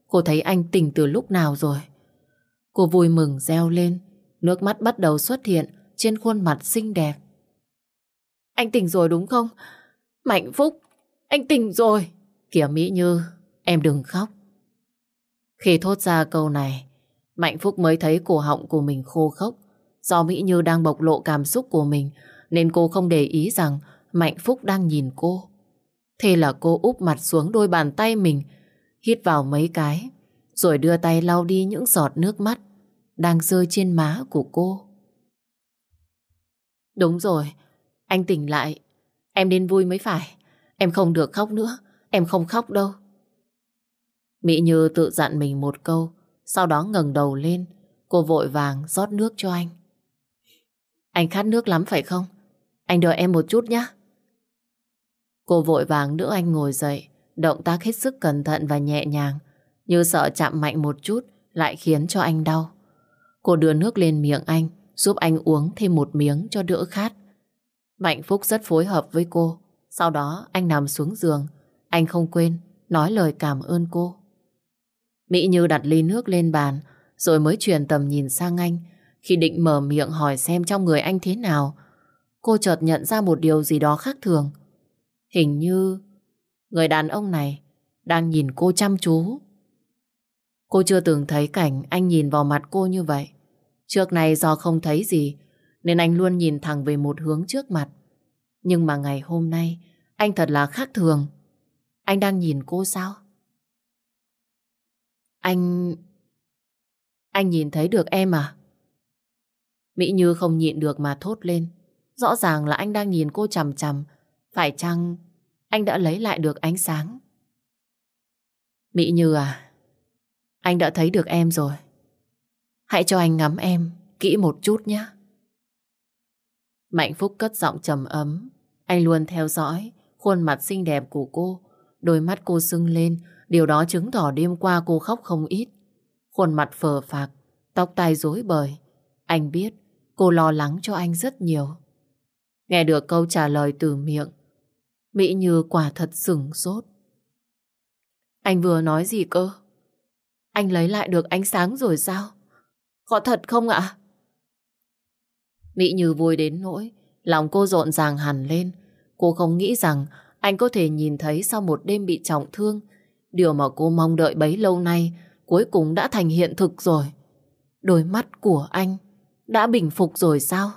Cô thấy anh tỉnh từ lúc nào rồi. Cô vui mừng reo lên. Nước mắt bắt đầu xuất hiện trên khuôn mặt xinh đẹp. Anh tỉnh rồi đúng không? Mạnh Phúc, anh tỉnh rồi. Kìa Mỹ Như, em đừng khóc. Khi thốt ra câu này, Mạnh Phúc mới thấy cổ họng của mình khô khốc. Do Mỹ Như đang bộc lộ cảm xúc của mình, nên cô không để ý rằng Mạnh Phúc đang nhìn cô. Thế là cô úp mặt xuống đôi bàn tay mình, hít vào mấy cái, rồi đưa tay lau đi những giọt nước mắt đang rơi trên má của cô. Đúng rồi, anh tỉnh lại. Em nên vui mới phải. Em không được khóc nữa. Em không khóc đâu. Mỹ Như tự dặn mình một câu, sau đó ngẩng đầu lên, cô vội vàng rót nước cho anh. Anh khát nước lắm phải không? Anh đợi em một chút nhé. Cô vội vàng đỡ anh ngồi dậy, động tác hết sức cẩn thận và nhẹ nhàng, như sợ chạm mạnh một chút lại khiến cho anh đau. Cô đưa nước lên miệng anh, giúp anh uống thêm một miếng cho đỡ khát. Mạnh Phúc rất phối hợp với cô. Sau đó anh nằm xuống giường, anh không quên nói lời cảm ơn cô. Mỹ Như đặt ly nước lên bàn, rồi mới chuyển tầm nhìn sang anh. Khi định mở miệng hỏi xem trong người anh thế nào, cô chợt nhận ra một điều gì đó khác thường. Hình như người đàn ông này đang nhìn cô chăm chú. Cô chưa từng thấy cảnh anh nhìn vào mặt cô như vậy. Trước này do không thấy gì, nên anh luôn nhìn thẳng về một hướng trước mặt. Nhưng mà ngày hôm nay, anh thật là khác thường. Anh đang nhìn cô sao? Anh... Anh nhìn thấy được em à? Mỹ Như không nhịn được mà thốt lên. Rõ ràng là anh đang nhìn cô chằm chằm. Phải chăng anh đã lấy lại được ánh sáng? Mỹ Như à, anh đã thấy được em rồi. Hãy cho anh ngắm em kỹ một chút nhé. Mạnh Phúc cất giọng trầm ấm. Anh luôn theo dõi khuôn mặt xinh đẹp của cô. Đôi mắt cô sưng lên, điều đó chứng tỏ đêm qua cô khóc không ít. Khuôn mặt phờ phạc, tóc tai rối bời. Anh biết cô lo lắng cho anh rất nhiều. Nghe được câu trả lời từ miệng, Mỹ Như quả thật sừng sốt. Anh vừa nói gì cơ? Anh lấy lại được ánh sáng rồi sao? Có thật không ạ? Mỹ Như vui đến nỗi, lòng cô rộn ràng hẳn lên. Cô không nghĩ rằng anh có thể nhìn thấy sau một đêm bị trọng thương. Điều mà cô mong đợi bấy lâu nay cuối cùng đã thành hiện thực rồi. Đôi mắt của anh đã bình phục rồi sao?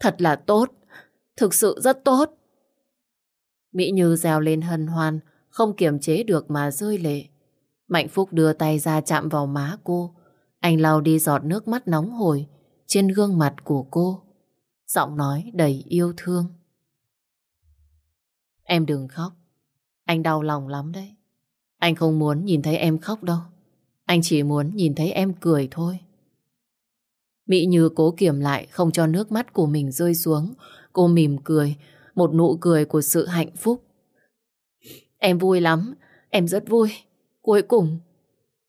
Thật là tốt, thực sự rất tốt. Mỹ Như reo lên hân hoan, không kiềm chế được mà rơi lệ. Mạnh Phúc đưa tay ra chạm vào má cô. Anh lau đi giọt nước mắt nóng hổi trên gương mặt của cô. Giọng nói đầy yêu thương. Em đừng khóc. Anh đau lòng lắm đấy. Anh không muốn nhìn thấy em khóc đâu. Anh chỉ muốn nhìn thấy em cười thôi. Mỹ Như cố kiềm lại không cho nước mắt của mình rơi xuống. Cô mỉm cười, một nụ cười của sự hạnh phúc. Em vui lắm, em rất vui. Cuối cùng,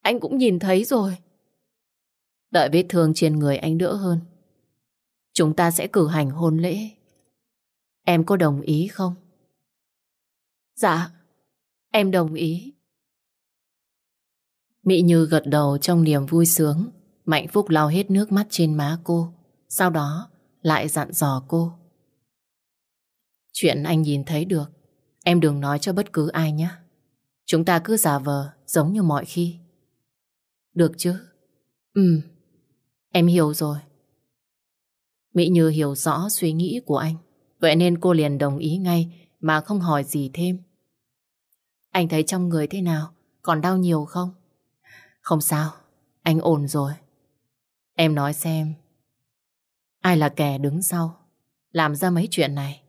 anh cũng nhìn thấy rồi. Đợi vết thương trên người anh đỡ hơn. Chúng ta sẽ cử hành hôn lễ. Em có đồng ý không? Dạ, em đồng ý. Mỹ Như gật đầu trong niềm vui sướng. Mạnh Phúc lau hết nước mắt trên má cô. Sau đó lại dặn dò cô. Chuyện anh nhìn thấy được, em đừng nói cho bất cứ ai nhé. Chúng ta cứ giả vờ giống như mọi khi. Được chứ? Ừ, em hiểu rồi. Mỹ Như hiểu rõ suy nghĩ của anh. Vậy nên cô liền đồng ý ngay mà không hỏi gì thêm. Anh thấy trong người thế nào? Còn đau nhiều không? Không sao, anh ổn rồi. Em nói xem, ai là kẻ đứng sau, làm ra mấy chuyện này?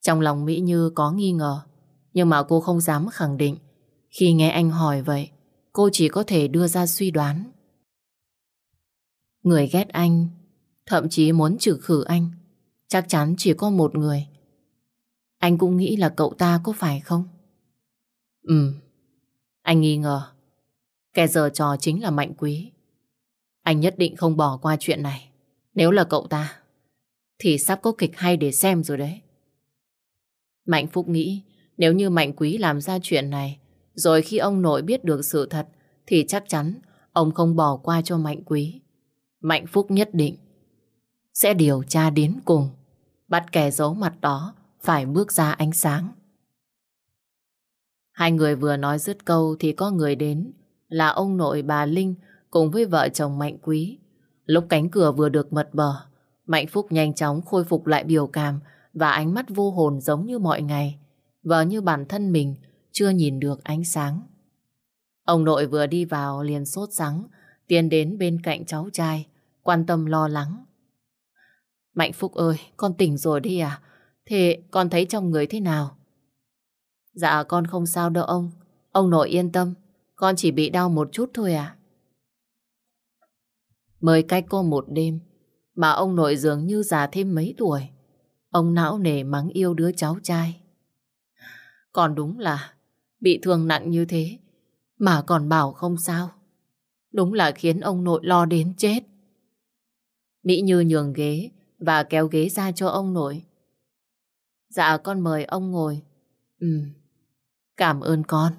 Trong lòng Mỹ Như có nghi ngờ, nhưng mà cô không dám khẳng định. Khi nghe anh hỏi vậy, cô chỉ có thể đưa ra suy đoán. Người ghét anh, thậm chí muốn trừ khử anh, chắc chắn chỉ có một người. Anh cũng nghĩ là cậu ta có phải không? Ừ, anh nghi ngờ. Kẻ giờ trò chính là Mạnh Quý. Anh nhất định không bỏ qua chuyện này. Nếu là cậu ta, thì sắp có kịch hay để xem rồi đấy. Mạnh Phúc nghĩ nếu như Mạnh Quý làm ra chuyện này, rồi khi ông nội biết được sự thật, thì chắc chắn ông không bỏ qua cho Mạnh Quý. Mạnh Phúc nhất định sẽ điều tra đến cùng, bắt kẻ giấu mặt đó phải bước ra ánh sáng. Hai người vừa nói dứt câu thì có người đến, là ông nội bà Linh cùng với vợ chồng Mạnh Quý. Lúc cánh cửa vừa được mật bờ, Mạnh Phúc nhanh chóng khôi phục lại biểu cảm và ánh mắt vô hồn giống như mọi ngày, vờ như bản thân mình chưa nhìn được ánh sáng. Ông nội vừa đi vào liền sốt sắng, tiến đến bên cạnh cháu trai, quan tâm lo lắng. Mạnh Phúc ơi, con tỉnh rồi đi à? Thế con thấy trong người thế nào? Dạ con không sao đâu ông. Ông nội yên tâm, con chỉ bị đau một chút thôi à. Mới cách cô một đêm, mà ông nội dường như già thêm mấy tuổi. Ông não nề mắng yêu đứa cháu trai. Còn đúng là bị thương nặng như thế, mà còn bảo không sao. Đúng là khiến ông nội lo đến chết. Mỹ Như nhường ghế và kéo ghế ra cho ông nội. Dạ con mời ông ngồi. Ừ, cảm ơn con.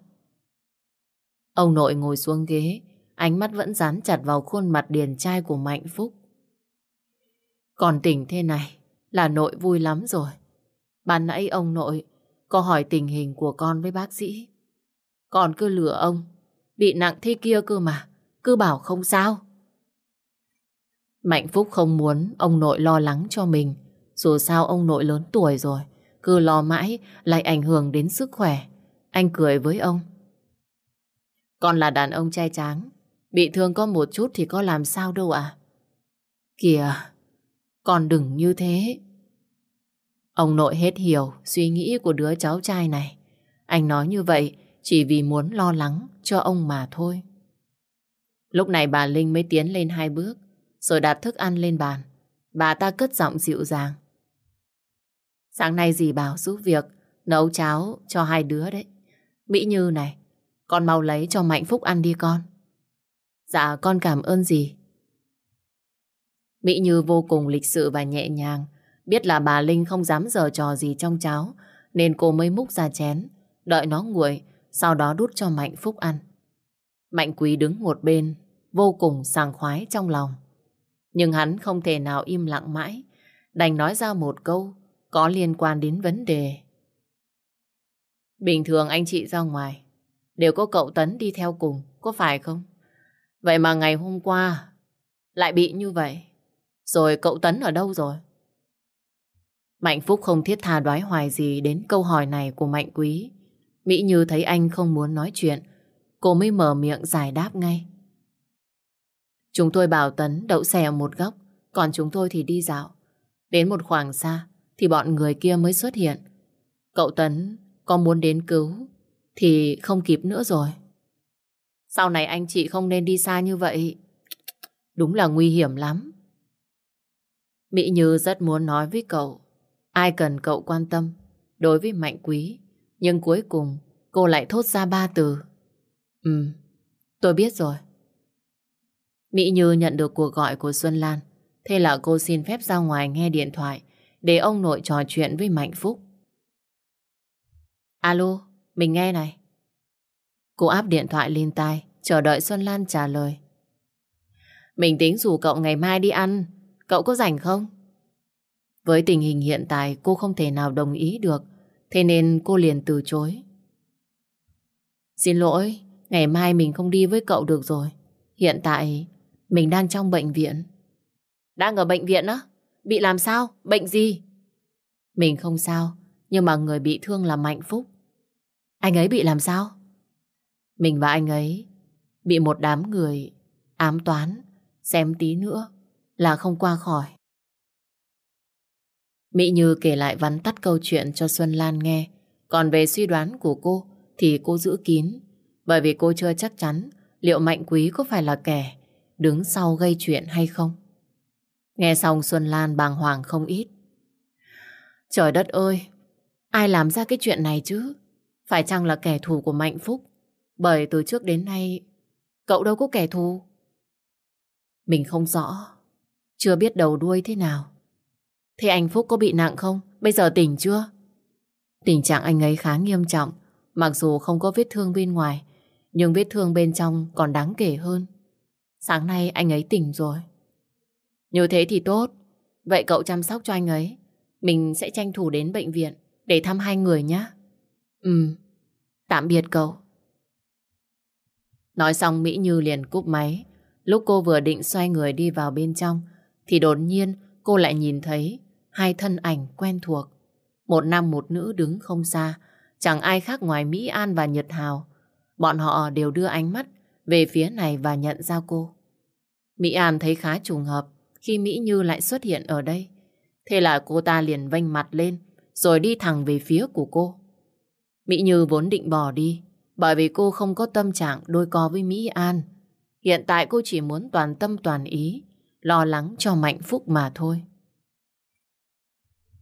Ông nội ngồi xuống ghế, ánh mắt vẫn dán chặt vào khuôn mặt điền trai của Mạnh Phúc. Còn tỉnh thế này là nội vui lắm rồi. Ban nãy ông nội có hỏi tình hình của con với bác sĩ. Còn cứ lừa ông, bị nặng thế kia cơ mà, cứ bảo không sao. Mạnh Phúc không muốn ông nội lo lắng cho mình, dù sao ông nội lớn tuổi rồi, cứ lo mãi lại ảnh hưởng đến sức khỏe. Anh cười với ông. Con là đàn ông trai tráng. Bị thương có một chút thì có làm sao đâu à? Kìa, con đừng như thế. Ông nội hết hiểu suy nghĩ của đứa cháu trai này. Anh nói như vậy chỉ vì muốn lo lắng cho ông mà thôi. Lúc này bà Linh mới tiến lên hai bước, rồi đặt thức ăn lên bàn. Bà ta cất giọng dịu dàng. Sáng nay dì bảo giúp việc nấu cháo cho hai đứa đấy. Mỹ Như này, con mau lấy cho Mạnh Phúc ăn đi con. Dạ con cảm ơn dì Mỹ Như vô cùng lịch sự và nhẹ nhàng. Biết là bà Linh không dám giờ trò gì trong cháo, nên cô mới múc ra chén. Đợi nó nguội, sau đó đút cho Mạnh Phúc ăn. Mạnh Quý đứng một bên, vô cùng sàng khoái trong lòng. Nhưng hắn không thể nào im lặng mãi, đành nói ra một câu có liên quan đến vấn đề. Bình thường anh chị ra ngoài, đều có cậu Tấn đi theo cùng, có phải không? Vậy mà ngày hôm qua lại bị như vậy. Rồi cậu Tấn ở đâu rồi? Mạnh Phúc không thiết tha đoái hoài gì đến câu hỏi này của Mạnh Quý. Mỹ Như thấy anh không muốn nói chuyện, cô mới mở miệng giải đáp ngay. Chúng tôi bảo Tấn đậu xe ở một góc, còn chúng tôi thì đi dạo. Đến một khoảng xa thì bọn người kia mới xuất hiện. Cậu Tấn có muốn đến cứu thì không kịp nữa rồi. Sau này anh chị không nên đi xa như vậy. Đúng là nguy hiểm lắm. Mỹ Như rất muốn nói với cậu. Ai cần cậu quan tâm đối với Mạnh Quý. Nhưng cuối cùng cô lại thốt ra ba từ. Ừ, tôi biết rồi. Mỹ Như nhận được cuộc gọi của Xuân Lan. Thế là cô xin phép ra ngoài nghe điện thoại để ông nội trò chuyện với Mạnh Phúc. Alo, mình nghe này. Cô áp điện thoại lên tai, chờ đợi Xuân Lan trả lời. Mình tính rủ cậu ngày mai đi ăn, cậu có rảnh không? Với tình hình hiện tại cô không thể nào đồng ý được, thế nên cô liền từ chối. Xin lỗi, ngày mai mình không đi với cậu được rồi. Hiện tại mình đang trong bệnh viện. Đang ở bệnh viện á? Bị làm sao? Bệnh gì? Mình không sao, nhưng mà người bị thương là Mạnh Phúc. Anh ấy bị làm sao? Mình và anh ấy bị một đám người ám toán, xem tí nữa là không qua khỏi. Mỹ Như kể lại vắn tắt câu chuyện cho Xuân Lan nghe. Còn về suy đoán của cô thì cô giữ kín. Bởi vì cô chưa chắc chắn liệu Mạnh Quý có phải là kẻ đứng sau gây chuyện hay không. Nghe xong Xuân Lan bàng hoàng không ít. Trời đất ơi, ai làm ra cái chuyện này chứ? Phải chăng là kẻ thù của Mạnh Phúc? Bởi từ trước đến nay, cậu đâu có kẻ thù. Mình không rõ, chưa biết đầu đuôi thế nào. Thế anh Phúc có bị nặng không? Bây giờ tỉnh chưa? Tình trạng anh ấy khá nghiêm trọng, mặc dù không có vết thương bên ngoài, nhưng vết thương bên trong còn đáng kể hơn. Sáng nay anh ấy tỉnh rồi. Như thế thì tốt. Vậy cậu chăm sóc cho anh ấy. Mình sẽ tranh thủ đến bệnh viện để thăm hai người nhé. Ừ, tạm biệt cậu. Nói xong Mỹ Như liền cúp máy. Lúc cô vừa định xoay người đi vào bên trong thì đột nhiên cô lại nhìn thấy hai thân ảnh quen thuộc. Một nam một nữ đứng không xa, chẳng ai khác ngoài Mỹ An và Nhật Hào. Bọn họ đều đưa ánh mắt về phía này và nhận ra cô. Mỹ An thấy khá trùng hợp khi Mỹ Như lại xuất hiện ở đây. Thế là cô ta liền vênh mặt lên, rồi đi thẳng về phía của cô. Mỹ Như vốn định bỏ đi, bởi vì cô không có tâm trạng đôi co với Mỹ An. Hiện tại cô chỉ muốn toàn tâm toàn ý, lo lắng cho Mạnh Phúc mà thôi.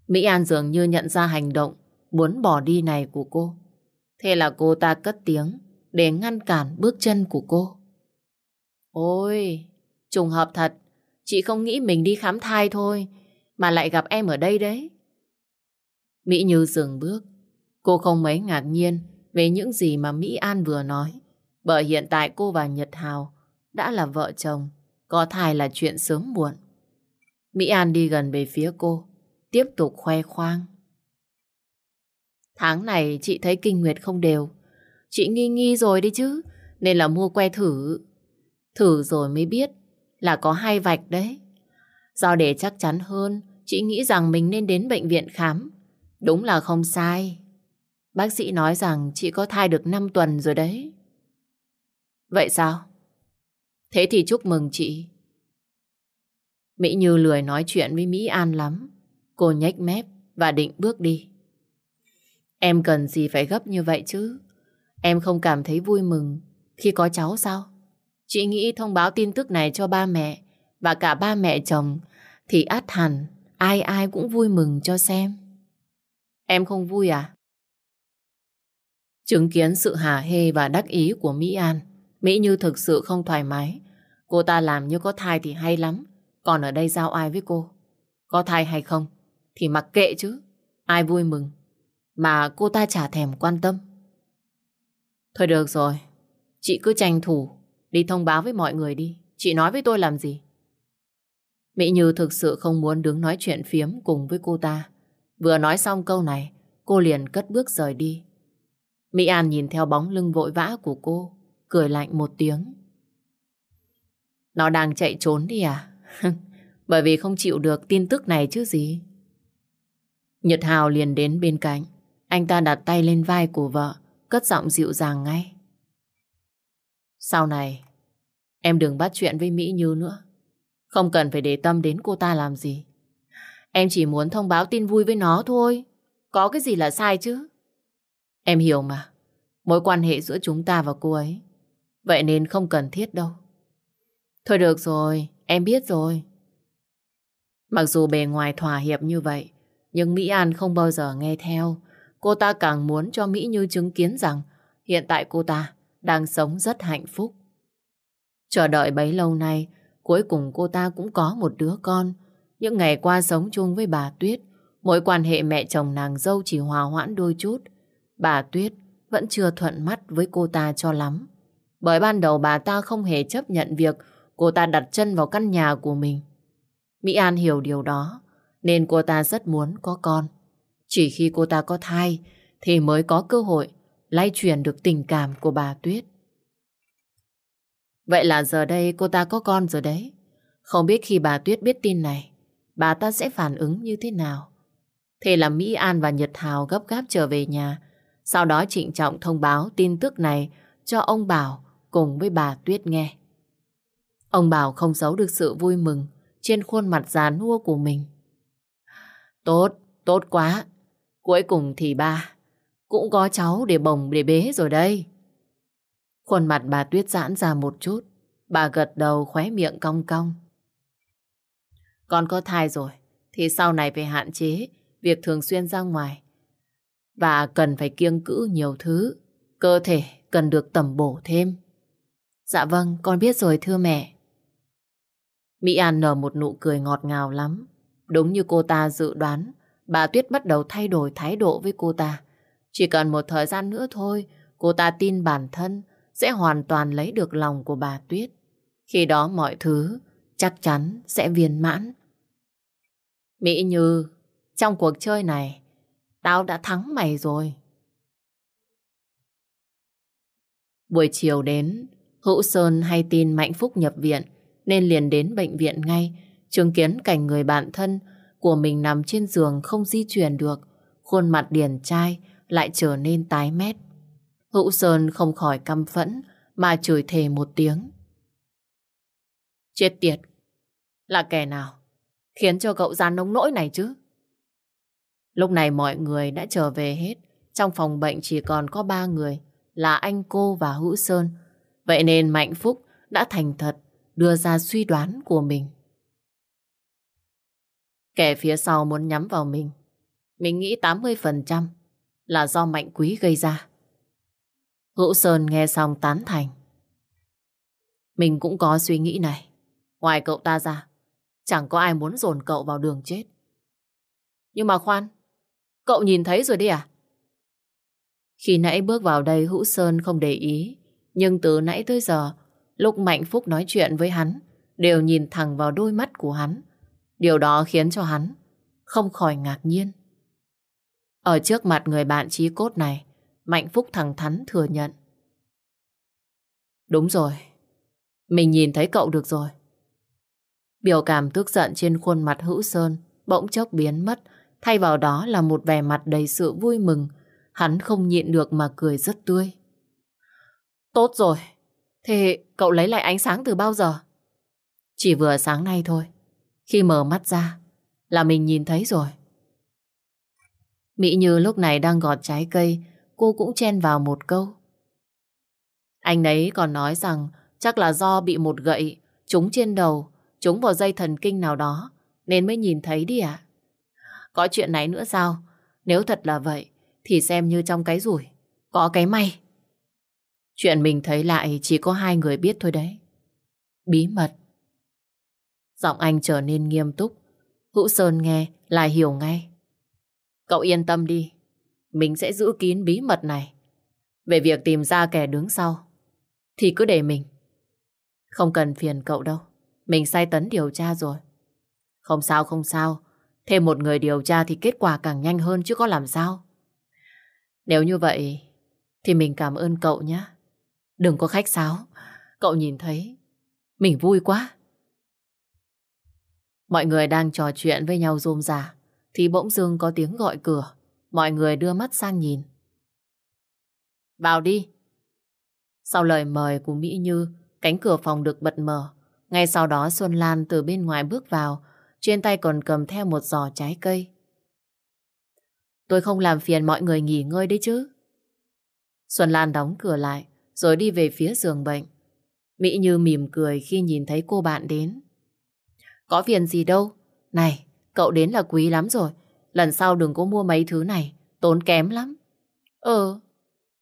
Mỹ An dường như nhận ra hành động, muốn bỏ đi này của cô. Thế là cô ta cất tiếng để ngăn cản bước chân của cô. Ôi, trùng hợp thật, chị không nghĩ mình đi khám thai thôi, mà lại gặp em ở đây đấy. Mỹ Như dừng bước, cô không mấy ngạc nhiên về những gì mà Mỹ An vừa nói, bởi hiện tại cô và Nhật Hào đã là vợ chồng, có thai là chuyện sớm muộn. Mỹ An đi gần về phía cô, tiếp tục khoe khoang. Tháng này chị thấy kinh nguyệt không đều. Chị nghi nghi rồi đi chứ, nên là mua que thử. Thử rồi mới biết là có hai vạch đấy. Do để chắc chắn hơn, chị nghĩ rằng mình nên đến bệnh viện khám. Đúng là không sai. Bác sĩ nói rằng chị có thai được 5 tuần rồi đấy. Vậy sao? Thế thì chúc mừng chị. Mỹ Như lười nói chuyện với Mỹ An lắm. Cô nhếch mép và định bước đi. Em cần gì phải gấp như vậy chứ? Em không cảm thấy vui mừng khi có cháu sao? Chị nghĩ thông báo tin tức này cho ba mẹ và cả ba mẹ chồng thì át hẳn ai ai cũng vui mừng cho xem. Em không vui à? Chứng kiến sự hả hê và đắc ý của Mỹ An, Mỹ Như thực sự không thoải mái. Cô ta làm như có thai thì hay lắm, còn ở đây giao ai với cô? Có thai hay không? Thì mặc kệ chứ, ai vui mừng. Mà cô ta chả thèm quan tâm. Thôi được rồi, chị cứ tranh thủ, đi thông báo với mọi người đi. Chị nói với tôi làm gì? Mỹ Như thực sự không muốn đứng nói chuyện phiếm cùng với cô ta. Vừa nói xong câu này, cô liền cất bước rời đi. Mỹ An nhìn theo bóng lưng vội vã của cô, cười lạnh một tiếng. Nó đang chạy trốn đi à? Bởi vì không chịu được tin tức này chứ gì. Nhật Hào liền đến bên cạnh. Anh ta đặt tay lên vai của vợ, cất giọng dịu dàng ngay. Sau này, em đừng bắt chuyện với Mỹ Như nữa. Không cần phải để tâm đến cô ta làm gì. Em chỉ muốn thông báo tin vui với nó thôi. Có cái gì là sai chứ? Em hiểu mà. Mối quan hệ giữa chúng ta và cô ấy. Vậy nên không cần thiết đâu. Thôi được rồi, em biết rồi. Mặc dù bề ngoài thỏa hiệp như vậy, nhưng Mỹ An không bao giờ nghe theo. Cô ta càng muốn cho Mỹ Như chứng kiến rằng hiện tại cô ta đang sống rất hạnh phúc. Chờ đợi bấy lâu nay, cuối cùng cô ta cũng có một đứa con. Những ngày qua sống chung với bà Tuyết, mối quan hệ mẹ chồng nàng dâu chỉ hòa hoãn đôi chút. Bà Tuyết vẫn chưa thuận mắt với cô ta cho lắm. Bởi ban đầu bà ta không hề chấp nhận việc cô ta đặt chân vào căn nhà của mình. Mỹ An hiểu điều đó, nên cô ta rất muốn có con. Chỉ khi cô ta có thai thì mới có cơ hội lay truyền được tình cảm của bà Tuyết. Vậy là giờ đây cô ta có con rồi đấy. Không biết khi bà Tuyết biết tin này, bà ta sẽ phản ứng như thế nào. Thế là Mỹ An và Nhật Hào gấp gáp trở về nhà. Sau đó trịnh trọng thông báo tin tức này cho ông Bảo cùng với bà Tuyết nghe. Ông Bảo không giấu được sự vui mừng trên khuôn mặt già nua của mình. Tốt, tốt quá. Cuối cùng thì ba cũng có cháu để bồng để bế rồi đây. Khuôn mặt bà Tuyết giãn ra một chút. Bà gật đầu khóe miệng cong cong. Con có thai rồi, thì sau này phải hạn chế việc thường xuyên ra ngoài. Và cần phải kiêng cữ nhiều thứ. Cơ thể cần được tầm bổ thêm. Dạ vâng, con biết rồi thưa mẹ. Mỹ An nở một nụ cười ngọt ngào lắm. Đúng như cô ta dự đoán, bà Tuyết bắt đầu thay đổi thái độ với cô ta. Chỉ cần một thời gian nữa thôi, cô ta tin bản thân sẽ hoàn toàn lấy được lòng của bà Tuyết. Khi đó mọi thứ chắc chắn sẽ viên mãn. Mỹ Như, trong cuộc chơi này, tao đã thắng mày rồi. Buổi chiều đến, Hữu Sơn hay tin Mạnh Phúc nhập viện, nên liền đến bệnh viện ngay, chứng kiến cảnh người bạn thân của mình nằm trên giường không di chuyển được, khuôn mặt điển trai lại trở nên tái mét. Hữu Sơn không khỏi căm phẫn mà chửi thề một tiếng. Chết tiệt! Là kẻ nào? Khiến cho cậu ra nông nỗi này chứ? Lúc này mọi người đã trở về hết. Trong phòng bệnh chỉ còn có ba người là anh cô và Hữu Sơn. Vậy nên Mạnh Phúc đã thành thật đưa ra suy đoán của mình. Kẻ phía sau muốn nhắm vào mình. Mình nghĩ 80% là do Mạnh Quý gây ra. Hữu Sơn nghe xong tán thành. Mình cũng có suy nghĩ này. Ngoài cậu ta ra, chẳng có ai muốn dồn cậu vào đường chết. Nhưng mà khoan, cậu nhìn thấy rồi đi à? Khi nãy bước vào đây Hữu Sơn không để ý, nhưng từ nãy tới giờ, lúc Mạnh Phúc nói chuyện với hắn, đều nhìn thẳng vào đôi mắt của hắn. Điều đó khiến cho hắn không khỏi ngạc nhiên. Ở trước mặt người bạn trí cốt này, Mạnh Phúc thẳng thắn thừa nhận. Đúng rồi, mình nhìn thấy cậu được rồi. Biểu cảm tức giận trên khuôn mặt hữu sơn bỗng chốc biến mất, thay vào đó là một vẻ mặt đầy sự vui mừng. Hắn không nhịn được mà cười rất tươi. Tốt rồi, thế cậu lấy lại ánh sáng từ bao giờ? Chỉ vừa sáng nay thôi. Khi mở mắt ra là mình nhìn thấy rồi. Mỹ Như lúc này đang gọt trái cây, cô cũng chen vào một câu. Anh ấy còn nói rằng chắc là do bị một gậy trúng trên đầu, trúng vào dây thần kinh nào đó, nên mới nhìn thấy đi ạ. Có chuyện này nữa sao? Nếu thật là vậy, thì xem như trong cái rủi, có cái may. Chuyện mình thấy lại chỉ có hai người biết thôi đấy. Bí mật. Giọng anh trở nên nghiêm túc. Hữu Sơn nghe là hiểu ngay. Cậu yên tâm đi. Mình sẽ giữ kín bí mật này. Về việc tìm ra kẻ đứng sau, thì cứ để mình. Không cần phiền cậu đâu. Mình sai tấn điều tra rồi. Không sao, không sao. Thêm một người điều tra thì kết quả càng nhanh hơn chứ có làm sao. Nếu như vậy, thì mình cảm ơn cậu nhé. Đừng có khách sáo. Cậu nhìn thấy, mình vui quá. Mọi người đang trò chuyện với nhau rôm rả, thì bỗng dưng có tiếng gọi cửa. Mọi người đưa mắt sang nhìn. Vào đi. Sau lời mời của Mỹ Như, cánh cửa phòng được bật mở. Ngay sau đó Xuân Lan từ bên ngoài bước vào, trên tay còn cầm theo một giò trái cây. Tôi không làm phiền mọi người nghỉ ngơi đấy chứ. Xuân Lan đóng cửa lại, rồi đi về phía giường bệnh. Mỹ Như mỉm cười khi nhìn thấy cô bạn đến. Có phiền gì đâu. Này, cậu đến là quý lắm rồi. Lần sau đừng có mua mấy thứ này, tốn kém lắm. Ờ,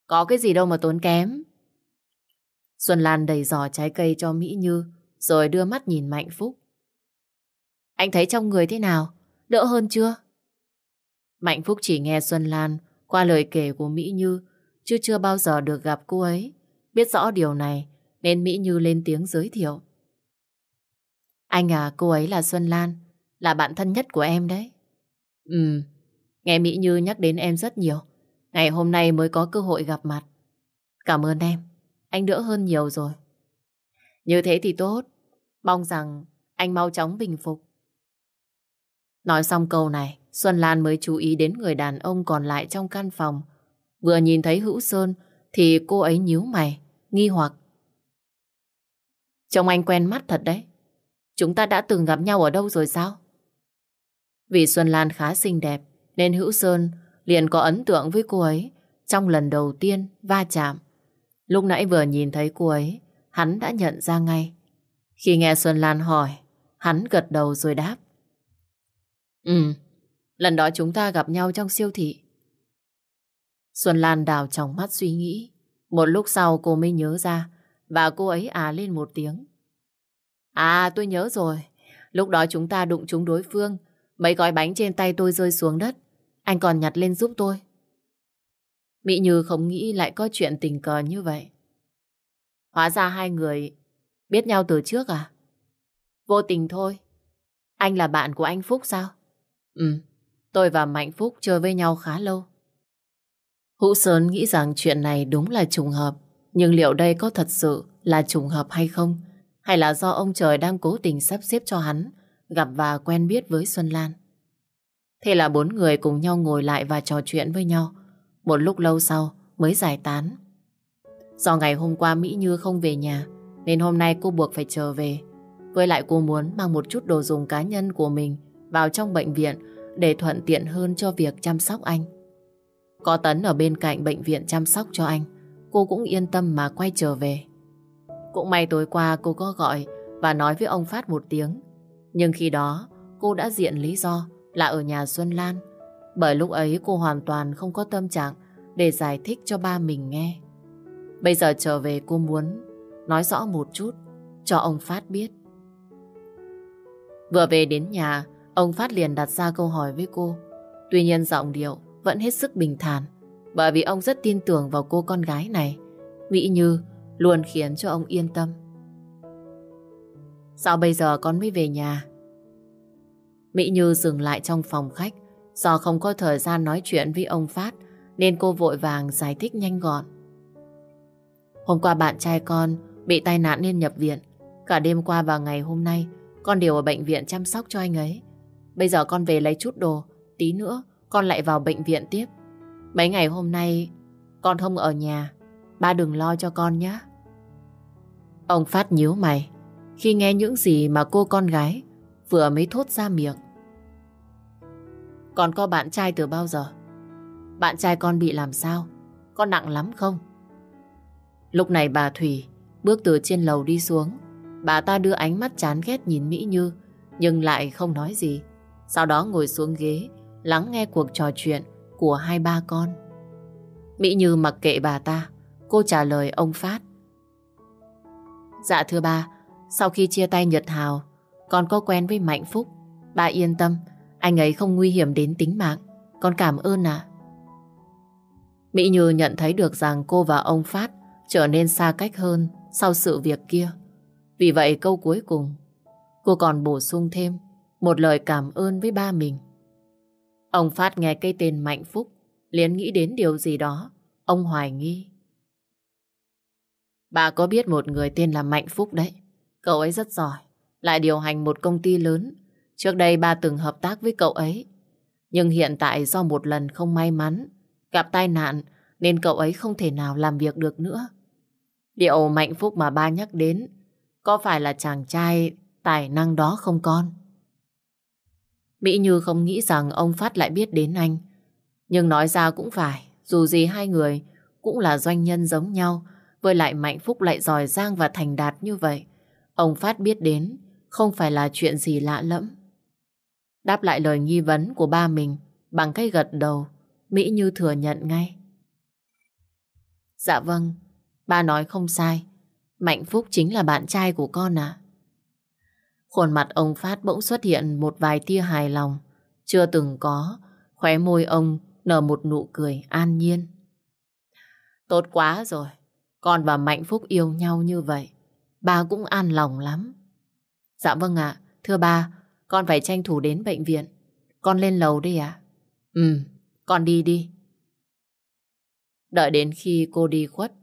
có cái gì đâu mà tốn kém. Xuân Lan đầy giỏ trái cây cho Mỹ Như, rồi đưa mắt nhìn Mạnh Phúc. Anh thấy trong người thế nào? Đỡ hơn chưa? Mạnh Phúc chỉ nghe Xuân Lan qua lời kể của Mỹ Như, chứ chưa bao giờ được gặp cô ấy. Biết rõ điều này, nên Mỹ Như lên tiếng giới thiệu. Anh à, cô ấy là Xuân Lan, là bạn thân nhất của em đấy. Ừ, nghe Mỹ Như nhắc đến em rất nhiều. Ngày hôm nay mới có cơ hội gặp mặt. Cảm ơn em, anh đỡ hơn nhiều rồi. Như thế thì tốt, mong rằng anh mau chóng bình phục. Nói xong câu này, Xuân Lan mới chú ý đến người đàn ông còn lại trong căn phòng. Vừa nhìn thấy Hữu Sơn thì cô ấy nhíu mày, nghi hoặc. Trông anh quen mắt thật đấy. Chúng ta đã từng gặp nhau ở đâu rồi sao? Vì Xuân Lan khá xinh đẹp nên Hữu Sơn liền có ấn tượng với cô ấy trong lần đầu tiên va chạm. Lúc nãy vừa nhìn thấy cô ấy, hắn đã nhận ra ngay. Khi nghe Xuân Lan hỏi, hắn gật đầu rồi đáp. Ừ, lần đó chúng ta gặp nhau trong siêu thị. Xuân Lan đào trong mắt suy nghĩ. Một lúc sau cô mới nhớ ra và cô ấy à lên một tiếng. À tôi nhớ rồi. Lúc đó chúng ta đụng chúng đối phương. Mấy gói bánh trên tay tôi rơi xuống đất. Anh còn nhặt lên giúp tôi. Mỹ Như không nghĩ lại có chuyện tình cờ như vậy. Hóa ra hai người biết nhau từ trước à? Vô tình thôi. Anh là bạn của anh Phúc sao? Ừ, tôi và Mạnh Phúc chơi với nhau khá lâu. Hữu Sơn nghĩ rằng chuyện này đúng là trùng hợp. Nhưng liệu đây có thật sự là trùng hợp hay không? Hay là do ông trời đang cố tình sắp xếp cho hắn gặp và quen biết với Xuân Lan? Thế là bốn người cùng nhau ngồi lại và trò chuyện với nhau. Một lúc lâu sau mới giải tán. Do ngày hôm qua Mỹ Như không về nhà nên hôm nay cô buộc phải trở về. Với lại cô muốn mang một chút đồ dùng cá nhân của mình vào trong bệnh viện để thuận tiện hơn cho việc chăm sóc anh. Có Tấn ở bên cạnh bệnh viện chăm sóc cho anh, cô cũng yên tâm mà quay trở về. Cũng may tối qua cô có gọi và nói với ông Phát một tiếng. Nhưng khi đó cô đã diện lý do là ở nhà Xuân Lan. Bởi lúc ấy cô hoàn toàn không có tâm trạng để giải thích cho ba mình nghe. Bây giờ trở về cô muốn nói rõ một chút cho ông Phát biết. Vừa về đến nhà, ông Phát liền đặt ra câu hỏi với cô. Tuy nhiên giọng điệu vẫn hết sức bình thản bởi vì ông rất tin tưởng vào cô con gái này. Mỹ Như luôn khiến cho ông yên tâm. Sao bây giờ con mới về nhà? Mỹ Như dừng lại trong phòng khách do không có thời gian nói chuyện với ông Phát nên cô vội vàng giải thích nhanh gọn. Hôm qua bạn trai con bị tai nạn nên nhập viện. Cả đêm qua và ngày hôm nay con đều ở bệnh viện chăm sóc cho anh ấy. Bây giờ con về lấy chút đồ, tí nữa con lại vào bệnh viện tiếp. Mấy ngày hôm nay con không ở nhà, ba đừng lo cho con nhé. Ông Phát nhíu mày khi nghe những gì mà cô con gái vừa mới thốt ra miệng. còn có bạn trai từ bao giờ? Bạn trai con bị làm sao? Con nặng lắm không? Lúc này bà Thủy bước từ trên lầu đi xuống. Bà ta đưa ánh mắt chán ghét nhìn Mỹ Như nhưng lại không nói gì. Sau đó ngồi xuống ghế lắng nghe cuộc trò chuyện của hai ba con. Mỹ Như mặc kệ bà ta, cô trả lời ông Phát. Dạ thưa ba, sau khi chia tay Nhật Hào, con có quen với Mạnh Phúc. Ba yên tâm, anh ấy không nguy hiểm đến tính mạng. Con cảm ơn ạ. Mỹ Như nhận thấy được rằng cô và ông Phát trở nên xa cách hơn sau sự việc kia. Vì vậy câu cuối cùng, cô còn bổ sung thêm một lời cảm ơn với ba mình. Ông Phát nghe cái tên Mạnh Phúc, liền nghĩ đến điều gì đó. Ông hoài nghi. Bà có biết một người tên là Mạnh Phúc đấy. Cậu ấy rất giỏi, lại điều hành một công ty lớn. Trước đây ba từng hợp tác với cậu ấy. Nhưng hiện tại do một lần không may mắn, gặp tai nạn nên cậu ấy không thể nào làm việc được nữa. liệu Mạnh Phúc mà ba nhắc đến có phải là chàng trai tài năng đó không con? Mỹ Như không nghĩ rằng ông Phát lại biết đến anh. Nhưng nói ra cũng phải, dù gì hai người cũng là doanh nhân giống nhau, với lại Mạnh Phúc lại giỏi giang và thành đạt như vậy. Ông Phát biết đến không phải là chuyện gì lạ lẫm. Đáp lại lời nghi vấn của ba mình bằng cái gật đầu, Mỹ Như thừa nhận ngay. Dạ vâng, ba nói không sai. Mạnh Phúc chính là bạn trai của con à? Khuôn mặt ông Phát bỗng xuất hiện một vài tia hài lòng. Chưa từng có, khóe môi ông nở một nụ cười an nhiên. Tốt quá rồi, con và Mạnh Phúc yêu nhau như vậy. Ba cũng an lòng lắm. Dạ vâng ạ, thưa ba, con phải tranh thủ đến bệnh viện. Con lên lầu đi ạ. Ừ, con đi đi. Đợi đến khi cô đi khuất,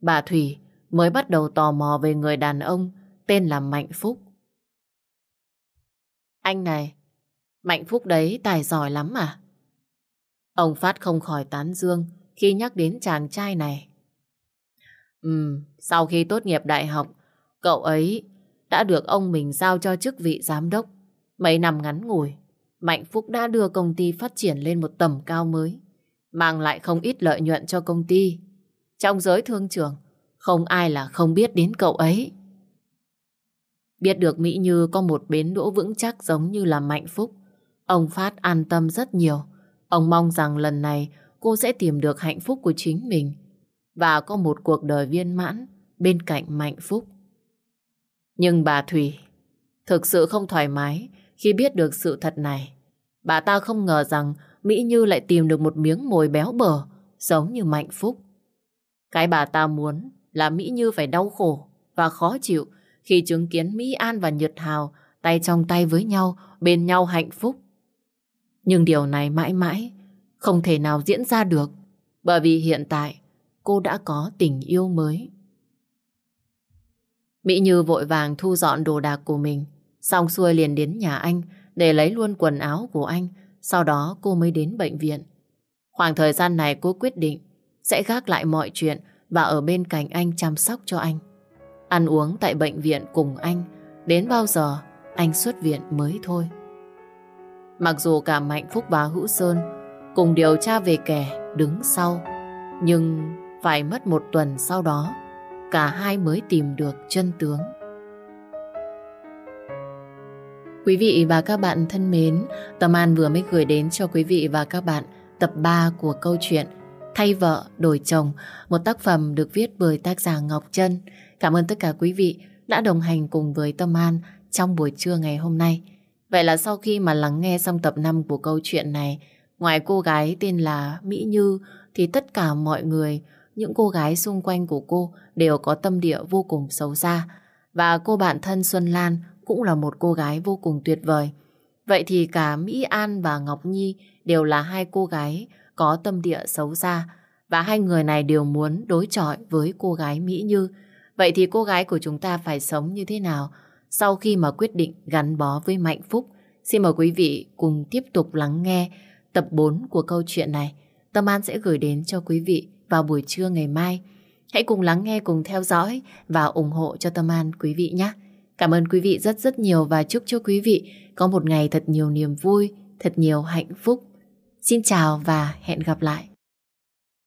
bà Thủy mới bắt đầu tò mò về người đàn ông tên là Mạnh Phúc. Anh này, Mạnh Phúc đấy tài giỏi lắm à? Ông Phát không khỏi tán dương khi nhắc đến chàng trai này. Ừ, sau khi tốt nghiệp đại học, cậu ấy đã được ông mình giao cho chức vị giám đốc. Mấy năm ngắn ngủi, Mạnh Phúc đã đưa công ty phát triển lên một tầm cao mới, mang lại không ít lợi nhuận cho công ty. Trong giới thương trường, không ai là không biết đến cậu ấy. Biết được Mỹ Như có một bến đỗ vững chắc giống như là Mạnh Phúc, ông Phát an tâm rất nhiều. Ông mong rằng lần này cô sẽ tìm được hạnh phúc của chính mình và có một cuộc đời viên mãn bên cạnh Mạnh Phúc. Nhưng bà Thủy thực sự không thoải mái khi biết được sự thật này. Bà ta không ngờ rằng Mỹ Như lại tìm được một miếng mồi béo bở giống như Mạnh Phúc. Cái bà ta muốn là Mỹ Như phải đau khổ và khó chịu khi chứng kiến Mỹ An và Nhật Hào tay trong tay với nhau, bên nhau hạnh phúc. Nhưng điều này mãi mãi không thể nào diễn ra được bởi vì hiện tại cô đã có tình yêu mới. Mỹ Như vội vàng thu dọn đồ đạc của mình xong xuôi liền đến nhà anh để lấy luôn quần áo của anh sau đó cô mới đến bệnh viện. Khoảng thời gian này cô quyết định sẽ gác lại mọi chuyện và ở bên cạnh anh chăm sóc cho anh. Ăn uống tại bệnh viện cùng anh đến bao giờ anh xuất viện mới thôi. Mặc dù cả Mạnh Phúc và Hữu Sơn cùng điều tra về kẻ đứng sau, nhưng phải mất một tuần sau đó, cả hai mới tìm được chân tướng. Quý vị và các bạn thân mến, Tâm An vừa mới gửi đến cho quý vị và các bạn tập 3 của câu chuyện Thay vợ đổi chồng, một tác phẩm được viết bởi tác giả Ngọc Trân. Cảm ơn tất cả quý vị đã đồng hành cùng với Tâm An trong buổi trưa ngày hôm nay. Vậy là sau khi mà lắng nghe xong tập 5 của câu chuyện này, ngoài cô gái tên là Mỹ Như thì tất cả mọi người, những cô gái xung quanh của cô đều có tâm địa vô cùng xấu xa. Và cô bạn thân Xuân Lan cũng là một cô gái vô cùng tuyệt vời. Vậy thì cả Mỹ An và Ngọc Nhi đều là hai cô gái có tâm địa xấu xa và hai người này đều muốn đối chọi với cô gái Mỹ Như. Vậy thì cô gái của chúng ta phải sống như thế nào sau khi mà quyết định gắn bó với Mạnh Phúc? Xin mời quý vị cùng tiếp tục lắng nghe tập 4 của câu chuyện này. Tâm An sẽ gửi đến cho quý vị vào buổi trưa ngày mai. Hãy cùng lắng nghe, cùng theo dõi và ủng hộ cho Tâm An quý vị nhé. Cảm ơn quý vị rất rất nhiều và chúc cho quý vị có một ngày thật nhiều niềm vui, thật nhiều hạnh phúc. Xin chào và hẹn gặp lại.